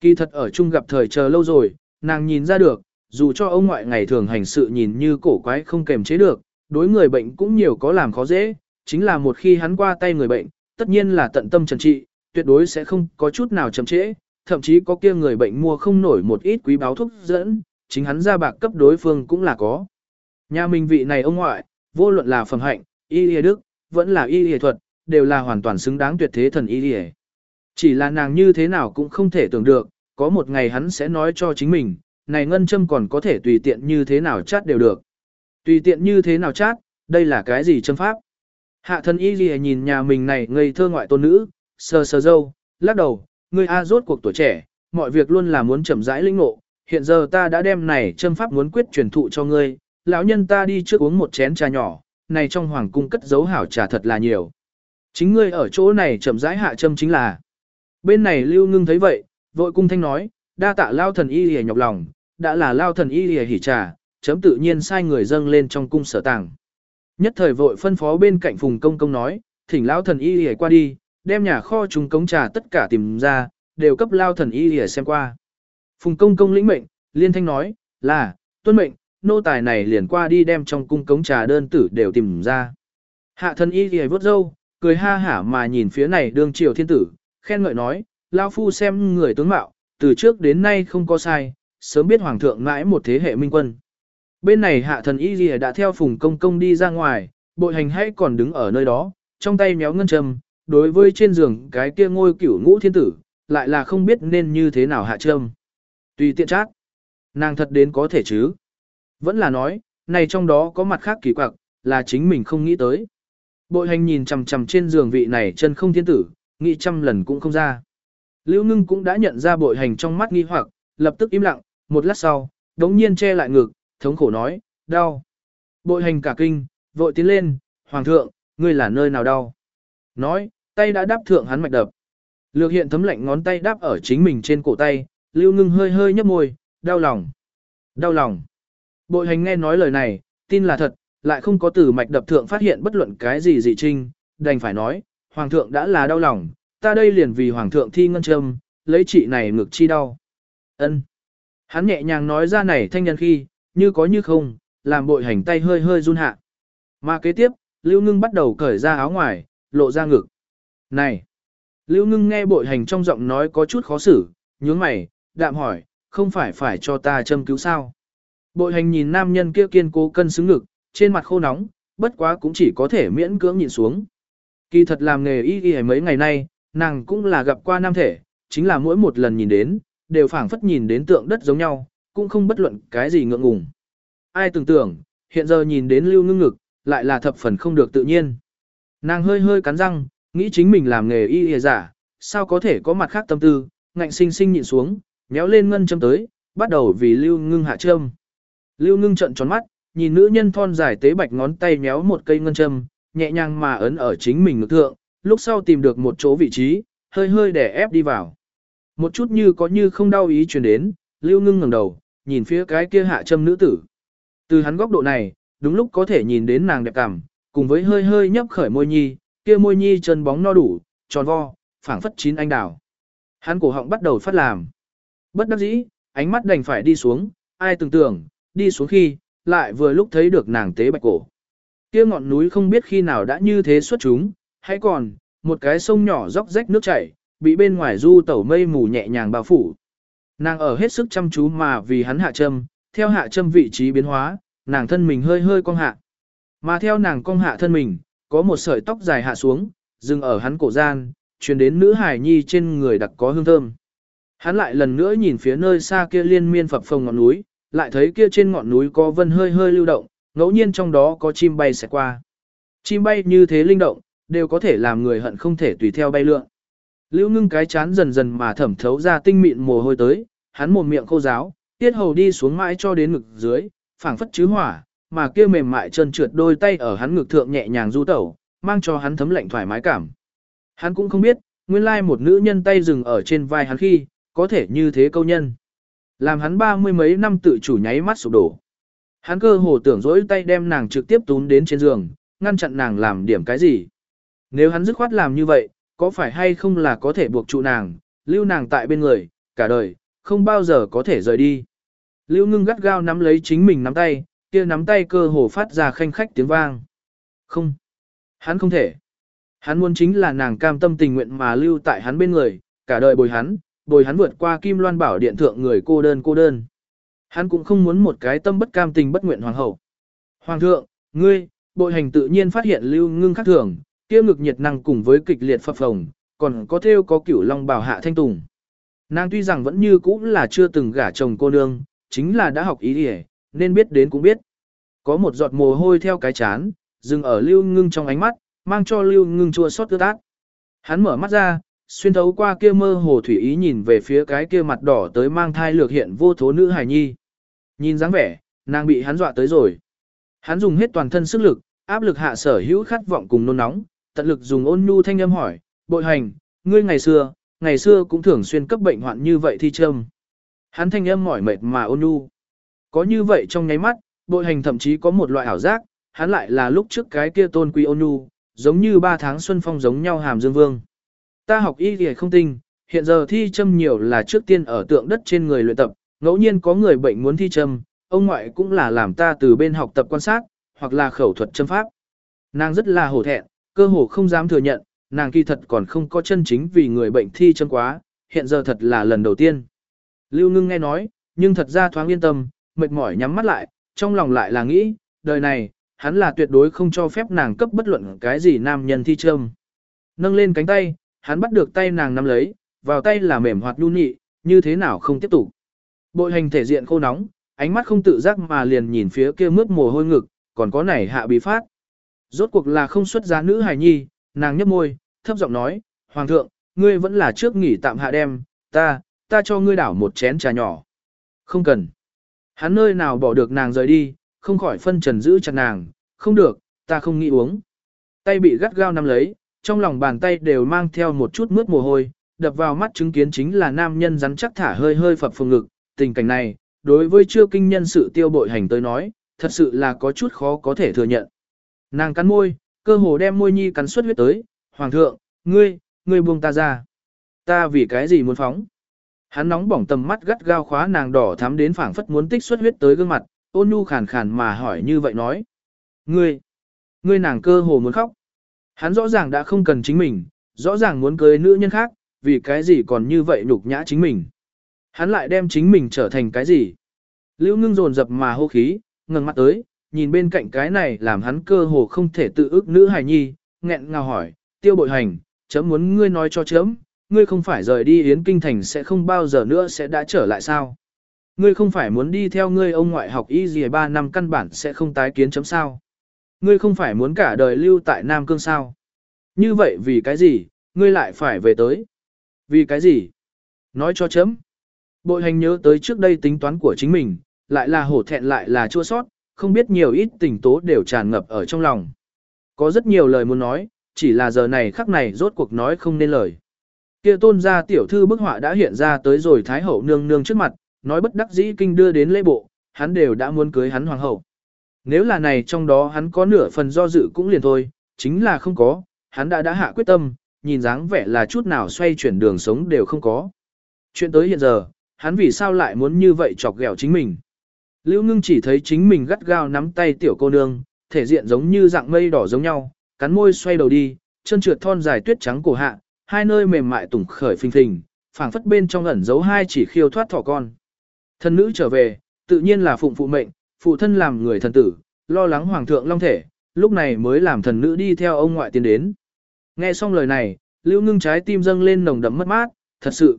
Kỳ thật ở chung gặp thời chờ lâu rồi, nàng nhìn ra được, dù cho ông ngoại ngày thường hành sự nhìn như cổ quái không kềm chế được, đối người bệnh cũng nhiều có làm khó dễ, chính là một khi hắn qua tay người bệnh, tất nhiên là tận tâm trần trị, tuyệt đối sẽ không có chút nào chậm trễ, thậm chí có kia người bệnh mua không nổi một ít quý báo thuốc dẫn, chính hắn ra bạc cấp đối phương cũng là có. Nhà mình vị này ông ngoại, vô luận là phẩm hạnh, y y đức, vẫn là y y thuật, đều là hoàn toàn xứng đáng tuyệt thế thần y y. Chỉ là nàng như thế nào cũng không thể tưởng được, có một ngày hắn sẽ nói cho chính mình, này ngân châm còn có thể tùy tiện như thế nào chát đều được. Tùy tiện như thế nào chát, đây là cái gì châm pháp? Hạ thần y lìa nhìn nhà mình này ngây thơ ngoại tôn nữ, sờ sờ dâu, lắc đầu, ngươi A rốt cuộc tuổi trẻ, mọi việc luôn là muốn chậm rãi linh ngộ, hiện giờ ta đã đem này châm pháp muốn quyết truyền thụ cho ngươi, lão nhân ta đi trước uống một chén trà nhỏ, này trong hoàng cung cất giấu hảo trà thật là nhiều. Chính ngươi ở chỗ này chậm rãi hạ châm chính là. Bên này lưu ngưng thấy vậy, vội cung thanh nói, đa tạ lao thần y lìa nhọc lòng, đã là lao thần y lìa hỉ trà, chấm tự nhiên sai người dâng lên trong cung sở tàng. Nhất thời vội phân phó bên cạnh phùng công công nói, thỉnh lao thần y lìa qua đi, đem nhà kho trùng cống trà tất cả tìm ra, đều cấp lao thần y lìa xem qua. Phùng công công lĩnh mệnh, liên thanh nói, là, tuân mệnh, nô tài này liền qua đi đem trong cung cống trà đơn tử đều tìm ra. Hạ thần y lìa vốt dâu, cười ha hả mà nhìn phía này đương triều thiên tử, khen ngợi nói, lao phu xem người tướng mạo, từ trước đến nay không có sai, sớm biết hoàng thượng mãi một thế hệ minh quân. Bên này hạ thần y rìa đã theo phùng công công đi ra ngoài, bội hành hãy còn đứng ở nơi đó, trong tay méo ngân châm, đối với trên giường cái kia ngôi cửu ngũ thiên tử, lại là không biết nên như thế nào hạ châm. Tùy tiện chát, nàng thật đến có thể chứ. Vẫn là nói, này trong đó có mặt khác kỳ quặc, là chính mình không nghĩ tới. Bội hành nhìn chằm chằm trên giường vị này chân không thiên tử, nghĩ trăm lần cũng không ra. Lưu ngưng cũng đã nhận ra bội hành trong mắt nghi hoặc, lập tức im lặng, một lát sau, đống nhiên che lại ngực, thống khổ nói, đau. Bội hành cả kinh, vội tiến lên, hoàng thượng, ngươi là nơi nào đau. Nói, tay đã đáp thượng hắn mạch đập. Lược hiện thấm lạnh ngón tay đáp ở chính mình trên cổ tay, lưu ngưng hơi hơi nhấp môi, đau lòng. Đau lòng. Bội hành nghe nói lời này, tin là thật, lại không có từ mạch đập thượng phát hiện bất luận cái gì dị trinh, đành phải nói, hoàng thượng đã là đau lòng, ta đây liền vì hoàng thượng thi ngân châm, lấy trị này ngực chi đau. Ân. Hắn nhẹ nhàng nói ra này thanh nhân khi, như có như không, làm bội hành tay hơi hơi run hạ. Mà kế tiếp, Lưu Ngưng bắt đầu cởi ra áo ngoài, lộ ra ngực. Này! Lưu Ngưng nghe bội hành trong giọng nói có chút khó xử, nhướng mày, đạm hỏi, không phải phải cho ta châm cứu sao? Bội hành nhìn nam nhân kia kiên cố cân xứng ngực, trên mặt khô nóng, bất quá cũng chỉ có thể miễn cưỡng nhìn xuống. Kỳ thật làm nghề y y mấy ngày nay, nàng cũng là gặp qua nam thể, chính là mỗi một lần nhìn đến, đều phảng phất nhìn đến tượng đất giống nhau, cũng không bất luận cái gì ngượng ngùng. Ai tưởng tưởng, hiện giờ nhìn đến lưu ngưng ngực, lại là thập phần không được tự nhiên. Nàng hơi hơi cắn răng, nghĩ chính mình làm nghề y y giả, sao có thể có mặt khác tâm tư, ngạnh sinh sinh nhịn xuống, méo lên ngân châm tới, bắt đầu vì lưu ngưng hạ châm. Lưu ngưng trận tròn mắt, nhìn nữ nhân thon dài tế bạch ngón tay méo một cây ngân châm, nhẹ nhàng mà ấn ở chính mình ngực thượng, lúc sau tìm được một chỗ vị trí, hơi hơi để ép đi vào. Một chút như có như không đau ý truyền đến, lưu ngưng ngẩng đầu, nhìn phía cái kia hạ châm nữ tử. Từ hắn góc độ này, đúng lúc có thể nhìn đến nàng đẹp cảm, cùng với hơi hơi nhấp khởi môi nhi, kia môi nhi chân bóng no đủ, tròn vo, phảng phất chín anh đào. Hắn cổ họng bắt đầu phát làm. Bất đắc dĩ, ánh mắt đành phải đi xuống, ai tưởng tưởng, đi xuống khi, lại vừa lúc thấy được nàng tế bạch cổ. Kia ngọn núi không biết khi nào đã như thế xuất chúng, hay còn, một cái sông nhỏ róc rách nước chảy, bị bên ngoài du tẩu mây mù nhẹ nhàng bao phủ. Nàng ở hết sức chăm chú mà vì hắn hạ châm, theo hạ châm vị trí biến hóa, nàng thân mình hơi hơi cong hạ. Mà theo nàng cong hạ thân mình, có một sợi tóc dài hạ xuống, dừng ở hắn cổ gian, truyền đến nữ hải nhi trên người đặc có hương thơm. Hắn lại lần nữa nhìn phía nơi xa kia liên miên phập phồng ngọn núi, lại thấy kia trên ngọn núi có vân hơi hơi lưu động, ngẫu nhiên trong đó có chim bay sẽ qua. Chim bay như thế linh động, đều có thể làm người hận không thể tùy theo bay lượn. Lưu ngưng cái chán dần dần mà thẩm thấu ra tinh mịn mồ hôi tới, hắn mồm miệng khô giáo, tiết hầu đi xuống mãi cho đến ngực dưới, phảng phất chứ hỏa, mà kia mềm mại chân trượt đôi tay ở hắn ngực thượng nhẹ nhàng du tẩu, mang cho hắn thấm lạnh thoải mái cảm. Hắn cũng không biết, nguyên lai một nữ nhân tay dừng ở trên vai hắn khi, có thể như thế câu nhân. Làm hắn ba mươi mấy năm tự chủ nháy mắt sụp đổ. Hắn cơ hồ tưởng dỗi tay đem nàng trực tiếp tún đến trên giường, ngăn chặn nàng làm điểm cái gì. Nếu hắn dứt khoát làm như vậy, có phải hay không là có thể buộc trụ nàng, lưu nàng tại bên người, cả đời, không bao giờ có thể rời đi. Lưu ngưng gắt gao nắm lấy chính mình nắm tay, kia nắm tay cơ hồ phát ra khanh khách tiếng vang. Không, hắn không thể. Hắn muốn chính là nàng cam tâm tình nguyện mà lưu tại hắn bên người, cả đời bồi hắn, bồi hắn vượt qua kim loan bảo điện thượng người cô đơn cô đơn. Hắn cũng không muốn một cái tâm bất cam tình bất nguyện hoàng hậu. Hoàng thượng, ngươi, bội hành tự nhiên phát hiện lưu ngưng khác thường, kia ngực nhiệt năng cùng với kịch liệt phập phồng, còn có theo có cửu long bảo hạ thanh tùng. Nàng tuy rằng vẫn như cũ là chưa từng gả chồng cô nương, chính là đã học ý đi nên biết đến cũng biết. Có một giọt mồ hôi theo cái chán, dừng ở lưu ngưng trong ánh mắt, mang cho lưu ngưng chua xót tư tác. Hắn mở mắt ra, xuyên thấu qua kia mơ hồ thủy ý nhìn về phía cái kia mặt đỏ tới mang thai lược hiện vô thố nữ hài nhi. Nhìn dáng vẻ, nàng bị hắn dọa tới rồi. Hắn dùng hết toàn thân sức lực, áp lực hạ sở hữu khát vọng cùng nôn nóng, tận lực dùng ôn nhu thanh âm hỏi, bội hành, ngươi ngày xưa, ngày xưa cũng thường xuyên cấp bệnh hoạn như vậy thi châm. Hắn thanh âm mỏi mệt mà ôn nhu. Có như vậy trong nháy mắt, bội hành thậm chí có một loại ảo giác, hắn lại là lúc trước cái kia tôn quý ôn nhu, giống như ba tháng xuân phong giống nhau hàm dương vương. Ta học y thì không tinh, hiện giờ thi châm nhiều là trước tiên ở tượng đất trên người luyện tập, ngẫu nhiên có người bệnh muốn thi châm, ông ngoại cũng là làm ta từ bên học tập quan sát, hoặc là khẩu thuật châm pháp. Nàng rất là hổ thẹn, cơ hồ không dám thừa nhận, nàng kỳ thật còn không có chân chính vì người bệnh thi chân quá, hiện giờ thật là lần đầu tiên. Lưu ngưng nghe nói, nhưng thật ra thoáng yên tâm, mệt mỏi nhắm mắt lại, trong lòng lại là nghĩ, đời này, hắn là tuyệt đối không cho phép nàng cấp bất luận cái gì nam nhân thi châm. Nâng lên cánh tay, hắn bắt được tay nàng nắm lấy, vào tay là mềm hoạt nhu nhị, như thế nào không tiếp tục. Bội hành thể diện khô nóng, ánh mắt không tự giác mà liền nhìn phía kia mướt mồ hôi ngực, còn có nảy hạ bí phát. Rốt cuộc là không xuất giá nữ hài nhi, nàng nhấp môi, thấp giọng nói, Hoàng thượng, ngươi vẫn là trước nghỉ tạm hạ đem, ta, ta cho ngươi đảo một chén trà nhỏ. Không cần. Hắn nơi nào bỏ được nàng rời đi, không khỏi phân trần giữ chặt nàng, không được, ta không nghĩ uống. Tay bị gắt gao nắm lấy, trong lòng bàn tay đều mang theo một chút mướt mồ hôi, đập vào mắt chứng kiến chính là nam nhân rắn chắc thả hơi hơi phập phồng ngực, tình cảnh này, đối với chưa kinh nhân sự tiêu bội hành tới nói, thật sự là có chút khó có thể thừa nhận. Nàng cắn môi, cơ hồ đem môi nhi cắn suất huyết tới, hoàng thượng, ngươi, ngươi buông ta ra. Ta vì cái gì muốn phóng? Hắn nóng bỏng tầm mắt gắt gao khóa nàng đỏ thắm đến phảng phất muốn tích xuất huyết tới gương mặt, ôn nhu khàn khàn mà hỏi như vậy nói. Ngươi, ngươi nàng cơ hồ muốn khóc. Hắn rõ ràng đã không cần chính mình, rõ ràng muốn cưới nữ nhân khác, vì cái gì còn như vậy nhục nhã chính mình. Hắn lại đem chính mình trở thành cái gì? Lưu ngưng dồn dập mà hô khí, ngẩng mắt tới, nhìn bên cạnh cái này làm hắn cơ hồ không thể tự ức nữ hài nhi, nghẹn ngào hỏi, tiêu bội hành, chấm muốn ngươi nói cho chấm, ngươi không phải rời đi Yến Kinh Thành sẽ không bao giờ nữa sẽ đã trở lại sao? Ngươi không phải muốn đi theo ngươi ông ngoại học y gì 3 năm căn bản sẽ không tái kiến chấm sao? Ngươi không phải muốn cả đời lưu tại Nam Cương sao? Như vậy vì cái gì, ngươi lại phải về tới? Vì cái gì? Nói cho chấm. Bội hành nhớ tới trước đây tính toán của chính mình, lại là hổ thẹn lại là chua sót, không biết nhiều ít tình tố đều tràn ngập ở trong lòng. Có rất nhiều lời muốn nói, chỉ là giờ này khắc này rốt cuộc nói không nên lời. Kia tôn gia tiểu thư bức họa đã hiện ra tới rồi Thái hậu nương nương trước mặt, nói bất đắc dĩ kinh đưa đến lễ bộ, hắn đều đã muốn cưới hắn hoàng hậu. Nếu là này trong đó hắn có nửa phần do dự cũng liền thôi, chính là không có, hắn đã đã hạ quyết tâm, nhìn dáng vẻ là chút nào xoay chuyển đường sống đều không có. Chuyện tới hiện giờ, hắn vì sao lại muốn như vậy chọc ghẹo chính mình. Lưu ngưng chỉ thấy chính mình gắt gao nắm tay tiểu cô nương, thể diện giống như dạng mây đỏ giống nhau, cắn môi xoay đầu đi, chân trượt thon dài tuyết trắng cổ hạ, hai nơi mềm mại tủng khởi phình phình, phảng phất bên trong ẩn giấu hai chỉ khiêu thoát thỏ con. thần nữ trở về, tự nhiên là phụng phụ mệnh, phụ thân làm người thần tử, lo lắng hoàng thượng long thể, lúc này mới làm thần nữ đi theo ông ngoại tiến đến. Nghe xong lời này, lưu ngưng trái tim dâng lên nồng đậm mất mát, thật sự.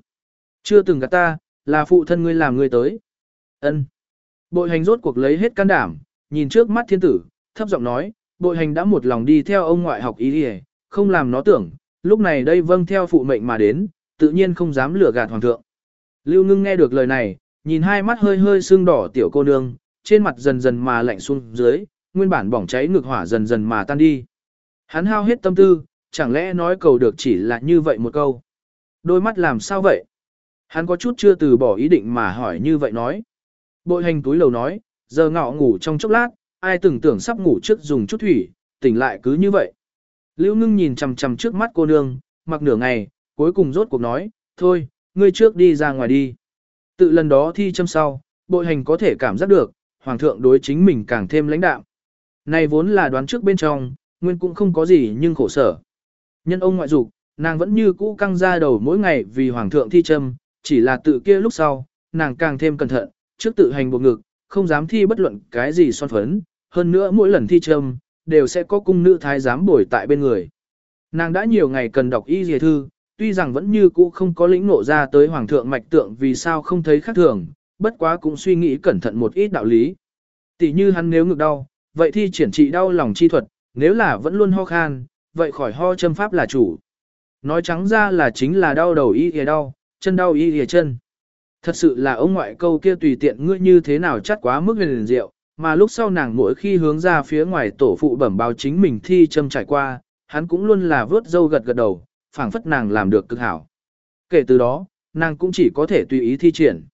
Chưa từng gặp ta, là phụ thân ngươi làm ngươi tới. ân Bội hành rốt cuộc lấy hết can đảm, nhìn trước mắt thiên tử, thấp giọng nói, bội hành đã một lòng đi theo ông ngoại học ý đi không làm nó tưởng, lúc này đây vâng theo phụ mệnh mà đến, tự nhiên không dám lừa gạt hoàng thượng. Lưu ngưng nghe được lời này, nhìn hai mắt hơi hơi sưng đỏ tiểu cô nương, trên mặt dần dần mà lạnh xuống dưới, nguyên bản bỏng cháy ngực hỏa dần dần mà tan đi. Hắn hao hết tâm tư, chẳng lẽ nói cầu được chỉ là như vậy một câu. Đôi mắt làm sao vậy? Hắn có chút chưa từ bỏ ý định mà hỏi như vậy nói. Bội hành túi lầu nói, giờ ngọ ngủ trong chốc lát, ai từng tưởng sắp ngủ trước dùng chút thủy, tỉnh lại cứ như vậy. Lưu ngưng nhìn chằm chằm trước mắt cô nương, mặc nửa ngày, cuối cùng rốt cuộc nói, thôi, ngươi trước đi ra ngoài đi. Tự lần đó thi châm sau, bội hành có thể cảm giác được, hoàng thượng đối chính mình càng thêm lãnh đạo. Này vốn là đoán trước bên trong, nguyên cũng không có gì nhưng khổ sở. Nhân ông ngoại dục, nàng vẫn như cũ căng ra đầu mỗi ngày vì hoàng thượng thi châm, chỉ là tự kia lúc sau, nàng càng thêm cẩn thận, trước tự hành buộc ngực, không dám thi bất luận cái gì son phấn, hơn nữa mỗi lần thi trâm, đều sẽ có cung nữ thái giám bồi tại bên người. Nàng đã nhiều ngày cần đọc y dìa thư, tuy rằng vẫn như cũ không có lĩnh nộ ra tới hoàng thượng mạch tượng vì sao không thấy khác thường, bất quá cũng suy nghĩ cẩn thận một ít đạo lý. Tỷ như hắn nếu ngực đau, vậy thi triển trị đau lòng chi thuật, nếu là vẫn luôn ho khan, vậy khỏi ho châm pháp là chủ. Nói trắng ra là chính là đau đầu y dìa đau, chân đau y dìa chân. Thật sự là ông ngoại câu kia tùy tiện ngươi như thế nào chắc quá mức liền rượu, mà lúc sau nàng mỗi khi hướng ra phía ngoài tổ phụ bẩm báo chính mình thi châm trải qua, hắn cũng luôn là vớt dâu gật gật đầu, phảng phất nàng làm được cực hảo. Kể từ đó, nàng cũng chỉ có thể tùy ý thi triển.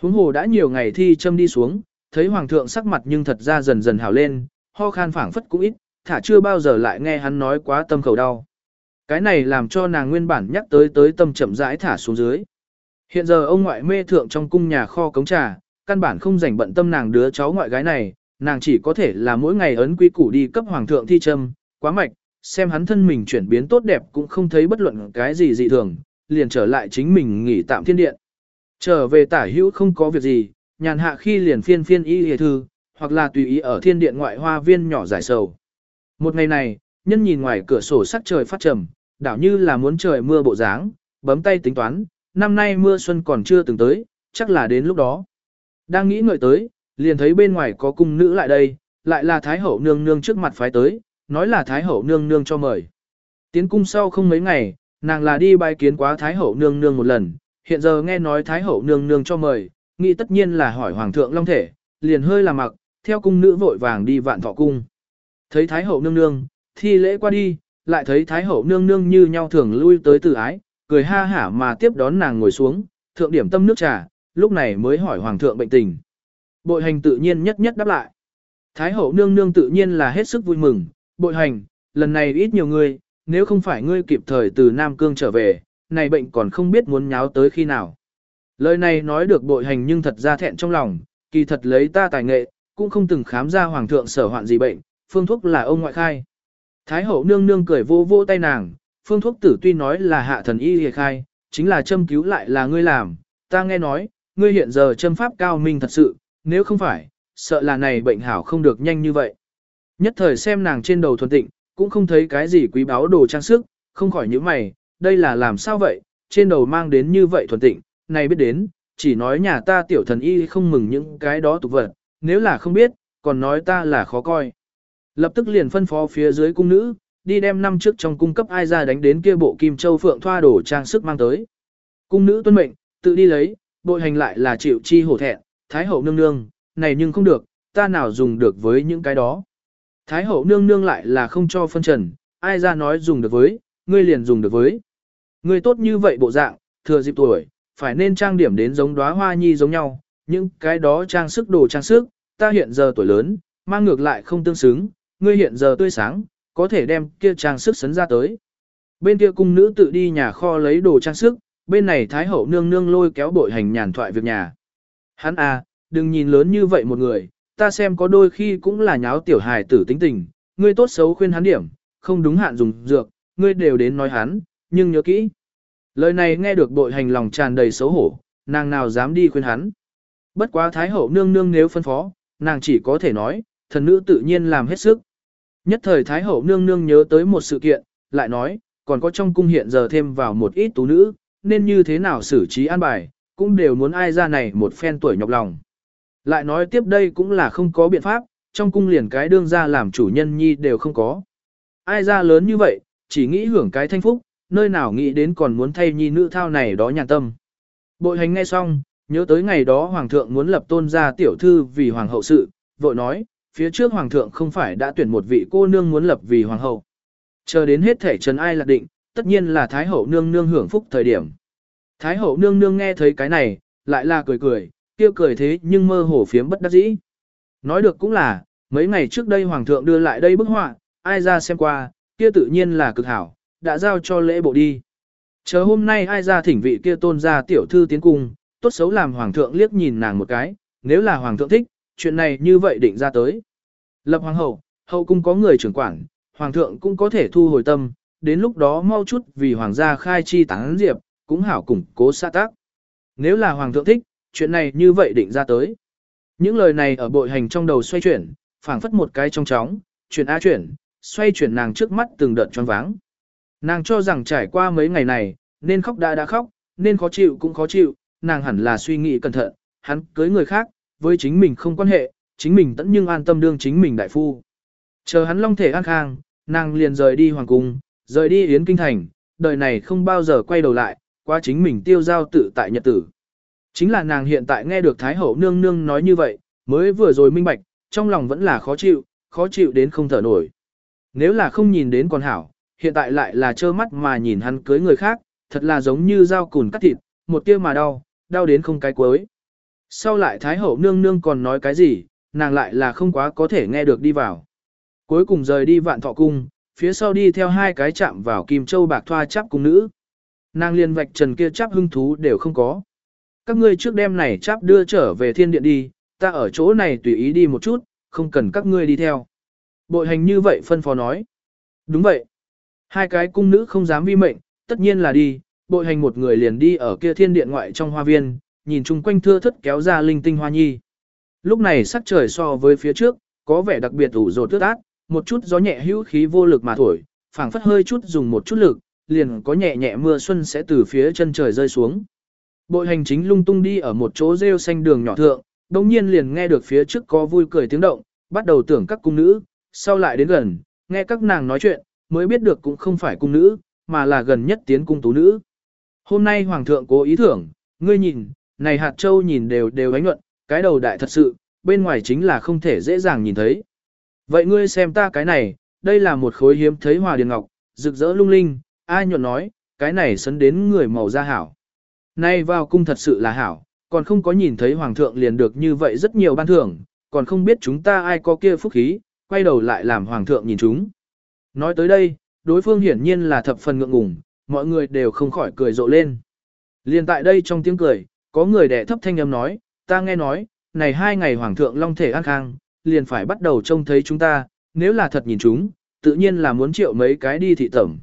Huống hồ đã nhiều ngày thi châm đi xuống, thấy hoàng thượng sắc mặt nhưng thật ra dần dần hảo lên, ho khan phảng phất cũng ít, thả chưa bao giờ lại nghe hắn nói quá tâm khẩu đau. Cái này làm cho nàng nguyên bản nhắc tới tới tâm chậm rãi thả xuống dưới. Hiện giờ ông ngoại mê thượng trong cung nhà kho cống trà, căn bản không rảnh bận tâm nàng đứa cháu ngoại gái này, nàng chỉ có thể là mỗi ngày ấn quy củ đi cấp hoàng thượng thi châm, quá mạch, xem hắn thân mình chuyển biến tốt đẹp cũng không thấy bất luận cái gì dị thường, liền trở lại chính mình nghỉ tạm thiên điện. Trở về tả hữu không có việc gì, nhàn hạ khi liền phiên phiên y hề thư, hoặc là tùy ý ở thiên điện ngoại hoa viên nhỏ giải sầu. Một ngày này, nhân nhìn ngoài cửa sổ sắc trời phát trầm, đảo như là muốn trời mưa bộ dáng, bấm tay tính toán, năm nay mưa xuân còn chưa từng tới, chắc là đến lúc đó. Đang nghĩ ngợi tới, liền thấy bên ngoài có cung nữ lại đây, lại là Thái Hậu nương nương trước mặt phái tới, nói là Thái Hậu nương nương cho mời. Tiến cung sau không mấy ngày, nàng là đi bài kiến quá Thái Hậu nương nương một lần, hiện giờ nghe nói Thái Hậu nương nương cho mời, nghĩ tất nhiên là hỏi Hoàng thượng Long Thể, liền hơi làm mặc, theo cung nữ vội vàng đi vạn thọ cung. Thấy Thái Hậu nương nương, thi lễ qua đi, lại thấy Thái Hậu nương nương như nhau thường lui tới từ ái, cười ha hả mà tiếp đón nàng ngồi xuống, thượng điểm tâm nước trà, lúc này mới hỏi Hoàng thượng bệnh tình. Bội hành tự nhiên nhất nhất đáp lại. Thái Hậu nương nương tự nhiên là hết sức vui mừng, bội hành, lần này ít nhiều người, nếu không phải ngươi kịp thời từ Nam Cương trở về, này bệnh còn không biết muốn nháo tới khi nào. Lời này nói được bội hành nhưng thật ra thẹn trong lòng, kỳ thật lấy ta tài nghệ, cũng không từng khám ra hoàng thượng sở hoạn gì bệnh, phương thuốc là ông ngoại khai. Thái hậu nương nương cười vô vô tay nàng, phương thuốc tử tuy nói là hạ thần y hề khai, chính là châm cứu lại là ngươi làm, ta nghe nói, ngươi hiện giờ châm pháp cao minh thật sự, nếu không phải, sợ là này bệnh hảo không được nhanh như vậy. Nhất thời xem nàng trên đầu thuần tịnh, cũng không thấy cái gì quý báu đồ trang sức, không khỏi những mày, đây là làm sao vậy, trên đầu mang đến như vậy thuần tịnh, này biết đến, chỉ nói nhà ta tiểu thần y không mừng những cái đó tục vật, nếu là không biết, còn nói ta là khó coi. Lập tức liền phân phó phía dưới cung nữ, đi đem năm trước trong cung cấp ai ra đánh đến kia bộ kim châu phượng thoa đổ trang sức mang tới. Cung nữ tuân mệnh, tự đi lấy, bội hành lại là chịu chi hổ thẹn, thái hậu nương nương, này nhưng không được, ta nào dùng được với những cái đó. Thái hậu nương nương lại là không cho phân trần, ai ra nói dùng được với, ngươi liền dùng được với. Ngươi tốt như vậy bộ dạng, thừa dịp tuổi, phải nên trang điểm đến giống đóa hoa nhi giống nhau, những cái đó trang sức đồ trang sức, ta hiện giờ tuổi lớn, mang ngược lại không tương xứng, ngươi hiện giờ tươi sáng, có thể đem kia trang sức sấn ra tới. Bên kia cung nữ tự đi nhà kho lấy đồ trang sức, bên này Thái hậu nương nương lôi kéo bội hành nhàn thoại việc nhà. Hắn à, đừng nhìn lớn như vậy một người, ta xem có đôi khi cũng là nháo tiểu hài tử tính tình, ngươi tốt xấu khuyên hắn điểm, không đúng hạn dùng dược, ngươi đều đến nói hắn, nhưng nhớ kỹ. Lời này nghe được bội hành lòng tràn đầy xấu hổ, nàng nào dám đi khuyên hắn. Bất quá Thái hậu nương nương nếu phân phó, nàng chỉ có thể nói, thần nữ tự nhiên làm hết sức. Nhất thời Thái hậu nương nương nhớ tới một sự kiện, lại nói, còn có trong cung hiện giờ thêm vào một ít tú nữ, nên như thế nào xử trí an bài, cũng đều muốn ai ra này một phen tuổi nhọc lòng. Lại nói tiếp đây cũng là không có biện pháp, trong cung liền cái đương ra làm chủ nhân nhi đều không có. Ai ra lớn như vậy, chỉ nghĩ hưởng cái thanh phúc, nơi nào nghĩ đến còn muốn thay nhi nữ thao này đó nhàn tâm. Bội hành nghe xong, nhớ tới ngày đó hoàng thượng muốn lập tôn ra tiểu thư vì hoàng hậu sự, vội nói, phía trước hoàng thượng không phải đã tuyển một vị cô nương muốn lập vì hoàng hậu. Chờ đến hết thể trần ai lạc định, tất nhiên là thái hậu nương nương hưởng phúc thời điểm. Thái hậu nương nương nghe thấy cái này, lại là cười cười, kia cười thế nhưng mơ hồ phiếm bất đắc dĩ. Nói được cũng là, mấy ngày trước đây hoàng thượng đưa lại đây bức họa, ai ra xem qua, kia tự nhiên là cực hảo, đã giao cho lễ bộ đi. Chờ hôm nay ai ra thỉnh vị kia tôn ra tiểu thư tiến cung, tốt xấu làm hoàng thượng liếc nhìn nàng một cái, nếu là hoàng thượng thích, chuyện này như vậy định ra tới. Lập hoàng hậu, hậu cung có người trưởng quản, hoàng thượng cũng có thể thu hồi tâm, đến lúc đó mau chút vì hoàng gia khai chi tán diệp, cũng hảo củng cố xã tác. Nếu là hoàng thượng thích, chuyện này như vậy định ra tới. Những lời này ở bội hành trong đầu xoay chuyển, phảng phất một cái trong chóng, chuyển a chuyển, xoay chuyển nàng trước mắt từng đợt choáng váng. Nàng cho rằng trải qua mấy ngày này, nên khóc đã đã khóc, nên khó chịu cũng khó chịu, nàng hẳn là suy nghĩ cẩn thận, hắn cưới người khác, với chính mình không quan hệ, chính mình tẫn nhưng an tâm đương chính mình đại phu. Chờ hắn long thể an khang, nàng liền rời đi hoàng cung, rời đi yến kinh thành, đời này không bao giờ quay đầu lại, qua chính mình tiêu giao tự tại nhật tử. Chính là nàng hiện tại nghe được Thái Hậu nương nương nói như vậy, mới vừa rồi minh bạch, trong lòng vẫn là khó chịu, khó chịu đến không thở nổi. Nếu là không nhìn đến còn hảo, hiện tại lại là trơ mắt mà nhìn hắn cưới người khác, thật là giống như dao cùn cắt thịt, một tia mà đau, đau đến không cái cuối. Sau lại Thái Hậu nương nương còn nói cái gì, nàng lại là không quá có thể nghe được đi vào. Cuối cùng rời đi vạn thọ cung, phía sau đi theo hai cái chạm vào kim châu bạc thoa chắp cung nữ. Nàng liền vạch trần kia chắp hưng thú đều không có. Các ngươi trước đêm này chắp đưa trở về thiên điện đi, ta ở chỗ này tùy ý đi một chút, không cần các ngươi đi theo. Bội hành như vậy phân phó nói. Đúng vậy. Hai cái cung nữ không dám vi mệnh, tất nhiên là đi, bội hành một người liền đi ở kia thiên điện ngoại trong hoa viên, nhìn chung quanh thưa thất kéo ra linh tinh hoa nhi. Lúc này sắc trời so với phía trước, có vẻ đặc biệt ủ rột tước ác, một chút gió nhẹ hữu khí vô lực mà thổi, phảng phất hơi chút dùng một chút lực, liền có nhẹ nhẹ mưa xuân sẽ từ phía chân trời rơi xuống. Bội hành chính lung tung đi ở một chỗ rêu xanh đường nhỏ thượng, đồng nhiên liền nghe được phía trước có vui cười tiếng động, bắt đầu tưởng các cung nữ, sau lại đến gần, nghe các nàng nói chuyện, mới biết được cũng không phải cung nữ, mà là gần nhất tiến cung tú nữ. Hôm nay hoàng thượng cố ý thưởng, ngươi nhìn, này hạt châu nhìn đều đều ánh nhuận, cái đầu đại thật sự, bên ngoài chính là không thể dễ dàng nhìn thấy. Vậy ngươi xem ta cái này, đây là một khối hiếm thấy hòa điền ngọc, rực rỡ lung linh, ai nhuận nói, cái này sấn đến người màu da hảo. Nay vào cung thật sự là hảo, còn không có nhìn thấy hoàng thượng liền được như vậy rất nhiều ban thưởng, còn không biết chúng ta ai có kia phúc khí, quay đầu lại làm hoàng thượng nhìn chúng. Nói tới đây, đối phương hiển nhiên là thập phần ngượng ngùng, mọi người đều không khỏi cười rộ lên. Liên tại đây trong tiếng cười, có người đẻ thấp thanh âm nói, ta nghe nói, này hai ngày hoàng thượng long thể an khang, liền phải bắt đầu trông thấy chúng ta, nếu là thật nhìn chúng, tự nhiên là muốn triệu mấy cái đi thị tẩm.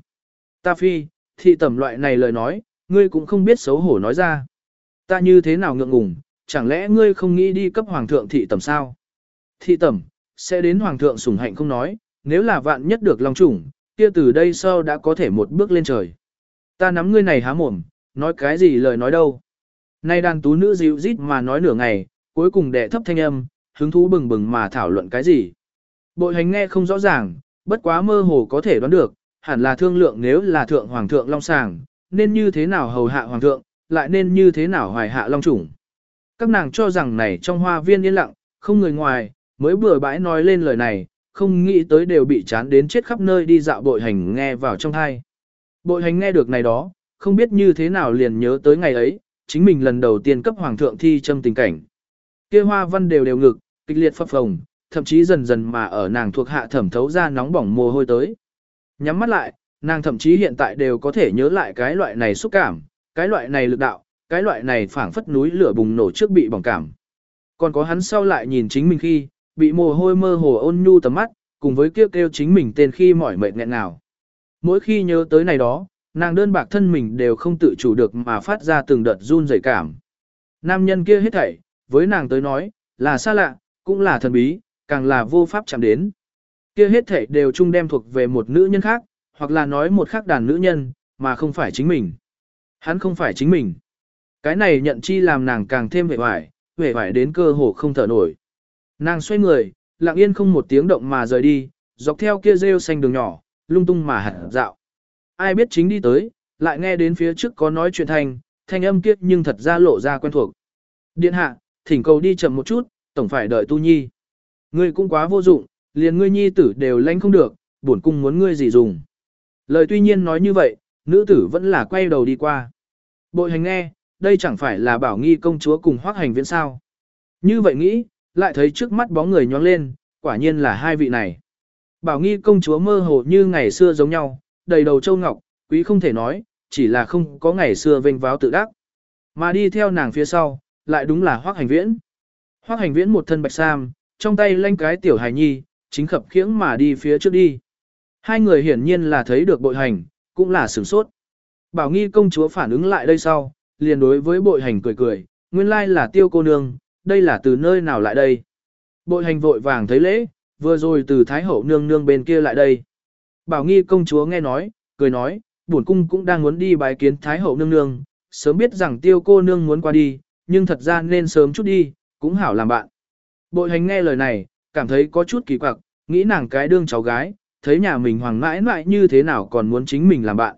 Ta phi, thị tẩm loại này lời nói, ngươi cũng không biết xấu hổ nói ra. Ta như thế nào ngượng ngùng, chẳng lẽ ngươi không nghĩ đi cấp hoàng thượng thị tẩm sao? Thị tẩm, sẽ đến hoàng thượng sủng hạnh không nói, nếu là vạn nhất được lòng chủng, kia từ đây sau đã có thể một bước lên trời. Ta nắm ngươi này há mồm, nói cái gì lời nói đâu. Nay đàn tú nữ dịu rít mà nói nửa ngày, cuối cùng đệ thấp thanh âm, hứng thú bừng bừng mà thảo luận cái gì. Bội hành nghe không rõ ràng, bất quá mơ hồ có thể đoán được, hẳn là thương lượng nếu là thượng hoàng thượng long sàng, nên như thế nào hầu hạ hoàng thượng, lại nên như thế nào hoài hạ long chủng. Các nàng cho rằng này trong hoa viên yên lặng, không người ngoài, mới bừa bãi nói lên lời này, không nghĩ tới đều bị chán đến chết khắp nơi đi dạo bội hành nghe vào trong thai. Bội hành nghe được này đó, không biết như thế nào liền nhớ tới ngày ấy, chính mình lần đầu tiên cấp hoàng thượng thi châm tình cảnh. kia hoa văn đều đều ngực, kịch liệt phập phồng, thậm chí dần dần mà ở nàng thuộc hạ thẩm thấu ra nóng bỏng mồ hôi tới. Nhắm mắt lại, nàng thậm chí hiện tại đều có thể nhớ lại cái loại này xúc cảm, cái loại này lực đạo, cái loại này phảng phất núi lửa bùng nổ trước bị bỏng cảm. Còn có hắn sau lại nhìn chính mình khi, bị mồ hôi mơ hồ ôn nhu tầm mắt, cùng với kêu kêu chính mình tên khi mỏi mệt nghẹn nào. Mỗi khi nhớ tới này đó, nàng đơn bạc thân mình đều không tự chủ được mà phát ra từng đợt run rẩy cảm. Nam nhân kia hết thảy, với nàng tới nói, là xa lạ, cũng là thần bí, càng là vô pháp chạm đến. Kia hết thảy đều chung đem thuộc về một nữ nhân khác, hoặc là nói một khác đàn nữ nhân, mà không phải chính mình. Hắn không phải chính mình. Cái này nhận chi làm nàng càng thêm vẻ vải, vẻ vải đến cơ hồ không thở nổi. Nàng xoay người, lặng yên không một tiếng động mà rời đi, dọc theo kia rêu xanh đường nhỏ, lung tung mà hẳn dạo. Ai biết chính đi tới, lại nghe đến phía trước có nói chuyện thanh, thanh âm kiết nhưng thật ra lộ ra quen thuộc. Điện hạ, thỉnh cầu đi chậm một chút, tổng phải đợi tu nhi. Ngươi cũng quá vô dụng, liền ngươi nhi tử đều lánh không được, bổn cung muốn ngươi gì dùng. Lời tuy nhiên nói như vậy, nữ tử vẫn là quay đầu đi qua. Bội hành nghe, đây chẳng phải là bảo nghi công chúa cùng hoác hành viễn sao. Như vậy nghĩ, lại thấy trước mắt bóng người nhóng lên, quả nhiên là hai vị này. Bảo nghi công chúa mơ hồ như ngày xưa giống nhau, đầy đầu châu ngọc, quý không thể nói, chỉ là không có ngày xưa vênh váo tự đắc. Mà đi theo nàng phía sau, lại đúng là hoác hành viễn. Hoác hành viễn một thân bạch sam, trong tay lanh cái tiểu hài nhi, chính khập khiễng mà đi phía trước đi. Hai người hiển nhiên là thấy được bội hành, cũng là sửng sốt. Bảo nghi công chúa phản ứng lại đây sau, liền đối với bội hành cười cười, nguyên lai là tiêu cô nương, đây là từ nơi nào lại đây. Bội hành vội vàng thấy lễ, vừa rồi từ Thái Hậu nương nương bên kia lại đây. Bảo nghi công chúa nghe nói, cười nói, bổn cung cũng đang muốn đi bái kiến Thái Hậu nương nương, sớm biết rằng tiêu cô nương muốn qua đi, nhưng thật ra nên sớm chút đi, cũng hảo làm bạn. Bội hành nghe lời này, cảm thấy có chút kỳ quặc, nghĩ nàng cái đương cháu gái, thấy nhà mình hoàng mãi mãi như thế nào còn muốn chính mình làm bạn.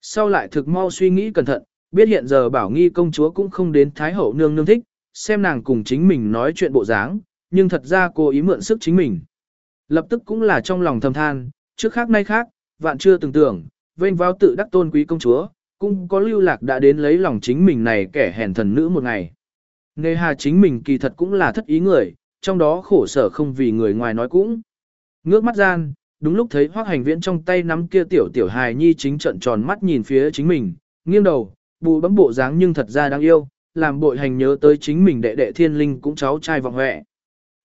Sau lại thực mau suy nghĩ cẩn thận, biết hiện giờ bảo nghi công chúa cũng không đến Thái Hậu nương nương thích, xem nàng cùng chính mình nói chuyện bộ dáng, nhưng thật ra cô ý mượn sức chính mình. Lập tức cũng là trong lòng thầm than, trước khác nay khác, vạn chưa từng tưởng, vênh vào tự đắc tôn quý công chúa, cũng có lưu lạc đã đến lấy lòng chính mình này kẻ hèn thần nữ một ngày. Nề hà chính mình kỳ thật cũng là thất ý người, trong đó khổ sở không vì người ngoài nói cũng. Ngước mắt gian, đúng lúc thấy hoác hành viễn trong tay nắm kia tiểu tiểu hài nhi chính trận tròn mắt nhìn phía chính mình, nghiêng đầu, bù bấm bộ dáng nhưng thật ra đáng yêu, làm bội hành nhớ tới chính mình đệ đệ thiên linh cũng cháu trai vọng huệ.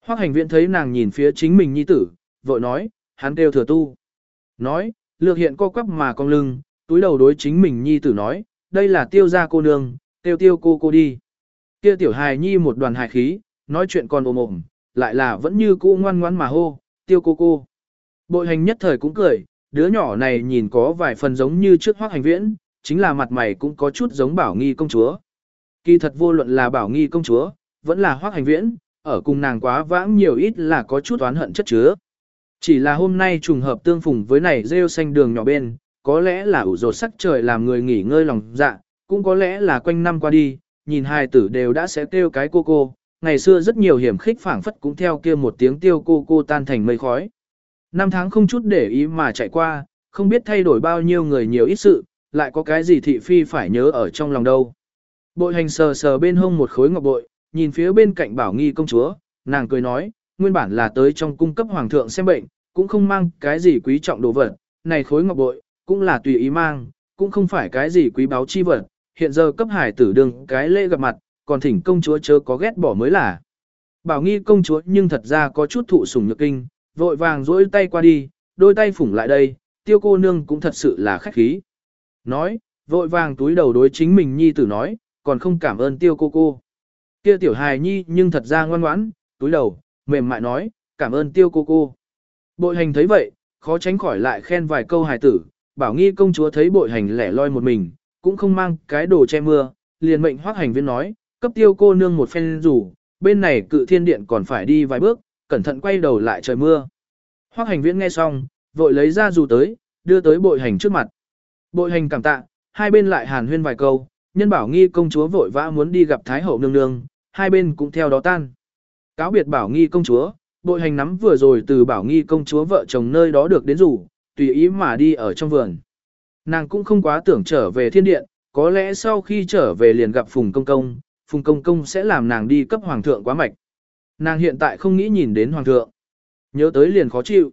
Hoác hành viễn thấy nàng nhìn phía chính mình nhi tử, vội nói, hắn kêu thừa tu. Nói, lược hiện co quắp mà cong lưng, túi đầu đối chính mình nhi tử nói, đây là tiêu gia cô nương, tiêu tiêu cô cô đi. Kia tiểu hài nhi một đoàn hài khí, nói chuyện còn ồm ồm, lại là vẫn như cũ ngoan ngoãn mà hô, tiêu cô cô. Bội hành nhất thời cũng cười, đứa nhỏ này nhìn có vài phần giống như trước hoác hành viễn, chính là mặt mày cũng có chút giống bảo nghi công chúa. Kỳ thật vô luận là bảo nghi công chúa, vẫn là hoác hành viễn, ở cùng nàng quá vãng nhiều ít là có chút oán hận chất chứa. Chỉ là hôm nay trùng hợp tương phùng với này rêu xanh đường nhỏ bên, có lẽ là ủ rột sắc trời làm người nghỉ ngơi lòng dạ, cũng có lẽ là quanh năm qua đi, nhìn hai tử đều đã sẽ kêu cái cô cô, ngày xưa rất nhiều hiểm khích phảng phất cũng theo kia một tiếng tiêu cô cô tan thành mây khói. Năm tháng không chút để ý mà chạy qua, không biết thay đổi bao nhiêu người nhiều ít sự, lại có cái gì thị phi phải nhớ ở trong lòng đâu. Bội hành sờ sờ bên hông một khối ngọc bội, nhìn phía bên cạnh bảo nghi công chúa, nàng cười nói, nguyên bản là tới trong cung cấp hoàng thượng xem bệnh, cũng không mang cái gì quý trọng đồ vật, này khối ngọc bội, cũng là tùy ý mang, cũng không phải cái gì quý báu chi vật, hiện giờ cấp hải tử đường cái lễ gặp mặt, còn thỉnh công chúa chớ có ghét bỏ mới là. Bảo nghi công chúa nhưng thật ra có chút thụ sủng nhược kinh, vội vàng dỗi tay qua đi, đôi tay phủng lại đây, tiêu cô nương cũng thật sự là khách khí. Nói, vội vàng túi đầu đối chính mình nhi tử nói, còn không cảm ơn tiêu cô cô. Kia tiểu hài nhi nhưng thật ra ngoan ngoãn, túi đầu, mềm mại nói, cảm ơn tiêu cô cô. Bội hành thấy vậy, khó tránh khỏi lại khen vài câu hài tử, bảo nghi công chúa thấy bội hành lẻ loi một mình, cũng không mang cái đồ che mưa, liền mệnh hoác hành viên nói, cấp tiêu cô nương một phen rủ, bên này cự thiên điện còn phải đi vài bước, cẩn thận quay đầu lại trời mưa. Hoác hành viễn nghe xong, vội lấy ra dù tới, đưa tới bội hành trước mặt. Bội hành cảm tạ, hai bên lại hàn huyên vài câu, nhân bảo nghi công chúa vội vã muốn đi gặp Thái hậu nương nương, hai bên cũng theo đó tan. Cáo biệt bảo nghi công chúa, bội hành nắm vừa rồi từ bảo nghi công chúa vợ chồng nơi đó được đến rủ, tùy ý mà đi ở trong vườn. Nàng cũng không quá tưởng trở về thiên điện, có lẽ sau khi trở về liền gặp Phùng Công Công, Phùng Công Công sẽ làm nàng đi cấp Hoàng thượng quá mạch. Nàng hiện tại không nghĩ nhìn đến Hoàng thượng. Nhớ tới liền khó chịu.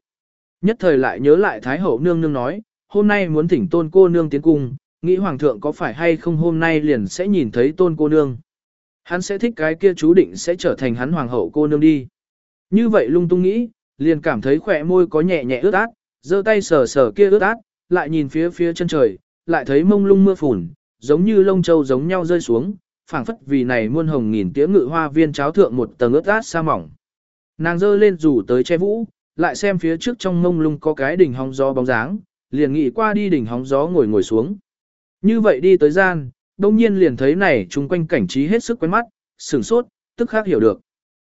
Nhất thời lại nhớ lại Thái Hậu Nương Nương nói, hôm nay muốn thỉnh tôn cô nương tiến cung, nghĩ Hoàng thượng có phải hay không hôm nay liền sẽ nhìn thấy tôn cô nương. Hắn sẽ thích cái kia chú định sẽ trở thành hắn Hoàng hậu cô nương đi. Như vậy lung tung nghĩ, liền cảm thấy khỏe môi có nhẹ nhẹ ướt át, giơ tay sờ sờ kia ướt át, lại nhìn phía phía chân trời, lại thấy mông lung mưa phùn, giống như lông châu giống nhau rơi xuống, phảng phất vì này muôn hồng nghìn tiếng ngự hoa viên cháo thượng một tầng ướt át sa mỏng. Nàng giơ lên rủ tới che vũ, lại xem phía trước trong mông lung có cái đỉnh hóng gió bóng dáng, liền nghĩ qua đi đỉnh hóng gió ngồi ngồi xuống. Như vậy đi tới gian, đông nhiên liền thấy này chung quanh cảnh trí hết sức quen mắt, sửng sốt, tức khác hiểu được.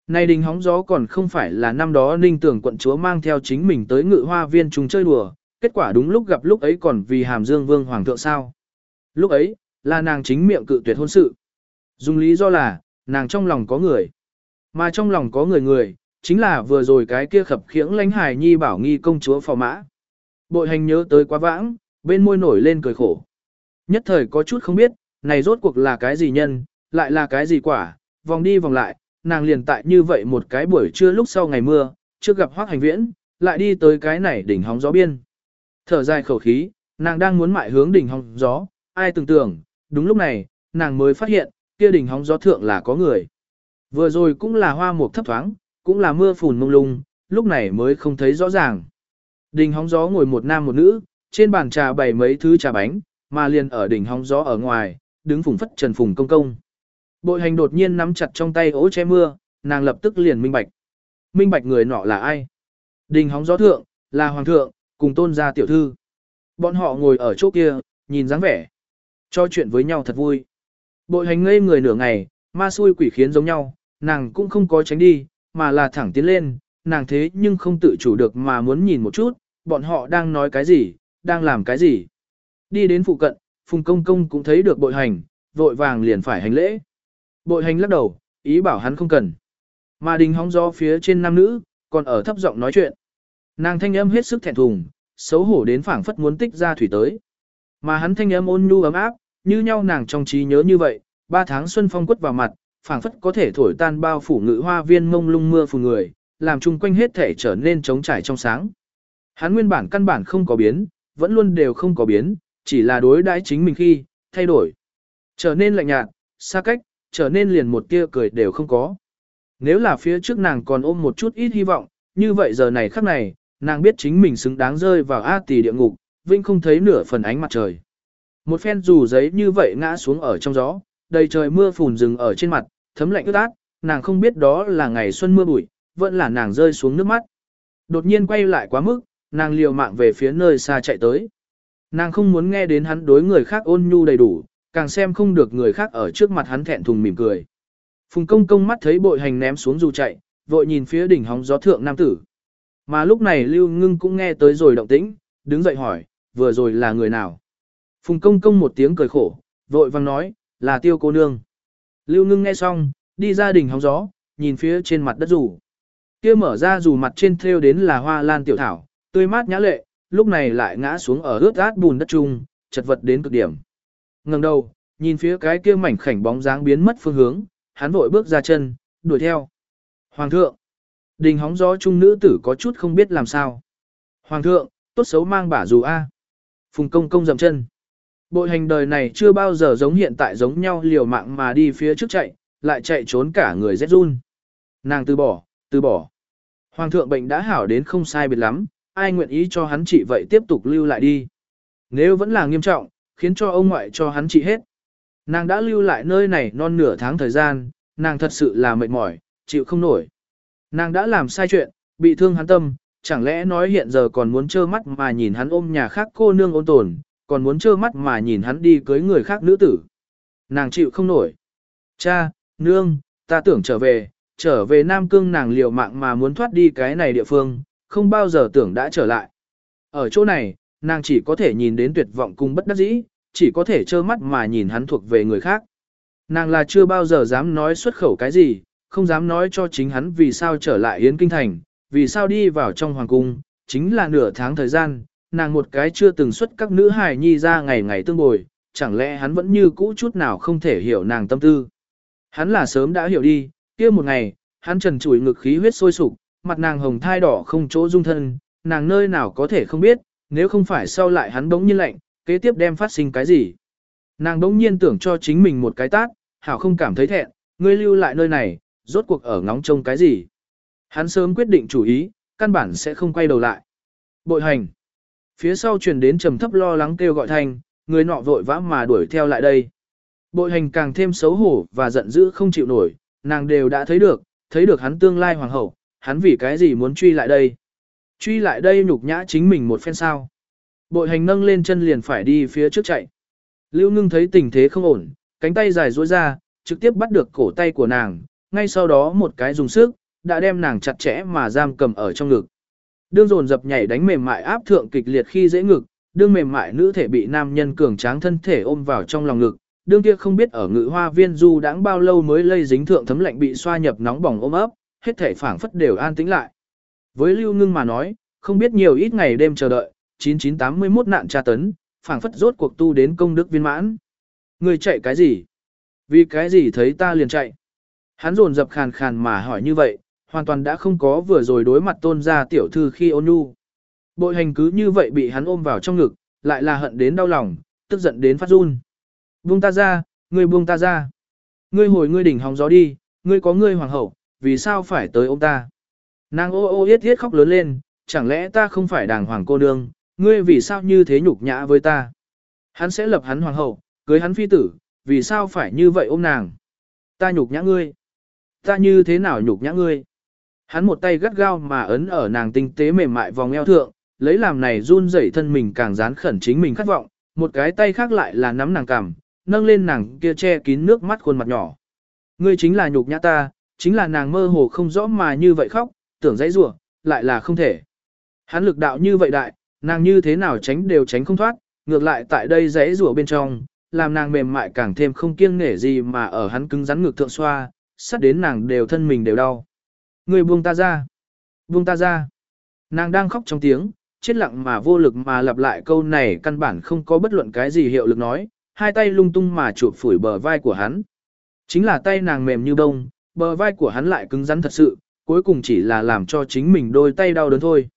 Này đình hóng gió còn không phải là năm đó ninh tưởng quận chúa mang theo chính mình tới ngự hoa viên chúng chơi đùa, kết quả đúng lúc gặp lúc ấy còn vì hàm dương vương hoàng thượng sao. Lúc ấy, là nàng chính miệng cự tuyệt hôn sự. Dùng lý do là, nàng trong lòng có người. Mà trong lòng có người người, chính là vừa rồi cái kia khập khiễng lánh hài nhi bảo nghi công chúa phò mã. Bội hành nhớ tới quá vãng, bên môi nổi lên cười khổ. Nhất thời có chút không biết, này rốt cuộc là cái gì nhân, lại là cái gì quả, vòng đi vòng lại, nàng liền tại như vậy một cái buổi trưa lúc sau ngày mưa, chưa gặp hoác hành viễn, lại đi tới cái này đỉnh hóng gió biên. Thở dài khẩu khí, nàng đang muốn mại hướng đỉnh hóng gió, ai tưởng tưởng, đúng lúc này, nàng mới phát hiện, kia đỉnh hóng gió thượng là có người. Vừa rồi cũng là hoa mục thấp thoáng, cũng là mưa phùn mông lung, lúc này mới không thấy rõ ràng. Đỉnh hóng gió ngồi một nam một nữ, trên bàn trà bày mấy thứ trà bánh, mà liền ở đỉnh hóng gió ở ngoài, đứng phùng phất trần phùng công công. Bội hành đột nhiên nắm chặt trong tay ố che mưa, nàng lập tức liền minh bạch. Minh bạch người nọ là ai? Đình hóng gió thượng, là hoàng thượng, cùng tôn gia tiểu thư. Bọn họ ngồi ở chỗ kia, nhìn dáng vẻ. Cho chuyện với nhau thật vui. Bội hành ngây người nửa ngày, ma xui quỷ khiến giống nhau, nàng cũng không có tránh đi, mà là thẳng tiến lên, nàng thế nhưng không tự chủ được mà muốn nhìn một chút, bọn họ đang nói cái gì, đang làm cái gì. Đi đến phụ cận, Phùng Công Công cũng thấy được bội hành, vội vàng liền phải hành lễ. Bội hành lắc đầu, ý bảo hắn không cần. Mà đình hóng gió phía trên nam nữ, còn ở thấp giọng nói chuyện. Nàng thanh âm hết sức thẹn thùng, xấu hổ đến phảng phất muốn tích ra thủy tới. Mà hắn thanh âm ôn nhu ấm áp, như nhau nàng trong trí nhớ như vậy, ba tháng xuân phong quất vào mặt, phảng phất có thể thổi tan bao phủ ngự hoa viên mông lung mưa phùn người, làm chung quanh hết thể trở nên trống trải trong sáng. Hắn nguyên bản căn bản không có biến, vẫn luôn đều không có biến, chỉ là đối đãi chính mình khi, thay đổi. Trở nên lạnh nhạt, xa cách, trở nên liền một tia cười đều không có. Nếu là phía trước nàng còn ôm một chút ít hy vọng, như vậy giờ này khắc này, nàng biết chính mình xứng đáng rơi vào A tỷ địa ngục, vinh không thấy nửa phần ánh mặt trời. Một phen dù giấy như vậy ngã xuống ở trong gió, đầy trời mưa phùn rừng ở trên mặt, thấm lạnh ướt át, nàng không biết đó là ngày xuân mưa bụi, vẫn là nàng rơi xuống nước mắt. Đột nhiên quay lại quá mức, nàng liều mạng về phía nơi xa chạy tới. Nàng không muốn nghe đến hắn đối người khác ôn nhu đầy đủ, càng xem không được người khác ở trước mặt hắn thẹn thùng mỉm cười. Phùng công công mắt thấy bội hành ném xuống dù chạy, vội nhìn phía đỉnh hóng gió thượng nam tử. Mà lúc này Lưu Ngưng cũng nghe tới rồi động tĩnh, đứng dậy hỏi, vừa rồi là người nào? Phùng công công một tiếng cười khổ, vội vang nói, là tiêu cô nương. Lưu Ngưng nghe xong, đi ra đỉnh hóng gió, nhìn phía trên mặt đất rủ. Kia mở ra dù mặt trên thêu đến là hoa lan tiểu thảo, tươi mát nhã lệ, lúc này lại ngã xuống ở ướt át bùn đất trung, chật vật đến cực điểm. Ngẩng đầu, nhìn phía cái kia mảnh khảnh bóng dáng biến mất phương hướng, hắn vội bước ra chân, đuổi theo. Hoàng thượng, đình hóng gió trung nữ tử có chút không biết làm sao. Hoàng thượng, tốt xấu mang bả dù a. Phùng công công dầm chân. Bội hành đời này chưa bao giờ giống hiện tại giống nhau liều mạng mà đi phía trước chạy, lại chạy trốn cả người rét run. Nàng từ bỏ, từ bỏ. Hoàng thượng bệnh đã hảo đến không sai biệt lắm, ai nguyện ý cho hắn trị vậy tiếp tục lưu lại đi. Nếu vẫn là nghiêm trọng, khiến cho ông ngoại cho hắn trị hết. Nàng đã lưu lại nơi này non nửa tháng thời gian, nàng thật sự là mệt mỏi, chịu không nổi. Nàng đã làm sai chuyện, bị thương hắn tâm, chẳng lẽ nói hiện giờ còn muốn trơ mắt mà nhìn hắn ôm nhà khác cô nương ôn tồn, còn muốn trơ mắt mà nhìn hắn đi cưới người khác nữ tử. Nàng chịu không nổi. Cha, nương, ta tưởng trở về, trở về Nam Cương nàng liều mạng mà muốn thoát đi cái này địa phương, không bao giờ tưởng đã trở lại. Ở chỗ này, nàng chỉ có thể nhìn đến tuyệt vọng cùng bất đắc dĩ, chỉ có thể trơ mắt mà nhìn hắn thuộc về người khác. Nàng là chưa bao giờ dám nói xuất khẩu cái gì, không dám nói cho chính hắn vì sao trở lại Yến Kinh Thành, vì sao đi vào trong hoàng cung, chính là nửa tháng thời gian, nàng một cái chưa từng xuất các nữ hài nhi ra ngày ngày tương bồi, chẳng lẽ hắn vẫn như cũ chút nào không thể hiểu nàng tâm tư. Hắn là sớm đã hiểu đi, kia một ngày, hắn trần trụi ngực khí huyết sôi sục, mặt nàng hồng thai đỏ không chỗ dung thân, nàng nơi nào có thể không biết, nếu không phải sau lại hắn đống nhiên lạnh, kế tiếp đem phát sinh cái gì. Nàng đống nhiên tưởng cho chính mình một cái tát, hảo không cảm thấy thẹn, ngươi lưu lại nơi này, rốt cuộc ở ngóng trông cái gì. Hắn sớm quyết định chủ ý, căn bản sẽ không quay đầu lại. Bội hành. Phía sau truyền đến trầm thấp lo lắng kêu gọi thành, người nọ vội vã mà đuổi theo lại đây. Bội hành càng thêm xấu hổ và giận dữ không chịu nổi, nàng đều đã thấy được, thấy được hắn tương lai hoàng hậu, hắn vì cái gì muốn truy lại đây. Truy lại đây nhục nhã chính mình một phen sao. Bội hành nâng lên chân liền phải đi phía trước chạy. Lưu ngưng thấy tình thế không ổn, cánh tay dài duỗi ra, trực tiếp bắt được cổ tay của nàng, ngay sau đó một cái dùng sức, đã đem nàng chặt chẽ mà giam cầm ở trong ngực. Đương dồn dập nhảy đánh mềm mại áp thượng kịch liệt khi dễ ngực, đương mềm mại nữ thể bị nam nhân cường tráng thân thể ôm vào trong lòng ngực, đương kia không biết ở ngự hoa viên du đãng bao lâu mới lây dính thượng thấm lạnh bị xoa nhập nóng bỏng ôm ấp, hết thể phảng phất đều an tĩnh lại. Với Lưu Ngưng mà nói, không biết nhiều ít ngày đêm chờ đợi, 9981 nạn tra tấn, phảng phất rốt cuộc tu đến công đức viên mãn. Người chạy cái gì? Vì cái gì thấy ta liền chạy? Hắn rồn dập khàn khàn mà hỏi như vậy, hoàn toàn đã không có vừa rồi đối mặt tôn gia tiểu thư khi ôn nhu. Bội hành cứ như vậy bị hắn ôm vào trong ngực, lại là hận đến đau lòng, tức giận đến phát run. Buông ta ra, ngươi buông ta ra. Ngươi hồi ngươi đỉnh hóng gió đi, ngươi có ngươi hoàng hậu, vì sao phải tới ôm ta? Nàng ô ô yết yết khóc lớn lên, chẳng lẽ ta không phải đàng hoàng cô nương, ngươi vì sao như thế nhục nhã với ta? Hắn sẽ lập hắn hoàng hậu, cưới hắn phi tử, vì sao phải như vậy ôm nàng? Ta nhục nhã ngươi. Ta như thế nào nhục nhã ngươi? Hắn một tay gắt gao mà ấn ở nàng tinh tế mềm mại vòng eo thượng, lấy làm này run rẩy thân mình càng dán khẩn chính mình khát vọng, một cái tay khác lại là nắm nàng cằm, nâng lên nàng kia che kín nước mắt khuôn mặt nhỏ. Ngươi chính là nhục nhã ta, chính là nàng mơ hồ không rõ mà như vậy khóc, tưởng dãy rủa, lại là không thể. Hắn lực đạo như vậy đại, nàng như thế nào tránh đều tránh không thoát, ngược lại tại đây dãy rủa bên trong, làm nàng mềm mại càng thêm không kiêng nể gì mà ở hắn cứng rắn ngược thượng xoa, sát đến nàng đều thân mình đều đau. Người buông ta ra, buông ta ra. Nàng đang khóc trong tiếng, chết lặng mà vô lực mà lặp lại câu này căn bản không có bất luận cái gì hiệu lực nói, hai tay lung tung mà chụp phủi bờ vai của hắn. Chính là tay nàng mềm như bông, bờ vai của hắn lại cứng rắn thật sự, cuối cùng chỉ là làm cho chính mình đôi tay đau đớn thôi.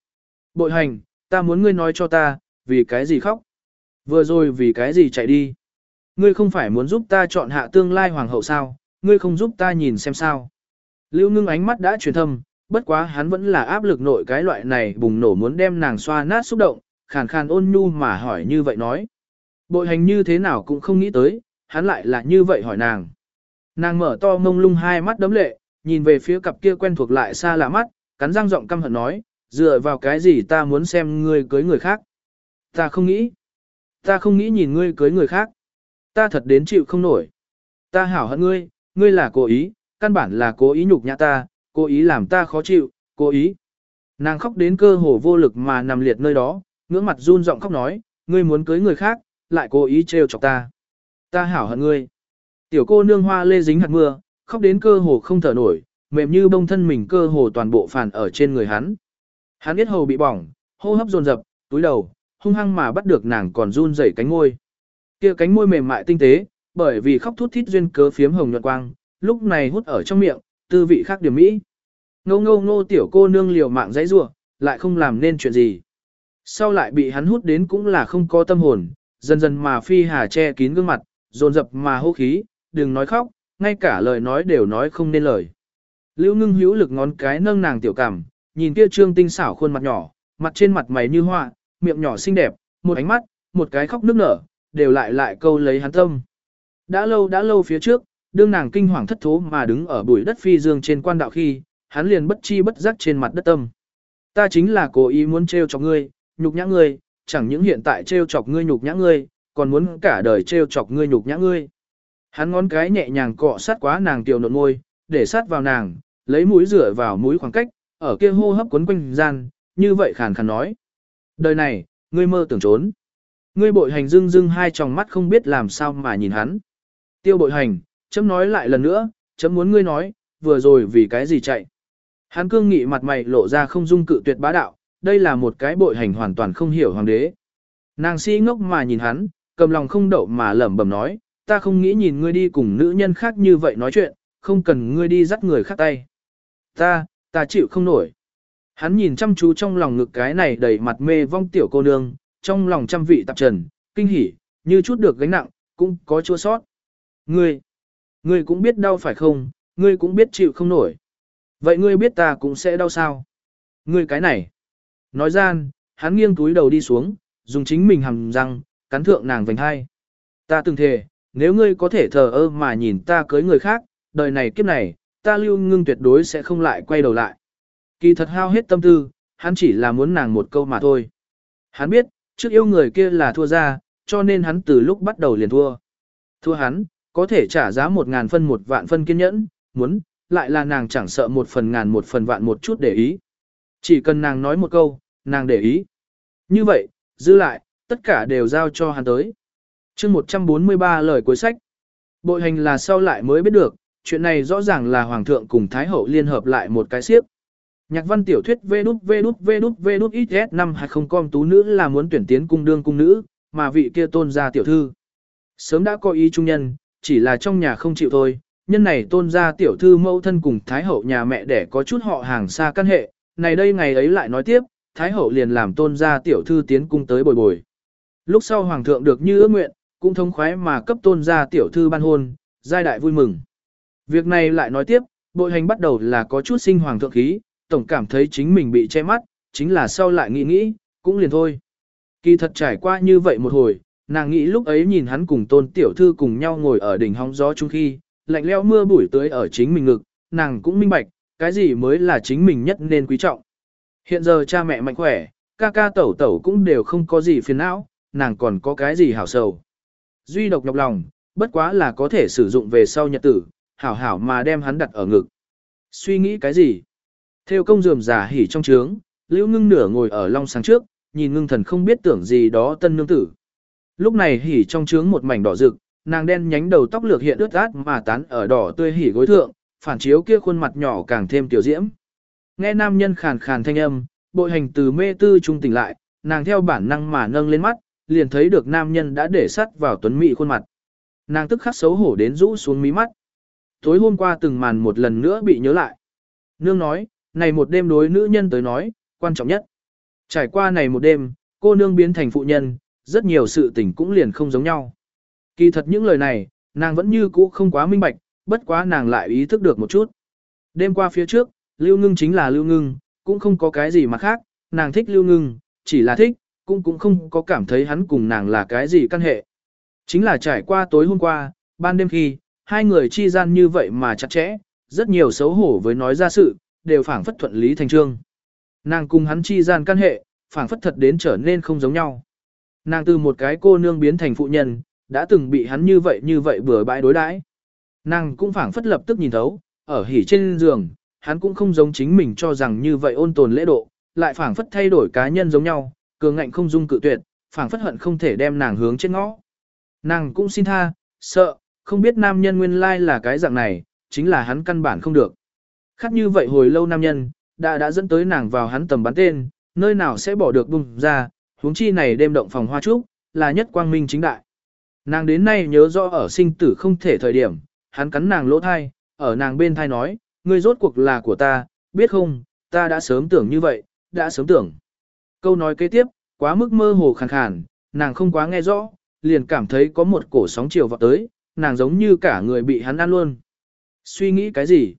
Bội hành, ta muốn ngươi nói cho ta, vì cái gì khóc? Vừa rồi vì cái gì chạy đi? Ngươi không phải muốn giúp ta chọn hạ tương lai hoàng hậu sao, ngươi không giúp ta nhìn xem sao. Lưu ngưng ánh mắt đã truyền thâm, bất quá hắn vẫn là áp lực nội cái loại này bùng nổ muốn đem nàng xoa nát xúc động, khàn khàn ôn nhu mà hỏi như vậy nói. Bội hành như thế nào cũng không nghĩ tới, hắn lại là như vậy hỏi nàng. Nàng mở to mông lung hai mắt đấm lệ, nhìn về phía cặp kia quen thuộc lại xa lạ mắt, cắn răng giọng căm hận nói, dựa vào cái gì ta muốn xem ngươi cưới người khác. Ta không nghĩ. Ta không nghĩ nhìn ngươi cưới người khác. Ta thật đến chịu không nổi. Ta hảo hận ngươi, ngươi là cố ý, căn bản là cố ý nhục nhã ta, cố ý làm ta khó chịu, cố ý. Nàng khóc đến cơ hồ vô lực mà nằm liệt nơi đó, ngưỡng mặt run giọng khóc nói, ngươi muốn cưới người khác, lại cố ý trêu chọc ta. Ta hảo hận ngươi. Tiểu cô nương hoa lê dính hạt mưa, khóc đến cơ hồ không thở nổi, mềm như bông thân mình cơ hồ toàn bộ phản ở trên người hắn. Hắn biết hầu bị bỏng, hô hấp dồn dập, túi đầu, hung hăng mà bắt được nàng còn run rẩy cánh môi. Kia cánh môi mềm mại tinh tế, bởi vì khóc thút thít duyên cớ phiếm hồng nhuận quang, lúc này hút ở trong miệng, tư vị khác điểm mỹ. Ngô ngô ngô tiểu cô nương liều mạng dãy rủa, lại không làm nên chuyện gì. Sau lại bị hắn hút đến cũng là không có tâm hồn, dần dần mà phi hà che kín gương mặt, dồn dập mà hô khí, đừng nói khóc, ngay cả lời nói đều nói không nên lời. Lưu ngưng hữu lực ngón cái nâng nàng tiểu cảm, nhìn kia trương tinh xảo khuôn mặt nhỏ, mặt trên mặt mày như hoa, miệng nhỏ xinh đẹp, một ánh mắt, một cái khóc nước nở, đều lại lại câu lấy hắn tâm. Đã lâu đã lâu phía trước, đương nàng kinh hoàng thất thố mà đứng ở bụi đất phi dương trên quan đạo khi, hắn liền bất chi bất giác trên mặt đất tâm. Ta chính là cố ý muốn trêu chọc ngươi, nhục nhã ngươi, chẳng những hiện tại trêu chọc ngươi nhục nhã ngươi, còn muốn cả đời trêu chọc ngươi nhục nhã ngươi. Hắn ngón cái nhẹ nhàng cọ sát quá nàng tiểu nộn môi, để sát vào nàng, lấy mũi rửa vào mũi khoảng cách, ở kia hô hấp quấn quanh gian, như vậy khàn khàn nói. Đời này, ngươi mơ tưởng trốn. Ngươi bội hành dưng dưng hai tròng mắt không biết làm sao mà nhìn hắn. Tiêu bội hành, chấm nói lại lần nữa, chấm muốn ngươi nói, vừa rồi vì cái gì chạy. Hán cương nghị mặt mày lộ ra không dung cự tuyệt bá đạo, đây là một cái bội hành hoàn toàn không hiểu hoàng đế. Nàng si ngốc mà nhìn hắn, cầm lòng không đậu mà lẩm bẩm nói, ta không nghĩ nhìn ngươi đi cùng nữ nhân khác như vậy nói chuyện, không cần ngươi đi dắt người khác tay. Ta, ta chịu không nổi. Hắn nhìn chăm chú trong lòng ngực cái này đầy mặt mê vong tiểu cô nương, trong lòng trăm vị tạp trần, kinh hỉ, như chút được gánh nặng, cũng có chua sót. Ngươi, ngươi cũng biết đau phải không, ngươi cũng biết chịu không nổi. Vậy ngươi biết ta cũng sẽ đau sao? Ngươi cái này. Nói gian, hắn nghiêng túi đầu đi xuống, dùng chính mình hầm răng, cắn thượng nàng vành hai. Ta từng thề, nếu ngươi có thể thờ ơ mà nhìn ta cưới người khác, đời này kiếp này, ta lưu ngưng tuyệt đối sẽ không lại quay đầu lại. Kỳ thật hao hết tâm tư, hắn chỉ là muốn nàng một câu mà thôi. Hắn biết, trước yêu người kia là thua ra, cho nên hắn từ lúc bắt đầu liền thua. Thua hắn, có thể trả giá một ngàn phân một vạn phân kiên nhẫn, muốn, lại là nàng chẳng sợ một phần ngàn một phần vạn một chút để ý. Chỉ cần nàng nói một câu, nàng để ý. Như vậy, giữ lại, tất cả đều giao cho hắn tới. chương 143 lời cuối sách. Bội hành là sau lại mới biết được, chuyện này rõ ràng là Hoàng thượng cùng Thái hậu liên hợp lại một cái siếp. Nhạc văn tiểu thuyết vê đút vê đút vê đút vê đút ít năm hay không com tú nữ là muốn tuyển tiến cung đương cung nữ, mà vị kia tôn gia tiểu thư. Sớm đã có ý trung nhân, chỉ là trong nhà không chịu thôi, nhân này tôn gia tiểu thư mẫu thân cùng Thái hậu nhà mẹ để có chút họ hàng xa căn hệ, này đây ngày ấy lại nói tiếp, Thái hậu liền làm tôn gia tiểu thư tiến cung tới bồi bồi. Lúc sau hoàng thượng được như ước nguyện, cũng thông khoái mà cấp tôn gia tiểu thư ban hôn, giai đại vui mừng. Việc này lại nói tiếp, bội hành bắt đầu là có chút sinh hoàng thượng khí, tổng cảm thấy chính mình bị che mắt, chính là sau lại nghĩ nghĩ, cũng liền thôi. Kỳ thật trải qua như vậy một hồi, nàng nghĩ lúc ấy nhìn hắn cùng tôn tiểu thư cùng nhau ngồi ở đỉnh hóng gió chung khi, lạnh leo mưa bụi tới ở chính mình ngực, nàng cũng minh bạch, cái gì mới là chính mình nhất nên quý trọng. Hiện giờ cha mẹ mạnh khỏe, ca ca tẩu tẩu cũng đều không có gì phiền não, nàng còn có cái gì hảo sầu. Duy độc nhọc lòng, bất quá là có thể sử dụng về sau nhật tử, hảo hảo mà đem hắn đặt ở ngực. Suy nghĩ cái gì? Theo công dườm giả hỉ trong trướng, Lưu Ngưng nửa ngồi ở long sáng trước, nhìn ngưng thần không biết tưởng gì đó tân nương tử. Lúc này hỉ trong trướng một mảnh đỏ rực, nàng đen nhánh đầu tóc lược hiện ướt át mà tán ở đỏ tươi hỉ gối thượng, phản chiếu kia khuôn mặt nhỏ càng thêm tiểu diễm. Nghe nam nhân khàn khàn thanh âm, bội hành từ mê tư trung tỉnh lại, nàng theo bản năng mà nâng lên mắt, liền thấy được nam nhân đã để sắt vào tuấn mỹ khuôn mặt. Nàng tức khắc xấu hổ đến rũ xuống mí mắt. tối hôm qua từng màn một lần nữa bị nhớ lại. Nương nói, này một đêm đối nữ nhân tới nói, quan trọng nhất. Trải qua này một đêm, cô nương biến thành phụ nhân, rất nhiều sự tình cũng liền không giống nhau. Kỳ thật những lời này, nàng vẫn như cũ không quá minh bạch, bất quá nàng lại ý thức được một chút. Đêm qua phía trước, Lưu Ngưng chính là Lưu Ngưng, cũng không có cái gì mà khác, nàng thích Lưu Ngưng, chỉ là thích, cũng cũng không có cảm thấy hắn cùng nàng là cái gì căn hệ. Chính là trải qua tối hôm qua, ban đêm khi, hai người chi gian như vậy mà chặt chẽ, rất nhiều xấu hổ với nói ra sự, đều phảng phất thuận lý thành trương. Nàng cùng hắn chi gian căn hệ, phảng phất thật đến trở nên không giống nhau. Nàng từ một cái cô nương biến thành phụ nhân, đã từng bị hắn như vậy như vậy bừa bãi đối đãi. Nàng cũng phảng phất lập tức nhìn thấu, ở hỉ trên giường, hắn cũng không giống chính mình cho rằng như vậy ôn tồn lễ độ, lại phảng phất thay đổi cá nhân giống nhau, cường ngạnh không dung cự tuyệt, phảng phất hận không thể đem nàng hướng trên ngõ. Nàng cũng xin tha, sợ, không biết nam nhân nguyên lai là cái dạng này, chính là hắn căn bản không được. Khác như vậy hồi lâu nam nhân, đã đã dẫn tới nàng vào hắn tầm bắn tên, nơi nào sẽ bỏ được bùng ra, huống chi này đêm động phòng hoa trúc, là nhất quang minh chính đại. Nàng đến nay nhớ rõ ở sinh tử không thể thời điểm, hắn cắn nàng lỗ thai, ở nàng bên thai nói, ngươi rốt cuộc là của ta, biết không, ta đã sớm tưởng như vậy, đã sớm tưởng. Câu nói kế tiếp, quá mức mơ hồ khàn khàn, nàng không quá nghe rõ, liền cảm thấy có một cổ sóng chiều vọt tới, nàng giống như cả người bị hắn ăn luôn. Suy nghĩ cái gì?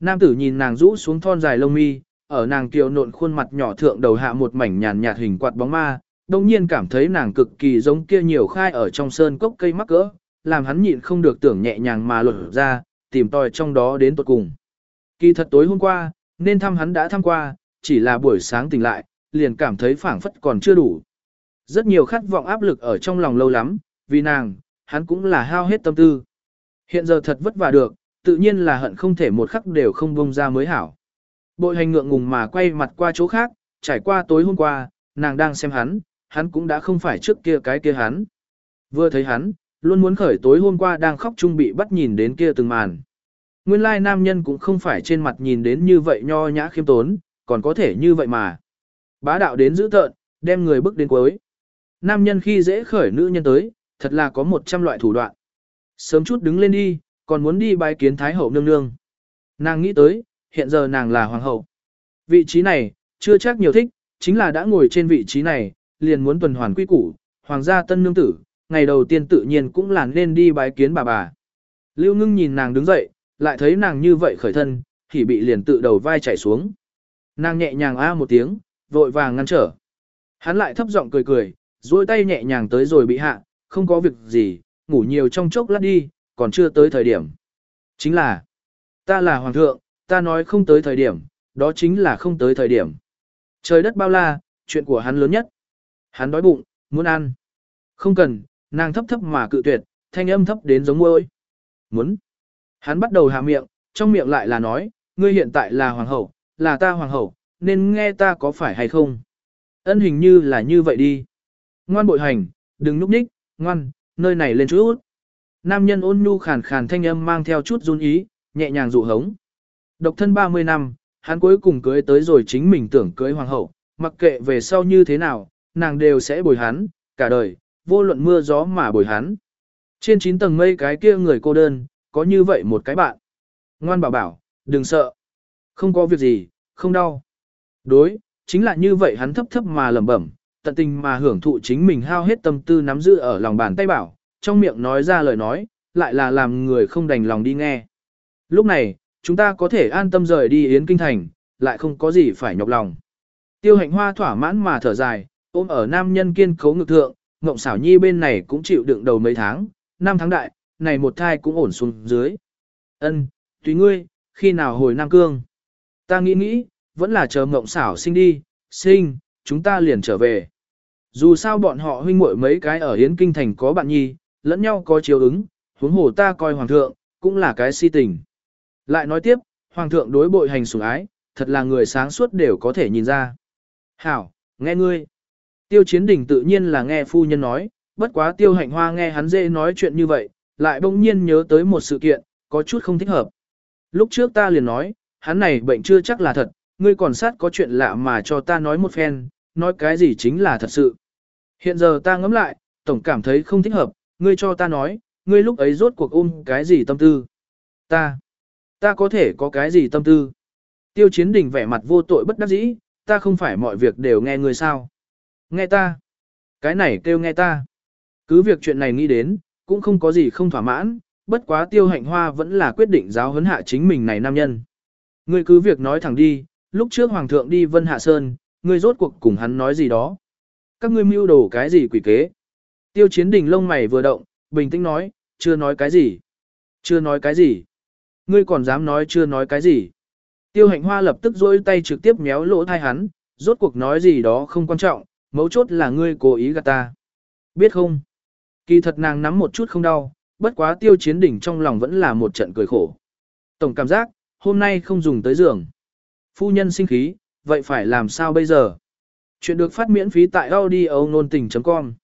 Nam tử nhìn nàng rũ xuống thon dài lông mi, ở nàng kiều nộn khuôn mặt nhỏ thượng đầu hạ một mảnh nhàn nhạt hình quạt bóng ma, đồng nhiên cảm thấy nàng cực kỳ giống kia nhiều khai ở trong sơn cốc cây mắc cỡ, làm hắn nhịn không được tưởng nhẹ nhàng mà lột ra, tìm tòi trong đó đến tuột cùng. Kỳ thật tối hôm qua, nên thăm hắn đã thăm qua, chỉ là buổi sáng tỉnh lại, liền cảm thấy phảng phất còn chưa đủ. Rất nhiều khát vọng áp lực ở trong lòng lâu lắm, vì nàng, hắn cũng là hao hết tâm tư. Hiện giờ thật vất vả được, tự nhiên là hận không thể một khắc đều không bông ra mới hảo. Bội hành ngượng ngùng mà quay mặt qua chỗ khác, trải qua tối hôm qua, nàng đang xem hắn, hắn cũng đã không phải trước kia cái kia hắn. Vừa thấy hắn, luôn muốn khởi tối hôm qua đang khóc chung bị bắt nhìn đến kia từng màn. Nguyên lai nam nhân cũng không phải trên mặt nhìn đến như vậy nho nhã khiêm tốn, còn có thể như vậy mà. Bá đạo đến giữ tợn, đem người bước đến cuối. Nam nhân khi dễ khởi nữ nhân tới, thật là có một trăm loại thủ đoạn. Sớm chút đứng lên đi, còn muốn đi bái kiến Thái Hậu nương nương. Nàng nghĩ tới, hiện giờ nàng là Hoàng hậu. Vị trí này, chưa chắc nhiều thích, chính là đã ngồi trên vị trí này, liền muốn tuần hoàn quy củ, Hoàng gia tân nương tử, ngày đầu tiên tự nhiên cũng là nên đi bái kiến bà bà. Lưu ngưng nhìn nàng đứng dậy, lại thấy nàng như vậy khởi thân, thì bị liền tự đầu vai chảy xuống. Nàng nhẹ nhàng a một tiếng, vội vàng ngăn trở. Hắn lại thấp giọng cười cười, duỗi tay nhẹ nhàng tới rồi bị hạ, không có việc gì, ngủ nhiều trong chốc lát đi, còn chưa tới thời điểm. Chính là, ta là hoàng thượng, ta nói không tới thời điểm, đó chính là không tới thời điểm. Trời đất bao la, chuyện của hắn lớn nhất. Hắn đói bụng, muốn ăn. Không cần, nàng thấp thấp mà cự tuyệt, thanh âm thấp đến giống môi. Muốn. Hắn bắt đầu hạ miệng, trong miệng lại là nói, ngươi hiện tại là hoàng hậu, là ta hoàng hậu, nên nghe ta có phải hay không. Ân hình như là như vậy đi. Ngoan bội hành, đừng núp nhích, ngoan, nơi này lên chút. Nam nhân ôn nhu khàn khàn thanh âm mang theo chút run ý, nhẹ nhàng dụ hống. Độc thân 30 năm, hắn cuối cùng cưới tới rồi chính mình tưởng cưới hoàng hậu, mặc kệ về sau như thế nào, nàng đều sẽ bồi hắn, cả đời, vô luận mưa gió mà bồi hắn. Trên 9 tầng mây cái kia người cô đơn, có như vậy một cái bạn. Ngoan bảo bảo, đừng sợ. Không có việc gì, không đau. Đối, chính là như vậy hắn thấp thấp mà lẩm bẩm, tận tình mà hưởng thụ chính mình hao hết tâm tư nắm giữ ở lòng bàn tay bảo, trong miệng nói ra lời nói, lại là làm người không đành lòng đi nghe. Lúc này, chúng ta có thể an tâm rời đi Yến Kinh Thành, lại không có gì phải nhọc lòng. Tiêu hạnh hoa thỏa mãn mà thở dài, ôm ở nam nhân kiên cấu ngực thượng, Ngộng xảo nhi bên này cũng chịu đựng đầu mấy tháng, năm tháng đại, này một thai cũng ổn xuống dưới. Ân, tùy ngươi, khi nào hồi Nam Cương. Ta nghĩ nghĩ, vẫn là chờ Ngộng xảo sinh đi, sinh, chúng ta liền trở về. Dù sao bọn họ huynh muội mấy cái ở Yến Kinh Thành có bạn nhi, lẫn nhau có chiếu ứng, huống hồ ta coi hoàng thượng, cũng là cái si tình. Lại nói tiếp, hoàng thượng đối bội hành sủng ái, thật là người sáng suốt đều có thể nhìn ra. Hảo, nghe ngươi. Tiêu chiến đình tự nhiên là nghe phu nhân nói, bất quá tiêu hạnh hoa nghe hắn dễ nói chuyện như vậy, lại bỗng nhiên nhớ tới một sự kiện, có chút không thích hợp. Lúc trước ta liền nói, hắn này bệnh chưa chắc là thật, ngươi còn sát có chuyện lạ mà cho ta nói một phen, nói cái gì chính là thật sự. Hiện giờ ta ngẫm lại, tổng cảm thấy không thích hợp, ngươi cho ta nói, ngươi lúc ấy rốt cuộc ôm cái gì tâm tư. Ta, ta có thể có cái gì tâm tư? Tiêu chiến đình vẻ mặt vô tội bất đắc dĩ, ta không phải mọi việc đều nghe người sao. Nghe ta. Cái này kêu nghe ta. Cứ việc chuyện này nghĩ đến, cũng không có gì không thỏa mãn, bất quá tiêu hạnh hoa vẫn là quyết định giáo huấn hạ chính mình này nam nhân. Ngươi cứ việc nói thẳng đi, lúc trước hoàng thượng đi Vân Hạ Sơn, ngươi rốt cuộc cùng hắn nói gì đó. Các ngươi mưu đồ cái gì quỷ kế. Tiêu chiến đình lông mày vừa động, bình tĩnh nói, chưa nói cái gì. Chưa nói cái gì. Ngươi còn dám nói chưa nói cái gì. Tiêu hạnh hoa lập tức dỗi tay trực tiếp méo lỗ thai hắn, rốt cuộc nói gì đó không quan trọng, mấu chốt là ngươi cố ý gạt ta. Biết không? Kỳ thật nàng nắm một chút không đau, bất quá tiêu chiến đỉnh trong lòng vẫn là một trận cười khổ. Tổng cảm giác, hôm nay không dùng tới giường. Phu nhân sinh khí, vậy phải làm sao bây giờ? Chuyện được phát miễn phí tại audio nôn tình.com